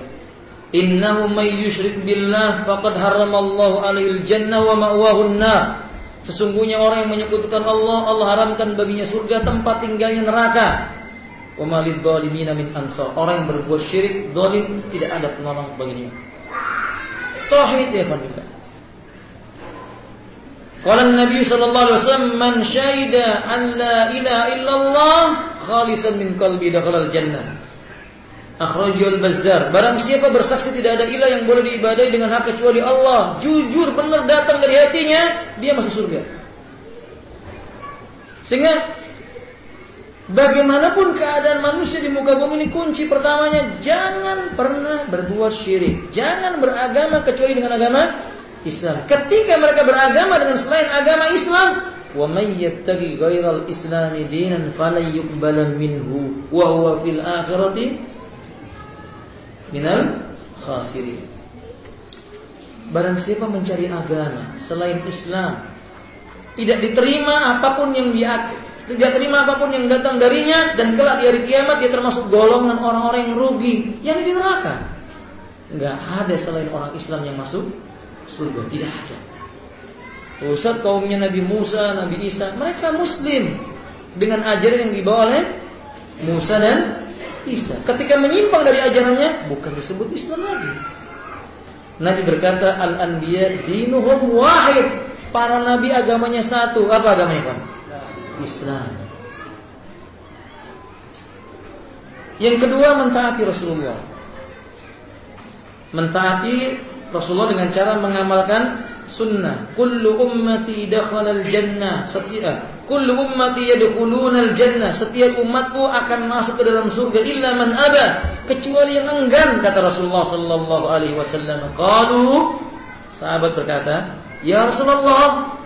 Innahu may yusyrik billah faqad haramallahu alaihi jannah wa ma'wahu nar. Sesungguhnya orang yang menyekutukan Allah, Allah haramkan baginya surga tempat tinggalnya neraka. Umalid zalimina min. Orang yang berbuat syirik, zalim tidak ada penolong baginya. Tauhid ya Pak Qala Nabi sallallahu man syahida an la ilaha illallah khalisan min qalbi dakhala jannah. Akhrajul Bazzar. Barang siapa bersaksi tidak ada ilah yang boleh diibadai dengan hak kecuali Allah, jujur benar datang dari hatinya, dia masuk surga. Sehingga bagaimanapun keadaan manusia di muka bumi ini kunci pertamanya jangan pernah berbuat syirik, jangan beragama kecuali dengan agama Islam. Ketika mereka beragama dengan selain agama Islam, wa may yattaqi ghairal islami dinan falan yuqbala minhu wa huwa fil akhirati minal khasirin. Barang siapa mencari agama selain Islam tidak diterima apa pun yang dia tidak terima apa pun yang datang darinya dan kelak di hari kiamat dia termasuk golongan orang-orang yang rugi yang di neraka. Enggak ada selain orang Islam yang masuk surga tidak ada. Ustaz kaumnya Nabi Musa, Nabi Isa, mereka muslim dengan ajaran yang dibawa oleh Musa dan Isa. Ketika menyimpang dari ajarannya, bukan disebut Islam lagi. Nabi berkata, Al-Anbiya dinuhum wahid. Para nabi agamanya satu. Apa agamanya, Pak? Islam. Yang kedua, mentaati Rasulullah. Mentaati Rasulullah dengan cara mengamalkan sunnah. Kullu ummati dakhalal jannah. Setiap kullu ummati yadkhulunal jannah. Setiap umatku akan masuk ke dalam surga illa man aba, kecuali yang enggan kata Rasulullah sallallahu alaihi wasallam. Qalu sahabat berkata, "Ya Rasulullah,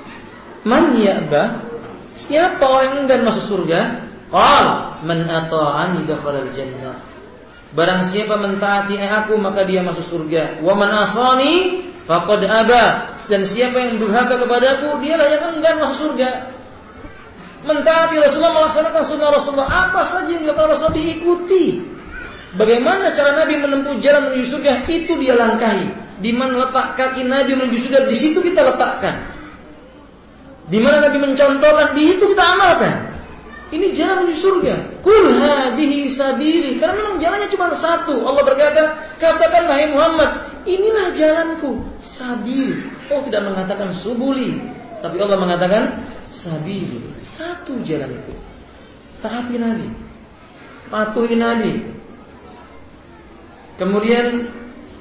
man ya'ba?" Siapa yang enggan masuk surga? Qal, man ata'ani dakhalal jannah. Barang siapa mentaati aku maka dia masuk surga. Wa man asani faqad aba. Dan siapa yang durhaka kepadaku dialah yang enggan masuk surga. Mentaati Rasulullah melaksanakan sunnah Rasulullah apa saja yang dilakukan Rasulullah diikuti. Bagaimana cara Nabi menempuh jalan menuju surga itu dia langkahi. Di mana letak kaki Nabi menuju surga di situ kita letakkan. Di mana Nabi mencontohkan di itu kita amalkan. Ini jalan menuju surga. Kul hadihi sabili. Karena memang jalannya cuma satu. Allah berkata, katakanlah hai Muhammad, inilah jalanku, sabil. Oh tidak mengatakan subuli, tapi Allah mengatakan sabili. Satu jalan itu. Taati Nabi. Patuhi Nabi. Kemudian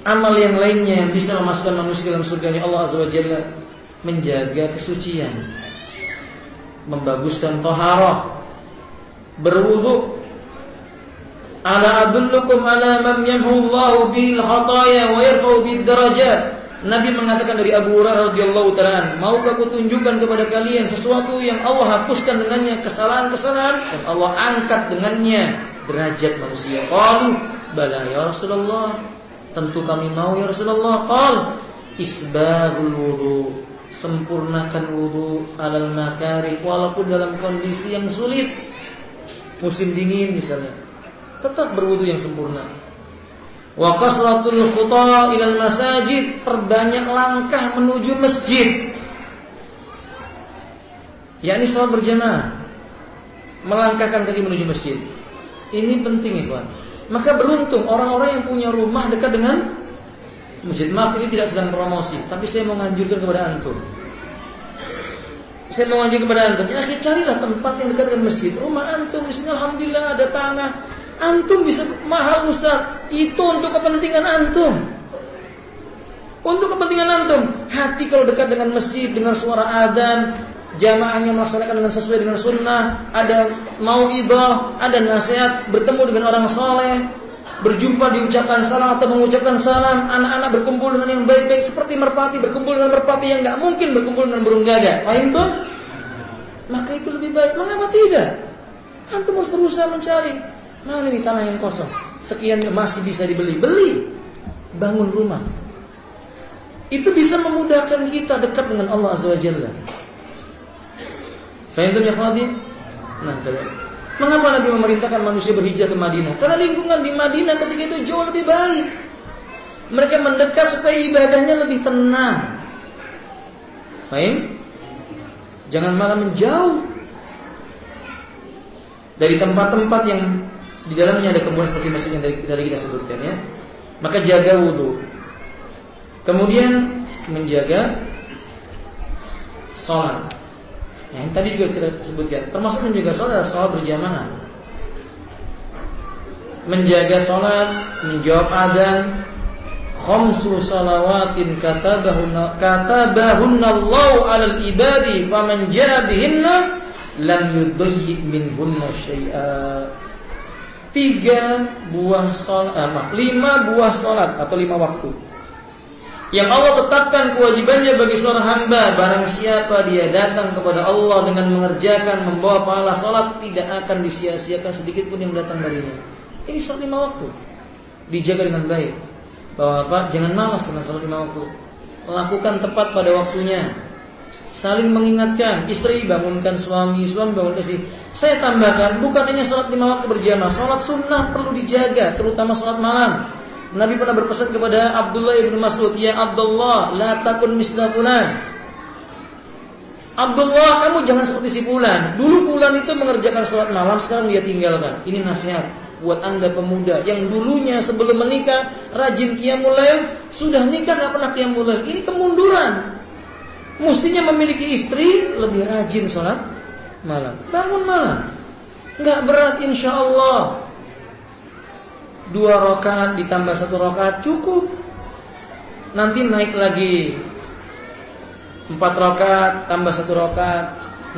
amal yang lainnya yang bisa memasukkan manusia dalam surganya Allah Azza wa Jalla menjaga kesucian, membaguskan toharoh, berwudu Ala adullukum ala man yamhullahu bil khataya wa yarfa'u bid darajat. Nabi mengatakan dari Abu Hurairah radhiyallahu taala, "Maukah aku tunjukkan kepada kalian sesuatu yang Allah hapuskan dengannya kesalahan-kesalahan dan Allah angkat dengannya derajat manusia?" Qalu, "Bala ya Rasulullah." Tentu kami mau ya Rasulullah. Qal, "Isbagul wudu." Sempurnakan wudu alal makari walaupun dalam kondisi yang sulit musim dingin misalnya, tetap berwudu yang sempurna. Wa kasratul khuta ilal masajid, perbanyak langkah menuju masjid. Yakni sholat berjamaah. Melangkahkan kaki menuju masjid. Ini penting ikhwan. Maka beruntung orang-orang yang punya rumah dekat dengan masjid. Maaf ini tidak sedang promosi, tapi saya mau menganjurkan kepada antum. Saya mau ngajak kepada antum, ya carilah tempat yang dekat dengan masjid. Rumah antum sini alhamdulillah ada tanah. Antum bisa mahal Ustaz. Itu untuk kepentingan antum. Untuk kepentingan antum. Hati kalau dekat dengan masjid, dengan suara adzan, jamaahnya melaksanakan dengan sesuai dengan sunnah, ada mau ibadah, ada nasihat, bertemu dengan orang soleh, berjumpa diucapkan salam atau mengucapkan salam, anak-anak berkumpul dengan yang baik-baik seperti merpati berkumpul dengan merpati yang nggak mungkin berkumpul dengan burung gagak. Paham tuh? Maka itu lebih baik. Mengapa tidak? Antum harus berusaha mencari mana ini tanah yang kosong. Sekian masih bisa dibeli, beli. Bangun rumah. Itu bisa memudahkan kita dekat dengan Allah Azza wa Jalla. Fahim ya Nah, Mengapa Nabi memerintahkan manusia berhijrah ke Madinah? Karena lingkungan di Madinah ketika itu jauh lebih baik. Mereka mendekat supaya ibadahnya lebih tenang. Fahim? Jangan malah menjauh dari tempat-tempat yang di dalamnya ada kebun seperti masjid yang tadi kita sebutkan ya. Maka jaga wudhu. Kemudian menjaga sholat. Ya, yang tadi juga kita sebutkan, termasuk menjaga sholat sholat berjamaah. Menjaga sholat, menjawab adzan, khamsu salawatin katabahunna katabahunna Allah 'alal ibadi faman jaa bihinna lam yudayyi minhunna syai'a. Tiga buah sholat, eh, lima buah sholat atau lima waktu yang Allah tetapkan kewajibannya bagi seorang hamba barang siapa dia datang kepada Allah dengan mengerjakan membawa pahala salat tidak akan disia-siakan sedikit pun yang datang darinya. Ini salat lima waktu. Dijaga dengan baik. Bahwa apa? Jangan malas dengan salat lima waktu. Lakukan tepat pada waktunya. Saling mengingatkan, istri bangunkan suami, suami bangunkan istri. Saya tambahkan, bukan hanya salat lima waktu berjamaah, salat sunnah perlu dijaga, terutama salat malam. Nabi pernah berpesan kepada Abdullah ibn Mas'ud, "Ya Abdullah, la takun misla fulan." Abdullah, kamu jangan seperti si fulan. Dulu fulan itu mengerjakan sholat malam, sekarang dia tinggalkan. Ini nasihat buat anda pemuda yang dulunya sebelum menikah rajin qiyamul lail, sudah nikah nggak pernah qiyamul lail. Ini kemunduran. Mestinya memiliki istri lebih rajin sholat malam. Bangun malam. Nggak berat insya Allah dua rakaat ditambah satu rakaat cukup. Nanti naik lagi empat rakaat tambah satu rakaat,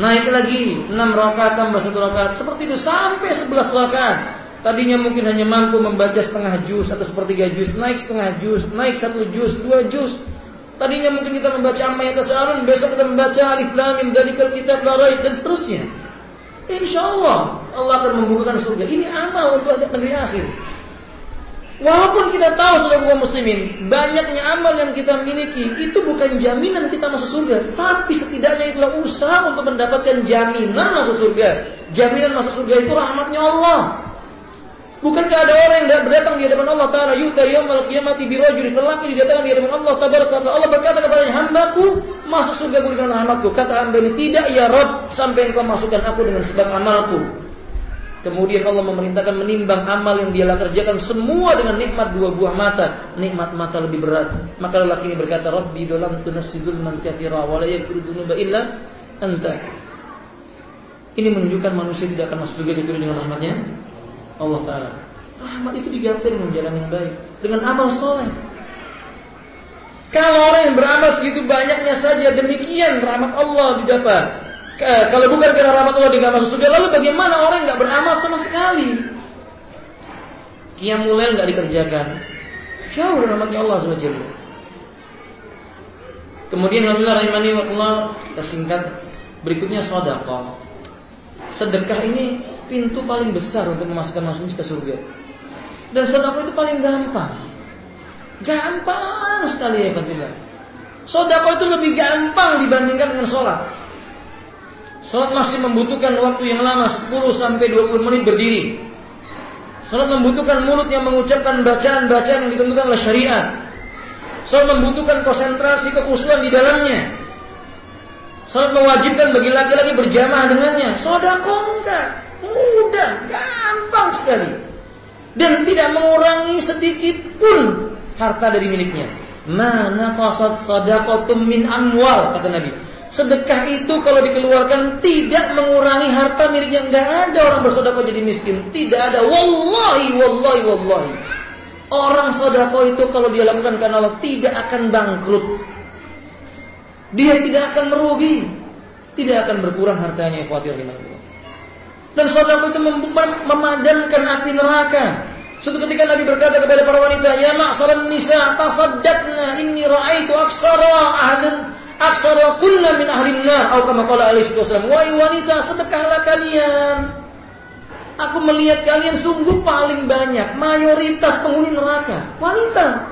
naik lagi enam rakaat tambah satu rakaat. Seperti itu sampai sebelas rakaat. Tadinya mungkin hanya mampu membaca setengah juz atau sepertiga juz, naik setengah juz, naik satu juz, dua juz. Tadinya mungkin kita membaca amma yang tasarun, besok kita membaca alif lam mim dalikal kitab la raib dan seterusnya. Insya Allah Allah akan membukakan surga. Ini amal untuk negeri akhir. Walaupun kita tahu sebagai kaum muslimin, banyaknya amal yang kita miliki itu bukan jaminan kita masuk surga, tapi setidaknya itulah usaha untuk mendapatkan jaminan masuk surga. Jaminan masuk surga itu rahmatnya Allah. Bukankah ada orang yang berdatang di hadapan Allah Taala yuta yaumul qiyamati bi rajulin lelaki didatangkan di hadapan Allah tabaraka Allah berkata kepada hambaku masuk surga dengan rahmatku kata hamba ini tidak ya Rabb sampai engkau masukkan aku dengan sebab amalku Kemudian Allah memerintahkan menimbang amal yang dia kerjakan semua dengan nikmat dua buah mata. Nikmat mata lebih berat. Maka lelaki ini berkata, Rabbi dalam nafsi dzulman katsira wa la dzunuba illa anta. Ini menunjukkan manusia tidak akan masuk surga kecuali dengan rahmatnya Allah Taala. Rahmat itu digapai dengan jalan yang baik, dengan amal soleh. Kalau orang yang beramal segitu banyaknya saja demikian rahmat Allah didapat. Kalau bukan karena rahmat Allah dia nggak masuk surga, lalu bagaimana orang yang nggak beramal sama sekali? mulai nggak dikerjakan, jauh dari rahmatnya Allah SWT. Kemudian Alhamdulillah rahimani wa Allah kita singkat berikutnya sedekah. Sedekah ini pintu paling besar untuk memasukkan manusia ke surga. Dan sedekah itu paling gampang. Gampang sekali ya. Sedekah itu lebih gampang dibandingkan dengan sholat. Salat masih membutuhkan waktu yang lama 10 sampai 20 menit berdiri. Salat membutuhkan mulut yang mengucapkan bacaan-bacaan yang ditentukan oleh syariat. Salat membutuhkan konsentrasi kekhusyuan di dalamnya. Salat mewajibkan bagi laki-laki berjamaah dengannya. Sodako enggak, mudah, gampang sekali. Dan tidak mengurangi sedikit pun harta dari miliknya. Mana qasad sadaqatum min amwal kata Nabi. Sedekah itu kalau dikeluarkan tidak mengurangi harta miliknya. Enggak ada orang bersedekah jadi miskin. Tidak ada. Wallahi, wallahi, wallahi. Orang sedekah itu kalau dia lakukan karena Allah tidak akan bangkrut. Dia tidak akan merugi. Tidak akan berkurang hartanya. Khawatir Dan sedekah itu memadamkan api neraka. Suatu ketika Nabi berkata kepada para wanita, "Ya ma'saran nisa, tasaddaqna inni ra'aitu aksara ahlin aksara kunna min ahli nar. Atau kama qala alaihi wasallam wahai wanita sedekahlah kalian. Aku melihat kalian sungguh paling banyak mayoritas penghuni neraka wanita.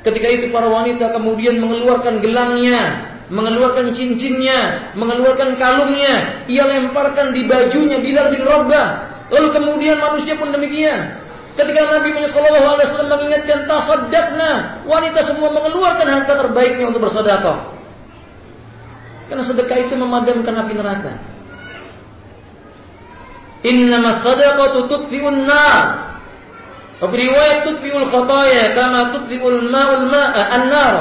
Ketika itu para wanita kemudian mengeluarkan gelangnya mengeluarkan cincinnya mengeluarkan kalungnya ia lemparkan di bajunya Bilal bin Rabah. Lalu kemudian manusia pun demikian Ketika Nabi Shallallahu Alaihi Wasallam mengingatkan tasaddaqna, wanita semua mengeluarkan harta terbaiknya untuk bersedekah. Karena sedekah itu memadamkan api neraka. Inna sadaqatu tutfi'un nar. Wa riwayat tutfi'ul khataya kama tutfi'ul ma'ul ma'a an-nar.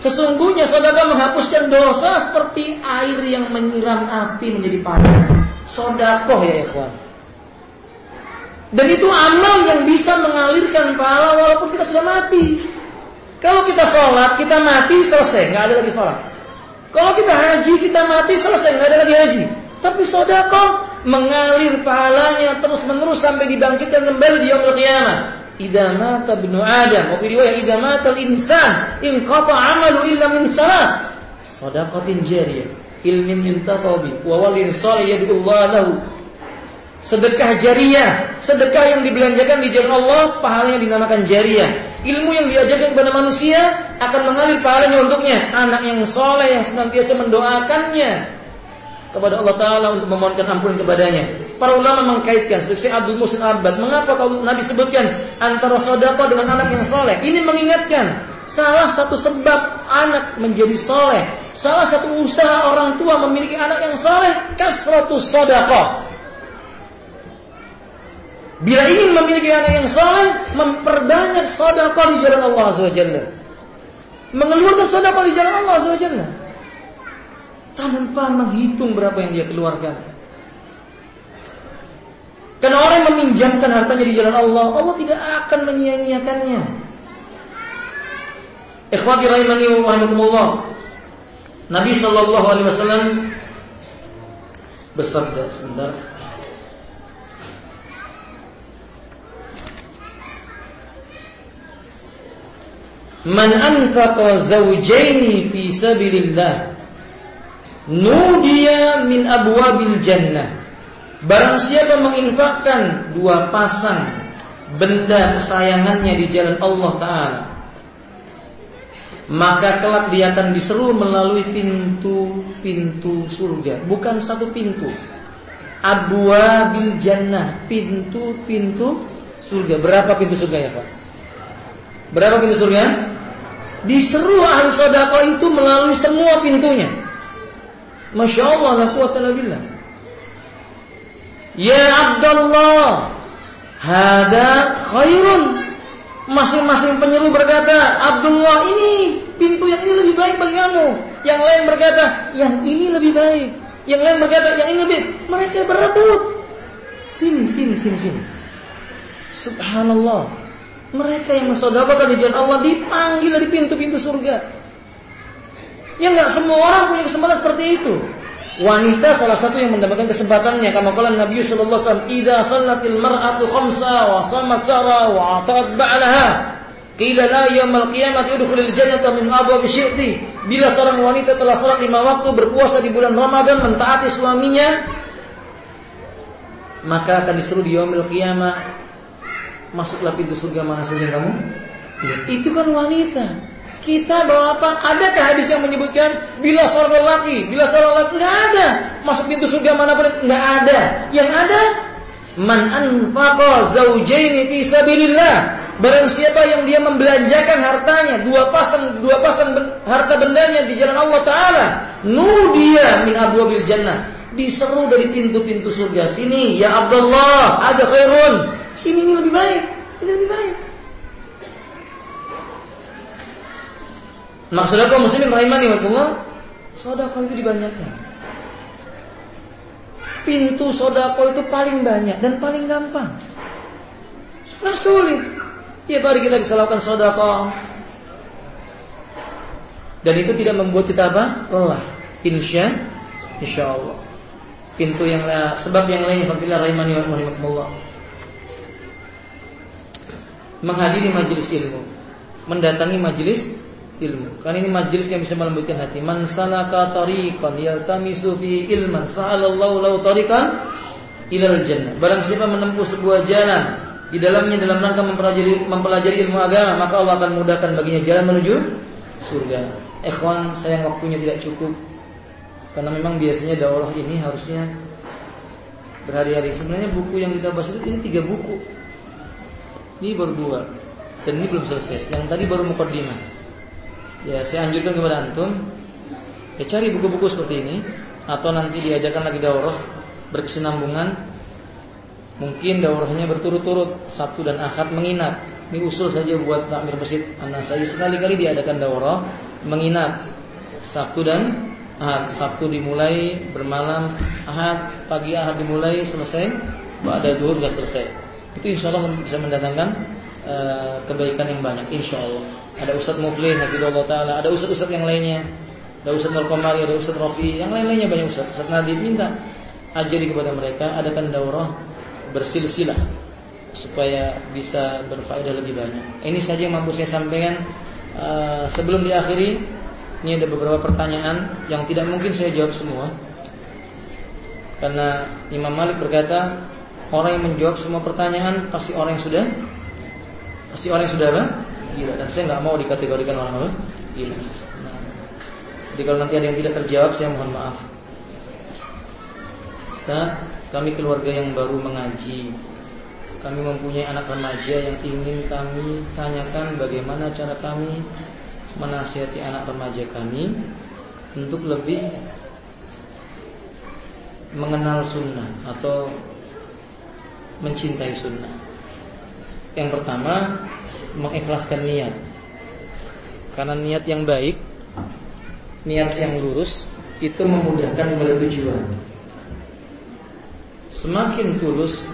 Sesungguhnya saudara menghapuskan dosa seperti air yang menyiram api menjadi padam. Sodakoh ya ikhwan. Dan itu amal yang bisa mengalirkan pahala walaupun kita sudah mati. Kalau kita sholat, kita mati, selesai. Nggak ada lagi sholat. Kalau kita haji, kita mati, selesai. Nggak ada lagi haji. Tapi sodakoh mengalir pahalanya terus menerus sampai dibangkitkan kembali di yaumul qiyamah. Idza mata ibnu Adam, wa fi riwayah idza mata al-insan in qata 'amalu illa min salas. Shadaqatin jariyah, ilmin yuntafa bi, wa walin salih yad'ullah lahu. Sedekah jariyah, sedekah yang dibelanjakan di jalan Allah, pahalanya dinamakan jariyah. Ilmu yang diajarkan kepada manusia akan mengalir pahalanya untuknya. Anak yang soleh yang senantiasa mendoakannya, kepada Allah Taala untuk memohonkan ampun kepadanya. Para ulama mengkaitkan seperti Abdul Musin Abad, mengapa kalau Nabi sebutkan antara sodako dengan anak yang soleh? Ini mengingatkan salah satu sebab anak menjadi soleh, salah satu usaha orang tua memiliki anak yang soleh, kasratu sodako. Bila ingin memiliki anak yang soleh, memperbanyak sodako di jalan Allah SWT. Mengeluarkan sodako di jalan Allah SWT tanpa menghitung berapa yang dia keluarkan. Karena orang yang meminjamkan hartanya di jalan Allah, Allah tidak akan menyia-nyiakannya. Ikhwati rahimani wa rahimakumullah. Nabi sallallahu alaihi wasallam bersabda sebentar. Man anfaqa zawjaini fi sabilillah Nudia min abwabil jannah. Barang siapa menginfakkan dua pasang benda kesayangannya di jalan Allah Ta'ala Maka kelak dia akan diseru melalui pintu-pintu surga Bukan satu pintu Abwabil jannah Pintu-pintu surga Berapa pintu surga ya Pak? Berapa pintu surga? Diseru ahli sodako itu melalui semua pintunya Masya Allah, la quwata billah. Ya Abdullah, hada khairun. Masing-masing penyeru berkata, Abdullah ini pintu yang ini lebih baik bagi kamu. Yang lain berkata, yang ini lebih baik. Yang lain berkata, yang ini lebih. Mereka berebut. Sini, sini, sini, sini. Subhanallah. Mereka yang mensodabakan di jalan Allah dipanggil dari pintu-pintu surga. Ya nggak semua orang punya kesempatan seperti itu. Wanita salah satu yang mendapatkan kesempatannya kama qala Nabi sallallahu alaihi wasallam, "Idza sallatil mar'atu khamsa wa shamat sara wa ata'at ba'laha, qila la yaumil qiyamati udkhulil jannata min abwabi syi'ti." Bila seorang wanita telah salat lima waktu berpuasa di bulan Ramadan mentaati suaminya, maka akan disuruh di yaumil qiyamah masuklah pintu surga mana saja kamu. Ya, itu kan wanita. Kita bawa apa? Adakah hadis yang menyebutkan bila seorang laki, bila seorang laki nggak ada masuk pintu surga mana pun nggak ada. Yang ada man anfaqa zaujaini fi sabilillah. Barang siapa yang dia membelanjakan hartanya dua pasang dua pasang harta bendanya di jalan Allah taala, nudia min abwabil jannah. Diseru dari pintu-pintu surga. Sini ya Abdullah, ada khairun. Sini ini lebih baik. Ini lebih baik. Maksudnya kaum muslimin rahimani wa Sodako itu dibanyakan. Pintu sodako itu paling banyak dan paling gampang. Nggak sulit. Ya mari kita bisa lakukan sodako. Dan itu tidak membuat kita apa? Lelah. Insya, insya Allah. Pintu yang lah, sebab yang lain Fadilah rahimani wa rahimakumullah. Menghadiri majelis ilmu, mendatangi majelis ilmu. Karena ini majelis yang bisa melembutkan hati. Man salaka tariqan yaltamisu fi ilman sa'alallahu lahu tariqan ilal jannah. Barang siapa menempuh sebuah jalan di dalamnya dalam rangka mempelajari mempelajari ilmu agama, maka Allah akan mudahkan baginya jalan menuju surga. Ikhwan, sayang waktunya tidak cukup. Karena memang biasanya dakwah ini harusnya berhari-hari. Sebenarnya buku yang kita bahas itu ini tiga buku. Ini baru dua dan ini belum selesai. Yang tadi baru mukaddimah. Ya, saya anjurkan kepada antum ya cari buku-buku seperti ini atau nanti diajarkan lagi daurah berkesinambungan. Mungkin daurahnya berturut-turut Sabtu dan Ahad menginap. Ini usul saja buat takmir masjid anak saya sekali-kali diadakan daurah menginap Sabtu dan Ahad. Sabtu dimulai bermalam Ahad, pagi Ahad dimulai selesai, pada duhur sudah selesai. Itu insya Allah bisa mendatangkan uh, kebaikan yang banyak. Insya Allah. Ada Ustadz Muflih, Taala, ada Ustadz-Ustadz yang lainnya, ada Ustadz Nurkomari, ada Ustadz Rofi, yang lain-lainnya banyak Ustadz. Ustadz Nadib minta ajari kepada mereka adakan daurah bersilsilah supaya bisa berfaedah lebih banyak. Ini saja yang mampu saya sampaikan. Uh, sebelum diakhiri, ini ada beberapa pertanyaan yang tidak mungkin saya jawab semua. Karena Imam Malik berkata, orang yang menjawab semua pertanyaan pasti orang yang sudah pasti orang yang sudah apa? gila dan saya nggak mau dikategorikan orang apa? gila. Nah, jadi kalau nanti ada yang tidak terjawab saya mohon maaf. Ustaz, kami keluarga yang baru mengaji. Kami mempunyai anak remaja yang ingin kami tanyakan bagaimana cara kami menasihati anak remaja kami untuk lebih mengenal sunnah atau mencintai sunnah. Yang pertama, mengikhlaskan niat. Karena niat yang baik, niat yang lurus itu memudahkan kepada tujuan. Semakin tulus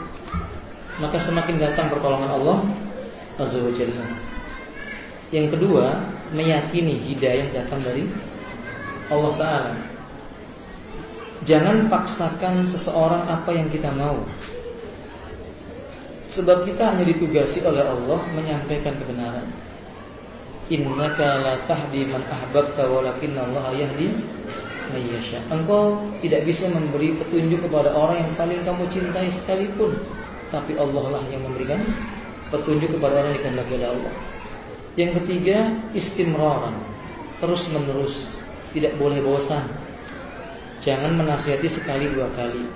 Maka semakin datang pertolongan Allah Azza wa Jalla Yang kedua Meyakini hidayah datang dari Allah Ta'ala Jangan paksakan seseorang apa yang kita mau Sebab kita hanya ditugasi oleh Allah Menyampaikan kebenaran Innaka la tahdi man ahbabta Walakinna Allah yahdi mayyasha. Engkau tidak bisa memberi petunjuk kepada orang yang paling kamu cintai sekalipun, tapi Allah lah yang memberikan petunjuk kepada orang yang dikehendaki oleh Allah. Yang ketiga, istimraran. Terus menerus, tidak boleh bosan. Jangan menasihati sekali dua kali,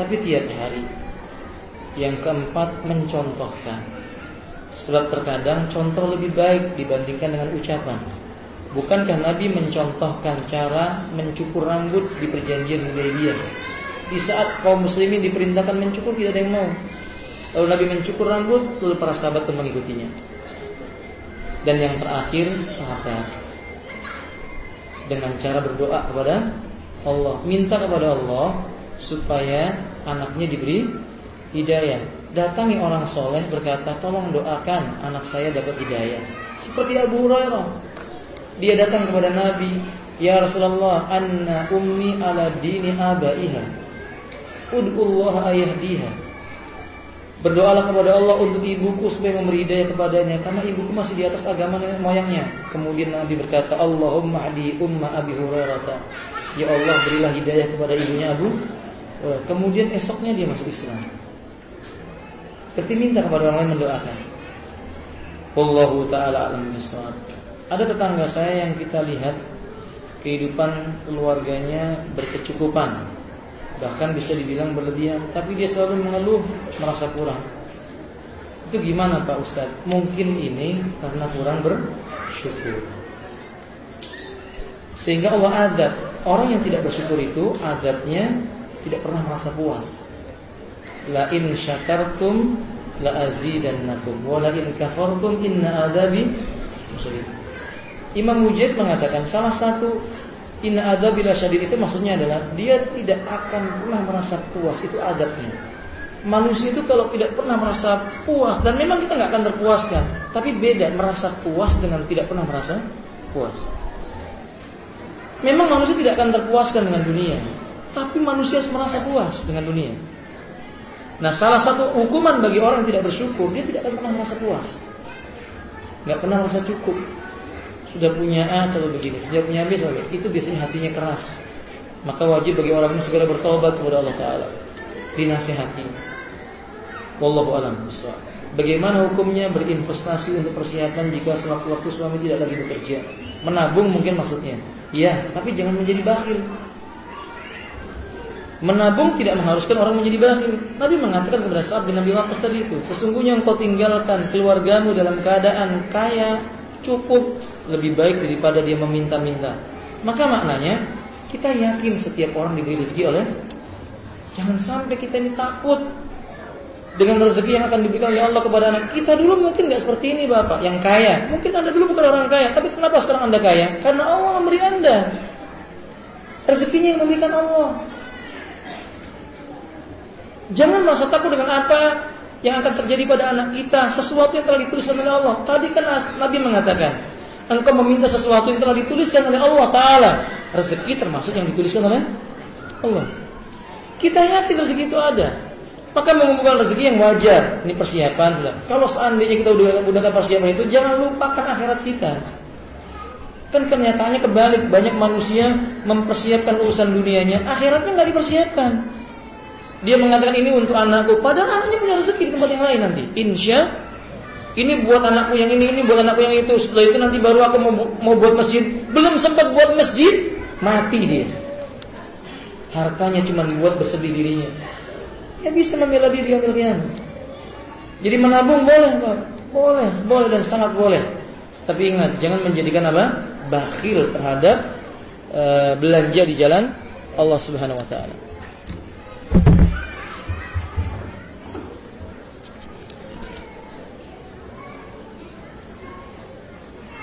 tapi tiap hari. Yang keempat, mencontohkan. Sebab terkadang contoh lebih baik dibandingkan dengan ucapan. Bukankah Nabi mencontohkan cara mencukur rambut di perjanjian Hudaybiyah? Di saat kaum muslimin diperintahkan mencukur tidak ada yang mau. Lalu Nabi mencukur rambut, lalu para sahabat pun mengikutinya. Dan yang terakhir sahabat dengan cara berdoa kepada Allah, minta kepada Allah supaya anaknya diberi hidayah. Datangi orang soleh berkata, tolong doakan anak saya dapat hidayah. Seperti Abu Hurairah dia datang kepada Nabi, "Ya Rasulullah, anna ummi ala dini abaiha. Ud'ullah ayahdiha." Berdoalah kepada Allah untuk ibuku supaya memberi hidayah kepadanya karena ibuku masih di atas agama nenek moyangnya. Kemudian Nabi berkata, "Allahumma hadi umma Abi Hurairah." Ya Allah, berilah hidayah kepada ibunya Abu. Kemudian esoknya dia masuk Islam. Berarti minta kepada orang lain mendoakan. Wallahu taala alam bisawab. Ada tetangga saya yang kita lihat kehidupan keluarganya berkecukupan, bahkan bisa dibilang berlebihan, tapi dia selalu mengeluh merasa kurang. Itu gimana Pak Ustadz? Mungkin ini karena kurang bersyukur. Sehingga Allah adab Orang yang tidak bersyukur itu adabnya tidak pernah merasa puas. La in syakartum la azidannakum wa la in kafartum inna adabi. Imam Mujahid mengatakan salah satu inna ada bila syadid itu maksudnya adalah dia tidak akan pernah merasa puas itu adabnya. Manusia itu kalau tidak pernah merasa puas dan memang kita nggak akan terpuaskan, tapi beda merasa puas dengan tidak pernah merasa puas. Memang manusia tidak akan terpuaskan dengan dunia, tapi manusia merasa puas dengan dunia. Nah, salah satu hukuman bagi orang yang tidak bersyukur, dia tidak akan pernah merasa puas. Nggak pernah merasa cukup sudah punya A selalu begini, sudah punya B selalu itu biasanya hatinya keras. Maka wajib bagi orang ini segera bertobat kepada Allah Taala. Dinasihati. Wallahu alam Bagaimana hukumnya berinvestasi untuk persiapan jika sewaktu-waktu suami tidak lagi bekerja? Menabung mungkin maksudnya. Ya, tapi jangan menjadi bakhil. Menabung tidak mengharuskan orang menjadi bakhil. Nabi mengatakan kepada sahabat Nabi Waqqas tadi itu, sesungguhnya engkau tinggalkan keluargamu dalam keadaan kaya, cukup lebih baik daripada dia meminta-minta. Maka maknanya kita yakin setiap orang diberi rezeki oleh jangan sampai kita ini takut dengan rezeki yang akan diberikan oleh Allah kepada anak. Kita dulu mungkin nggak seperti ini bapak yang kaya. Mungkin anda dulu bukan orang kaya tapi kenapa sekarang anda kaya? Karena Allah memberi anda rezekinya yang memberikan Allah. Jangan merasa takut dengan apa yang akan terjadi pada anak kita sesuatu yang telah dituliskan oleh Allah tadi kan Nabi mengatakan engkau meminta sesuatu yang telah dituliskan oleh Allah Taala rezeki termasuk yang dituliskan oleh Allah kita yakin rezeki itu ada maka mengumpulkan rezeki yang wajar. Ini persiapan sudah. Kalau seandainya kita udah menggunakan persiapan itu, jangan lupakan akhirat kita. Kan kenyataannya kebalik, banyak manusia mempersiapkan urusan dunianya, akhiratnya nggak dipersiapkan. Dia mengatakan ini untuk anakku, padahal anaknya punya rezeki di tempat yang lain nanti. Insya ini buat anakku yang ini, ini buat anakku yang itu. Setelah itu nanti baru aku mau, mau buat masjid. Belum sempat buat masjid, mati dia. Hartanya cuma buat bersedih dirinya. Ya bisa membela diri yang. Jadi menabung boleh, Pak. Boleh, boleh dan sangat boleh. Tapi ingat, jangan menjadikan apa? Bakhil terhadap uh, belanja di jalan Allah Subhanahu wa taala.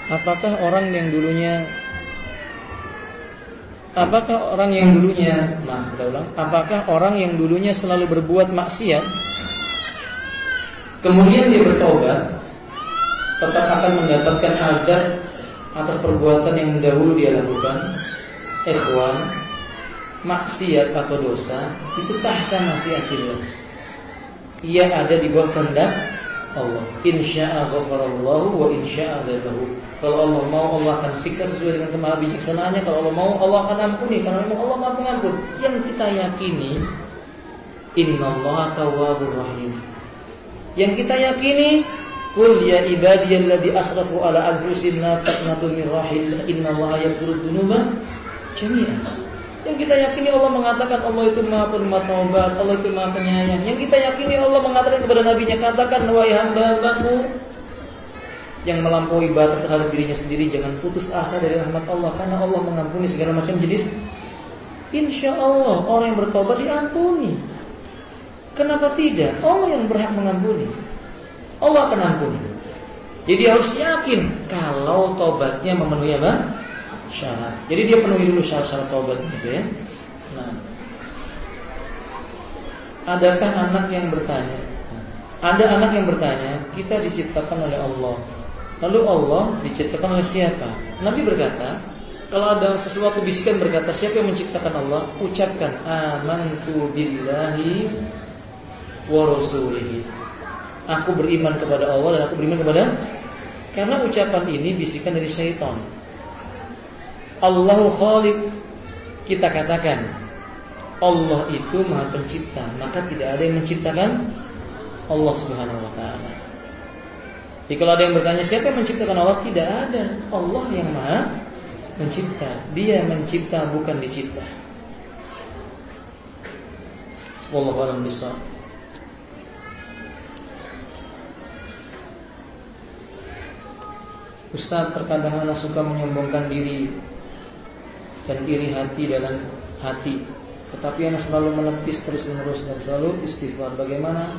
Apakah orang yang dulunya Apakah orang yang dulunya, maaf kita ulang, apakah orang yang dulunya selalu berbuat maksiat kemudian dia bertobat tetap akan mendapatkan adab atas perbuatan yang dahulu dia lakukan? Ikhwan, maksiat atau dosa itu tahta masyiatillah. Ia ada di bawah kehendak Allah. Insya'a ghafarallahu wa insya'a ghadabahu. Kalau Allah mau Allah akan siksa sesuai dengan kemaha bijaksanaannya. Kalau Allah mau Allah akan ampuni karena memang Allah Maha Pengampun. Yang kita yakini innallaha tawwabur rahim. Yang kita yakini Qul ya ibadiyalladzi asrafu ala anfusihim la taqnatu min rahil innallaha yaghfiru dzunuba jami'an. Yang kita yakini Allah mengatakan Allah itu maha penerima taubat, Allah itu maha penyayang. Yang kita yakini Allah mengatakan kepada nabinya, katakan wahai hamba-hambaku yang melampaui batas terhadap dirinya sendiri, jangan putus asa dari rahmat Allah karena Allah mengampuni segala macam jenis. Insya Allah orang yang bertobat diampuni. Kenapa tidak? Allah yang berhak mengampuni. Allah akan ampuni. Jadi harus yakin kalau tobatnya memenuhi apa? Syarat. Jadi dia penuhi dulu syarat-syarat taubat gitu ya. Nah, adakah anak yang bertanya? Ada anak yang bertanya, kita diciptakan oleh Allah. Lalu Allah diciptakan oleh siapa? Nabi berkata, kalau ada sesuatu bisikan berkata siapa yang menciptakan Allah, ucapkan amantu billahi wa rasulihi. Aku beriman kepada Allah dan aku beriman kepada karena ucapan ini bisikan dari syaitan. Allahu Khaliq kita katakan Allah itu Maha Pencipta, maka tidak ada yang menciptakan Allah Subhanahu wa taala. Jadi kalau ada yang bertanya siapa yang menciptakan Allah? Tidak ada. Allah yang Maha mencipta. Dia mencipta bukan dicipta. Wallahu a'lam bishawab. Ustaz terkadang anak suka menyombongkan diri dan iri hati dalam hati. Tetapi yang selalu menepis terus menerus dan selalu istighfar. Bagaimana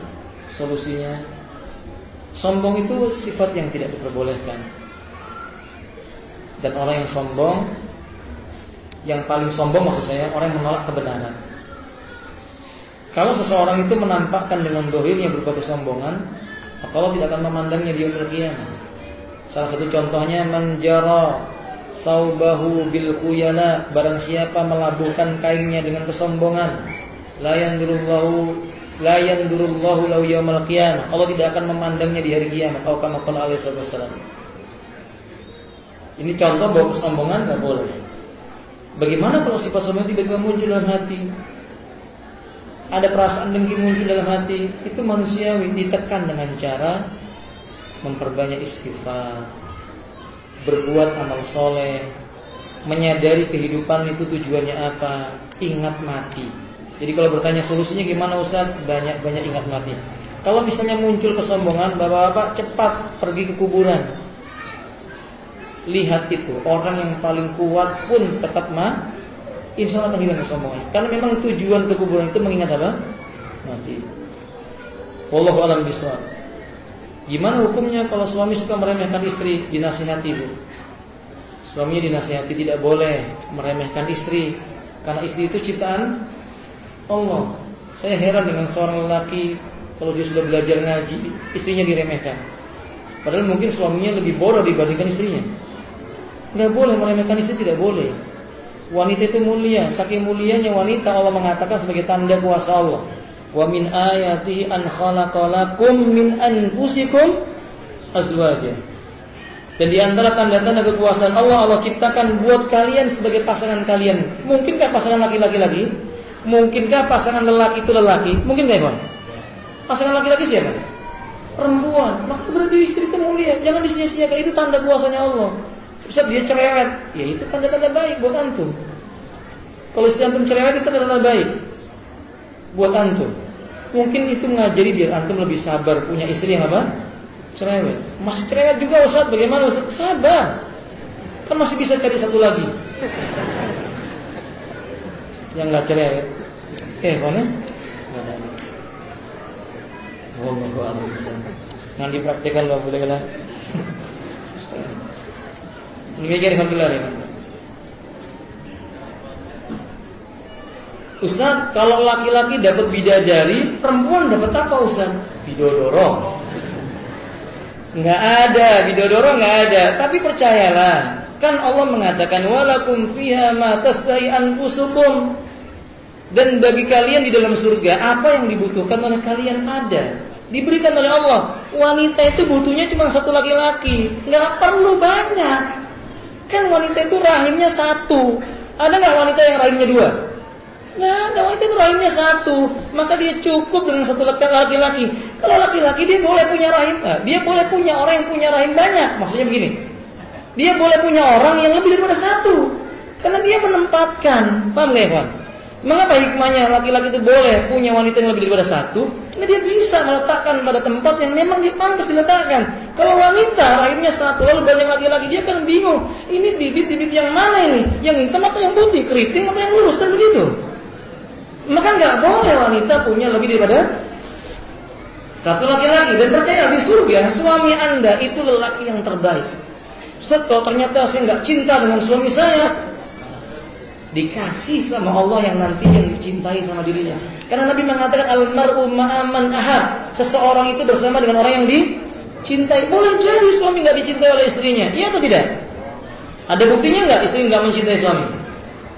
solusinya? Sombong itu sifat yang tidak diperbolehkan. Dan orang yang sombong, yang paling sombong maksud saya orang yang menolak kebenaran. Kalau seseorang itu menampakkan dengan dohirnya berupa kesombongan, maka Allah tidak akan memandangnya di umur kiamat. Salah satu contohnya menjara saubahu bil khuyala barang siapa melabuhkan kainnya dengan kesombongan la yandurullahu la yandurullahu lau yaumal qiyamah. Allah tidak akan memandangnya di hari kiamat. Atau kama qala alaihi wasallam ini contoh bahwa kesombongan enggak boleh. Bagaimana kalau sifat sombong tiba-tiba muncul dalam hati? Ada perasaan dengki muncul dalam hati. Itu manusiawi ditekan dengan cara memperbanyak istighfar berbuat amal soleh, menyadari kehidupan itu tujuannya apa, ingat mati. Jadi kalau bertanya solusinya gimana Ustaz? Banyak-banyak ingat mati. Kalau misalnya muncul kesombongan, bapak-bapak cepat pergi ke kuburan. Lihat itu, orang yang paling kuat pun tetap mah, insya Allah akan hilang kesombongannya. Karena memang tujuan ke kuburan itu mengingat apa? Mati. Wallahu alam bisawab. Gimana hukumnya kalau suami suka meremehkan istri dinasihati bu? Suaminya dinasihati tidak boleh meremehkan istri karena istri itu ciptaan Allah. Saya heran dengan seorang lelaki kalau dia sudah belajar ngaji, istrinya diremehkan. Padahal mungkin suaminya lebih bodoh dibandingkan istrinya. Nggak boleh meremehkan istri, tidak boleh. Wanita itu mulia, saking mulianya wanita Allah mengatakan sebagai tanda kuasa Allah. Wa min ayati an khalaqalakum min anfusikum azwaja. Dan di antara tanda-tanda kekuasaan Allah Allah ciptakan buat kalian sebagai pasangan kalian. Mungkinkah pasangan laki-laki lagi? Mungkinkah pasangan lelaki itu lelaki? Mungkin nggak, Bang? Pasangan laki-laki siapa? Perempuan. Maka berarti istri itu mulia. Jangan disia-siakan itu tanda kuasanya Allah. Ustaz dia cerewet. Ya itu tanda-tanda baik buat antum. Kalau istri antum cerewet itu tanda-tanda baik buat antum. Mungkin itu ngajari biar antum lebih sabar punya istri yang apa? Cerewet. Masih cerewet juga Ustaz, bagaimana Ustaz? Sabar. Kan masih bisa cari satu lagi. yang nggak cerewet. Eh, mana? Wallahu a'lam Yang dipraktikkan Bapak boleh. [LAUGHS] Demikian alhamdulillah ya. Ustaz, kalau laki-laki dapat bidadari, perempuan dapat apa Ustaz? Bidodoro. Enggak ada, bidodoro enggak ada. Tapi percayalah, kan Allah mengatakan walakum fiha ma tastai anfusukum. Dan bagi kalian di dalam surga, apa yang dibutuhkan oleh kalian ada. Diberikan oleh Allah. Wanita itu butuhnya cuma satu laki-laki, enggak perlu banyak. Kan wanita itu rahimnya satu. Ada nggak wanita yang rahimnya dua? Nggak ada wanita itu rahimnya satu, maka dia cukup dengan satu laki-laki. Kalau laki-laki dia boleh punya rahim, nah, dia boleh punya orang yang punya rahim banyak. Maksudnya begini, dia boleh punya orang yang lebih daripada satu, karena dia menempatkan. Paham nggak ya, Mengapa hikmahnya laki-laki itu boleh punya wanita yang lebih daripada satu? Karena dia bisa meletakkan pada tempat yang memang dia pantas diletakkan. Kalau wanita rahimnya satu lalu banyak laki-laki dia kan bingung. Ini bibit-bibit yang mana ini? Yang hitam atau yang putih? Keriting atau yang lurus? Kan begitu. Maka nggak boleh wanita punya lebih daripada satu laki-laki dan percaya di surga suami anda itu lelaki yang terbaik. Ustaz, kalau ternyata saya nggak cinta dengan suami saya, dikasih sama Allah yang nanti yang dicintai sama dirinya. Karena Nabi mengatakan almaru ma'aman ahad. Seseorang itu bersama dengan orang yang dicintai. Boleh jadi suami nggak dicintai oleh istrinya, iya atau tidak? Ada buktinya nggak istri nggak mencintai suami?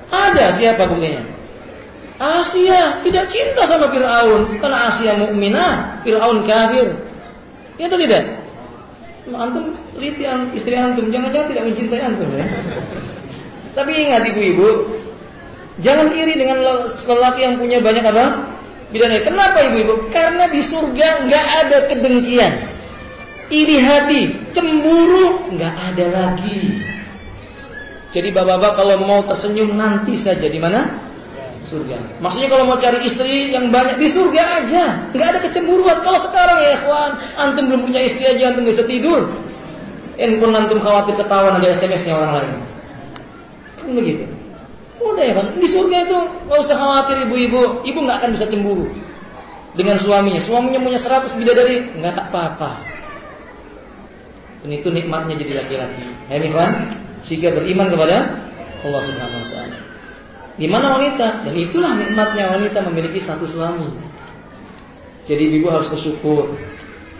Ada. Siapa buktinya? Asia tidak cinta sama Fir'aun karena Asia mukminah, Fir'aun kafir. Ya atau tidak? Antum lihat istri antum, jangan-jangan tidak mencintai antum ya. Tapi ingat ibu-ibu, jangan iri dengan lelaki yang punya banyak apa? Bidadari. Kenapa ibu-ibu? Karena di surga nggak ada kedengkian, iri hati, cemburu nggak ada lagi. Jadi bapak-bapak kalau mau tersenyum nanti saja di mana? Surga. Maksudnya kalau mau cari istri yang banyak di surga aja, nggak ada kecemburuan. Kalau sekarang ya, kawan, antum belum punya istri aja, antum bisa tidur. Handphone antum khawatir ketahuan ada SMS-nya orang lain. Kan begitu. Udah ya kan, di surga itu nggak usah khawatir ibu-ibu, ibu nggak akan bisa cemburu dengan suaminya. Suaminya punya 100 bidadari, nggak apa-apa. Dan itu nikmatnya jadi laki-laki. Ya kan? Jika beriman kepada Allah Subhanahu wa taala. Gimana wanita? Dan itulah nikmatnya wanita memiliki satu suami. Jadi ibu harus bersyukur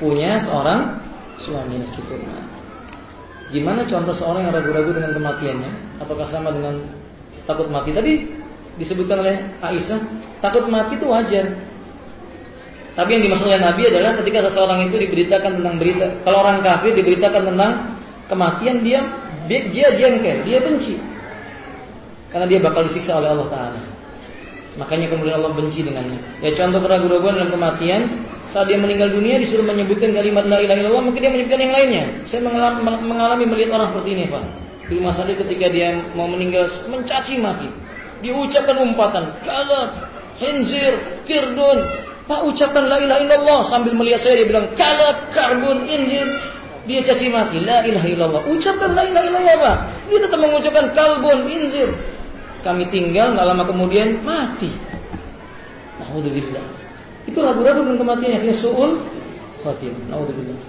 punya seorang suami yang cukup. Nah, gimana contoh seorang yang ragu-ragu dengan kematiannya? Apakah sama dengan takut mati? Tadi disebutkan oleh Aisyah, takut mati itu wajar. Tapi yang dimaksud oleh Nabi adalah ketika seseorang itu diberitakan tentang berita, kalau orang kafir diberitakan tentang kematian dia dia jengkel, dia benci. Karena dia bakal disiksa oleh Allah Ta'ala. Makanya kemudian Allah benci dengannya. Ya contoh keraguan-keraguan dalam kematian Saat dia meninggal dunia disuruh menyebutkan kalimat La ilaha illallah Mungkin dia menyebutkan yang lainnya. Saya mengalami, mengalami melihat orang seperti ini Pak. Di rumah sakit ketika dia mau meninggal Mencaci maki. Diucapkan umpatan Kalab, Hinzir, Kirdun. Pak ucapkan la ilaha illallah. Sambil melihat saya dia bilang Kalab, Karbun, Hinzir dia caci maki la ilaha illallah. Ucapkan la ilaha illallah Pak. Dia tetap mengucapkan kalbun inzir kami tinggal nggak lama kemudian mati. Alhamdulillah. Itu ragu-ragu dengan kematian akhirnya suul khatimah. Nauzubillah.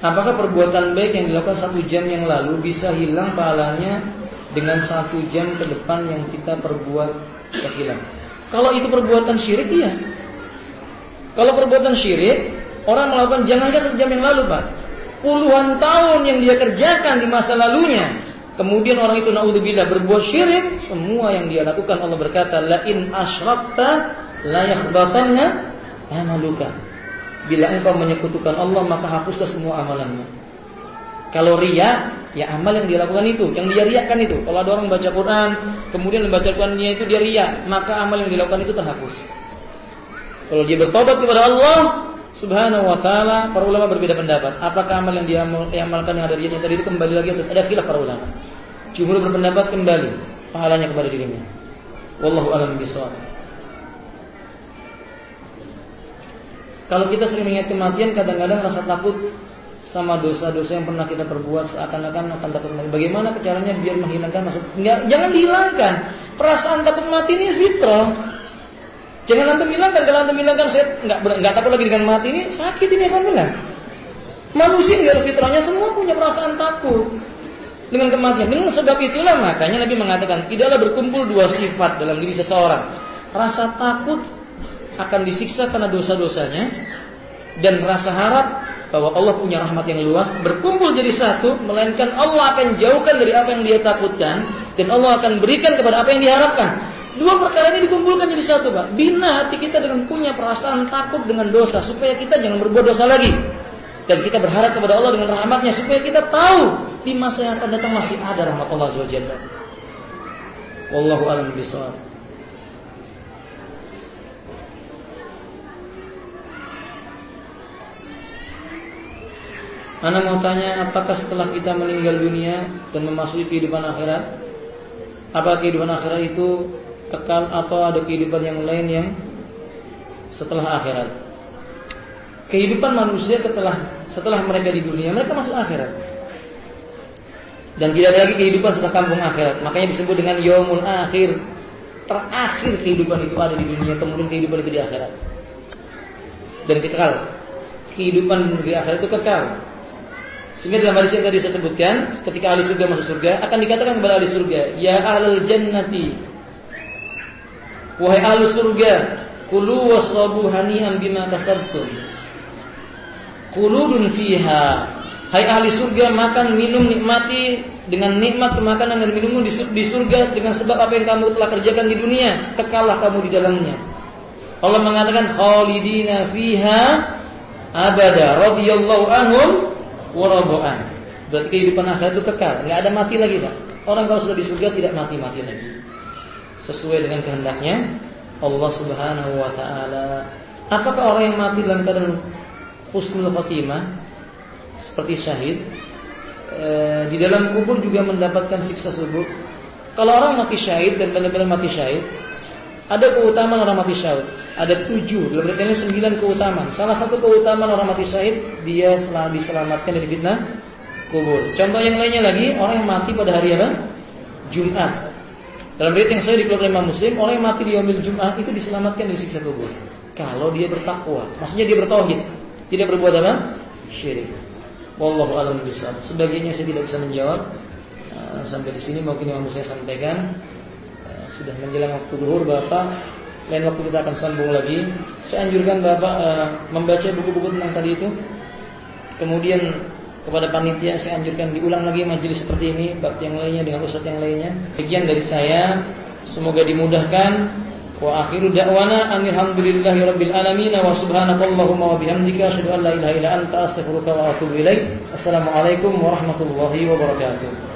Apakah perbuatan baik yang dilakukan satu jam yang lalu bisa hilang pahalanya dengan satu jam ke depan yang kita perbuat kehilang? Kalau itu perbuatan syirik, iya. Kalau perbuatan syirik, orang melakukan jangankan satu jam yang lalu, Pak. Puluhan tahun yang dia kerjakan di masa lalunya. Kemudian orang itu naudzubillah berbuat syirik, semua yang dia lakukan Allah berkata, "La in asyrakta la yakhbatanna amaluka." Bila engkau menyekutukan Allah maka hapuslah semua amalanmu. Kalau ria, ya amal yang dia lakukan itu, yang dia riakan itu. Kalau ada orang baca Quran, kemudian membaca Qurannya itu dia ria, maka amal yang dilakukan itu terhapus. Kalau dia bertobat kepada Allah Subhanahu wa taala, para ulama berbeda pendapat. Apakah amal yang dia amalkan yang ada riaknya tadi itu kembali lagi atau ada khilaf para ulama. Jumhur berpendapat kembali pahalanya kepada dirinya. Wallahu a'lam bishawab. Kalau kita sering mengingat kematian, kadang-kadang rasa takut sama dosa-dosa yang pernah kita perbuat seakan-akan akan takut mati. Bagaimana caranya biar menghilangkan maksud? Enggak, jangan dihilangkan. Perasaan takut mati ini fitrah. Jangan antum hilangkan. Kalau antum hilangkan, saya enggak, enggak takut lagi dengan mati ini, sakit ini akan bilang. Manusia enggak fitrahnya semua punya perasaan takut dengan kematian. Dengan sebab itulah makanya Nabi mengatakan tidaklah berkumpul dua sifat dalam diri seseorang. Rasa takut akan disiksa karena dosa-dosanya dan rasa harap bahwa Allah punya rahmat yang luas berkumpul jadi satu melainkan Allah akan jauhkan dari apa yang dia takutkan dan Allah akan berikan kepada apa yang diharapkan. Dua perkara ini dikumpulkan jadi satu Pak. Bina hati kita dengan punya perasaan takut dengan dosa supaya kita jangan berbuat dosa lagi. Dan kita berharap kepada Allah dengan rahmatnya supaya kita tahu di masa yang akan datang masih ada rahmat Allah SWT Wallahu a'lam bishawab Anda mau tanya apakah setelah kita meninggal dunia dan memasuki kehidupan akhirat Apa kehidupan akhirat itu kekal atau ada kehidupan yang lain yang setelah akhirat? Kehidupan manusia setelah setelah mereka di dunia mereka masuk akhirat. Dan tidak ada lagi kehidupan setelah kampung akhirat. Makanya disebut dengan yomul akhir. Terakhir kehidupan itu ada di dunia kemudian kehidupan itu di akhirat. Dan kekal. Kehidupan di akhirat itu kekal sehingga dalam hadis yang tadi saya sebutkan, ketika ahli surga masuk surga, akan dikatakan kepada ahli surga, Ya ahlul jannati, wahai ahli surga, kulu wasrabu hani'an bima kasabtum. Kuludun fiha. Hai ahli surga, makan, minum, nikmati dengan nikmat makanan dan minummu di surga dengan sebab apa yang kamu telah kerjakan di dunia, tekallah kamu di dalamnya. Allah mengatakan khalidina fiha abada radhiyallahu anhum warabu'an. Berarti kehidupan akhirat itu kekal, nggak ada mati lagi, Pak. Orang kalau sudah di surga tidak mati-mati lagi. Sesuai dengan kehendaknya Allah Subhanahu wa taala. Apakah orang yang mati dalam keadaan husnul khotimah seperti syahid e, di dalam kubur juga mendapatkan siksa subur? Kalau orang mati syahid dan benar-benar mati syahid, ada keutamaan orang mati syahid. Ada tujuh, dalam ini sembilan keutamaan. Salah satu keutamaan orang mati syahid, dia setelah diselamatkan dari fitnah kubur. Contoh yang lainnya lagi, orang yang mati pada hari apa? Jumat. Dalam riwayat yang saya dikeluarkan Imam Muslim, orang yang mati di yaumil Jumat itu diselamatkan dari siksa kubur. Kalau dia bertakwa, maksudnya dia bertauhid, tidak berbuat apa? Syirik. Wallahu a'lam bishawab. Sebagiannya saya tidak bisa menjawab. Uh, sampai di sini mungkin yang mau saya sampaikan. Sudah menjelang waktu duhur Bapak lain waktu kita akan sambung lagi. Saya anjurkan Bapak uh, membaca buku-buku tentang tadi itu. Kemudian kepada panitia saya anjurkan diulang lagi majelis seperti ini, bab yang lainnya dengan ustaz yang lainnya. Sekian dari saya, semoga dimudahkan. Wa akhiru da'wana alhamdulillahi rabbil alamin wa subhanakallahumma wa bihamdika asyhadu an la ilaha illa anta astaghfiruka wa atubu ilaik. Assalamualaikum warahmatullahi wabarakatuh.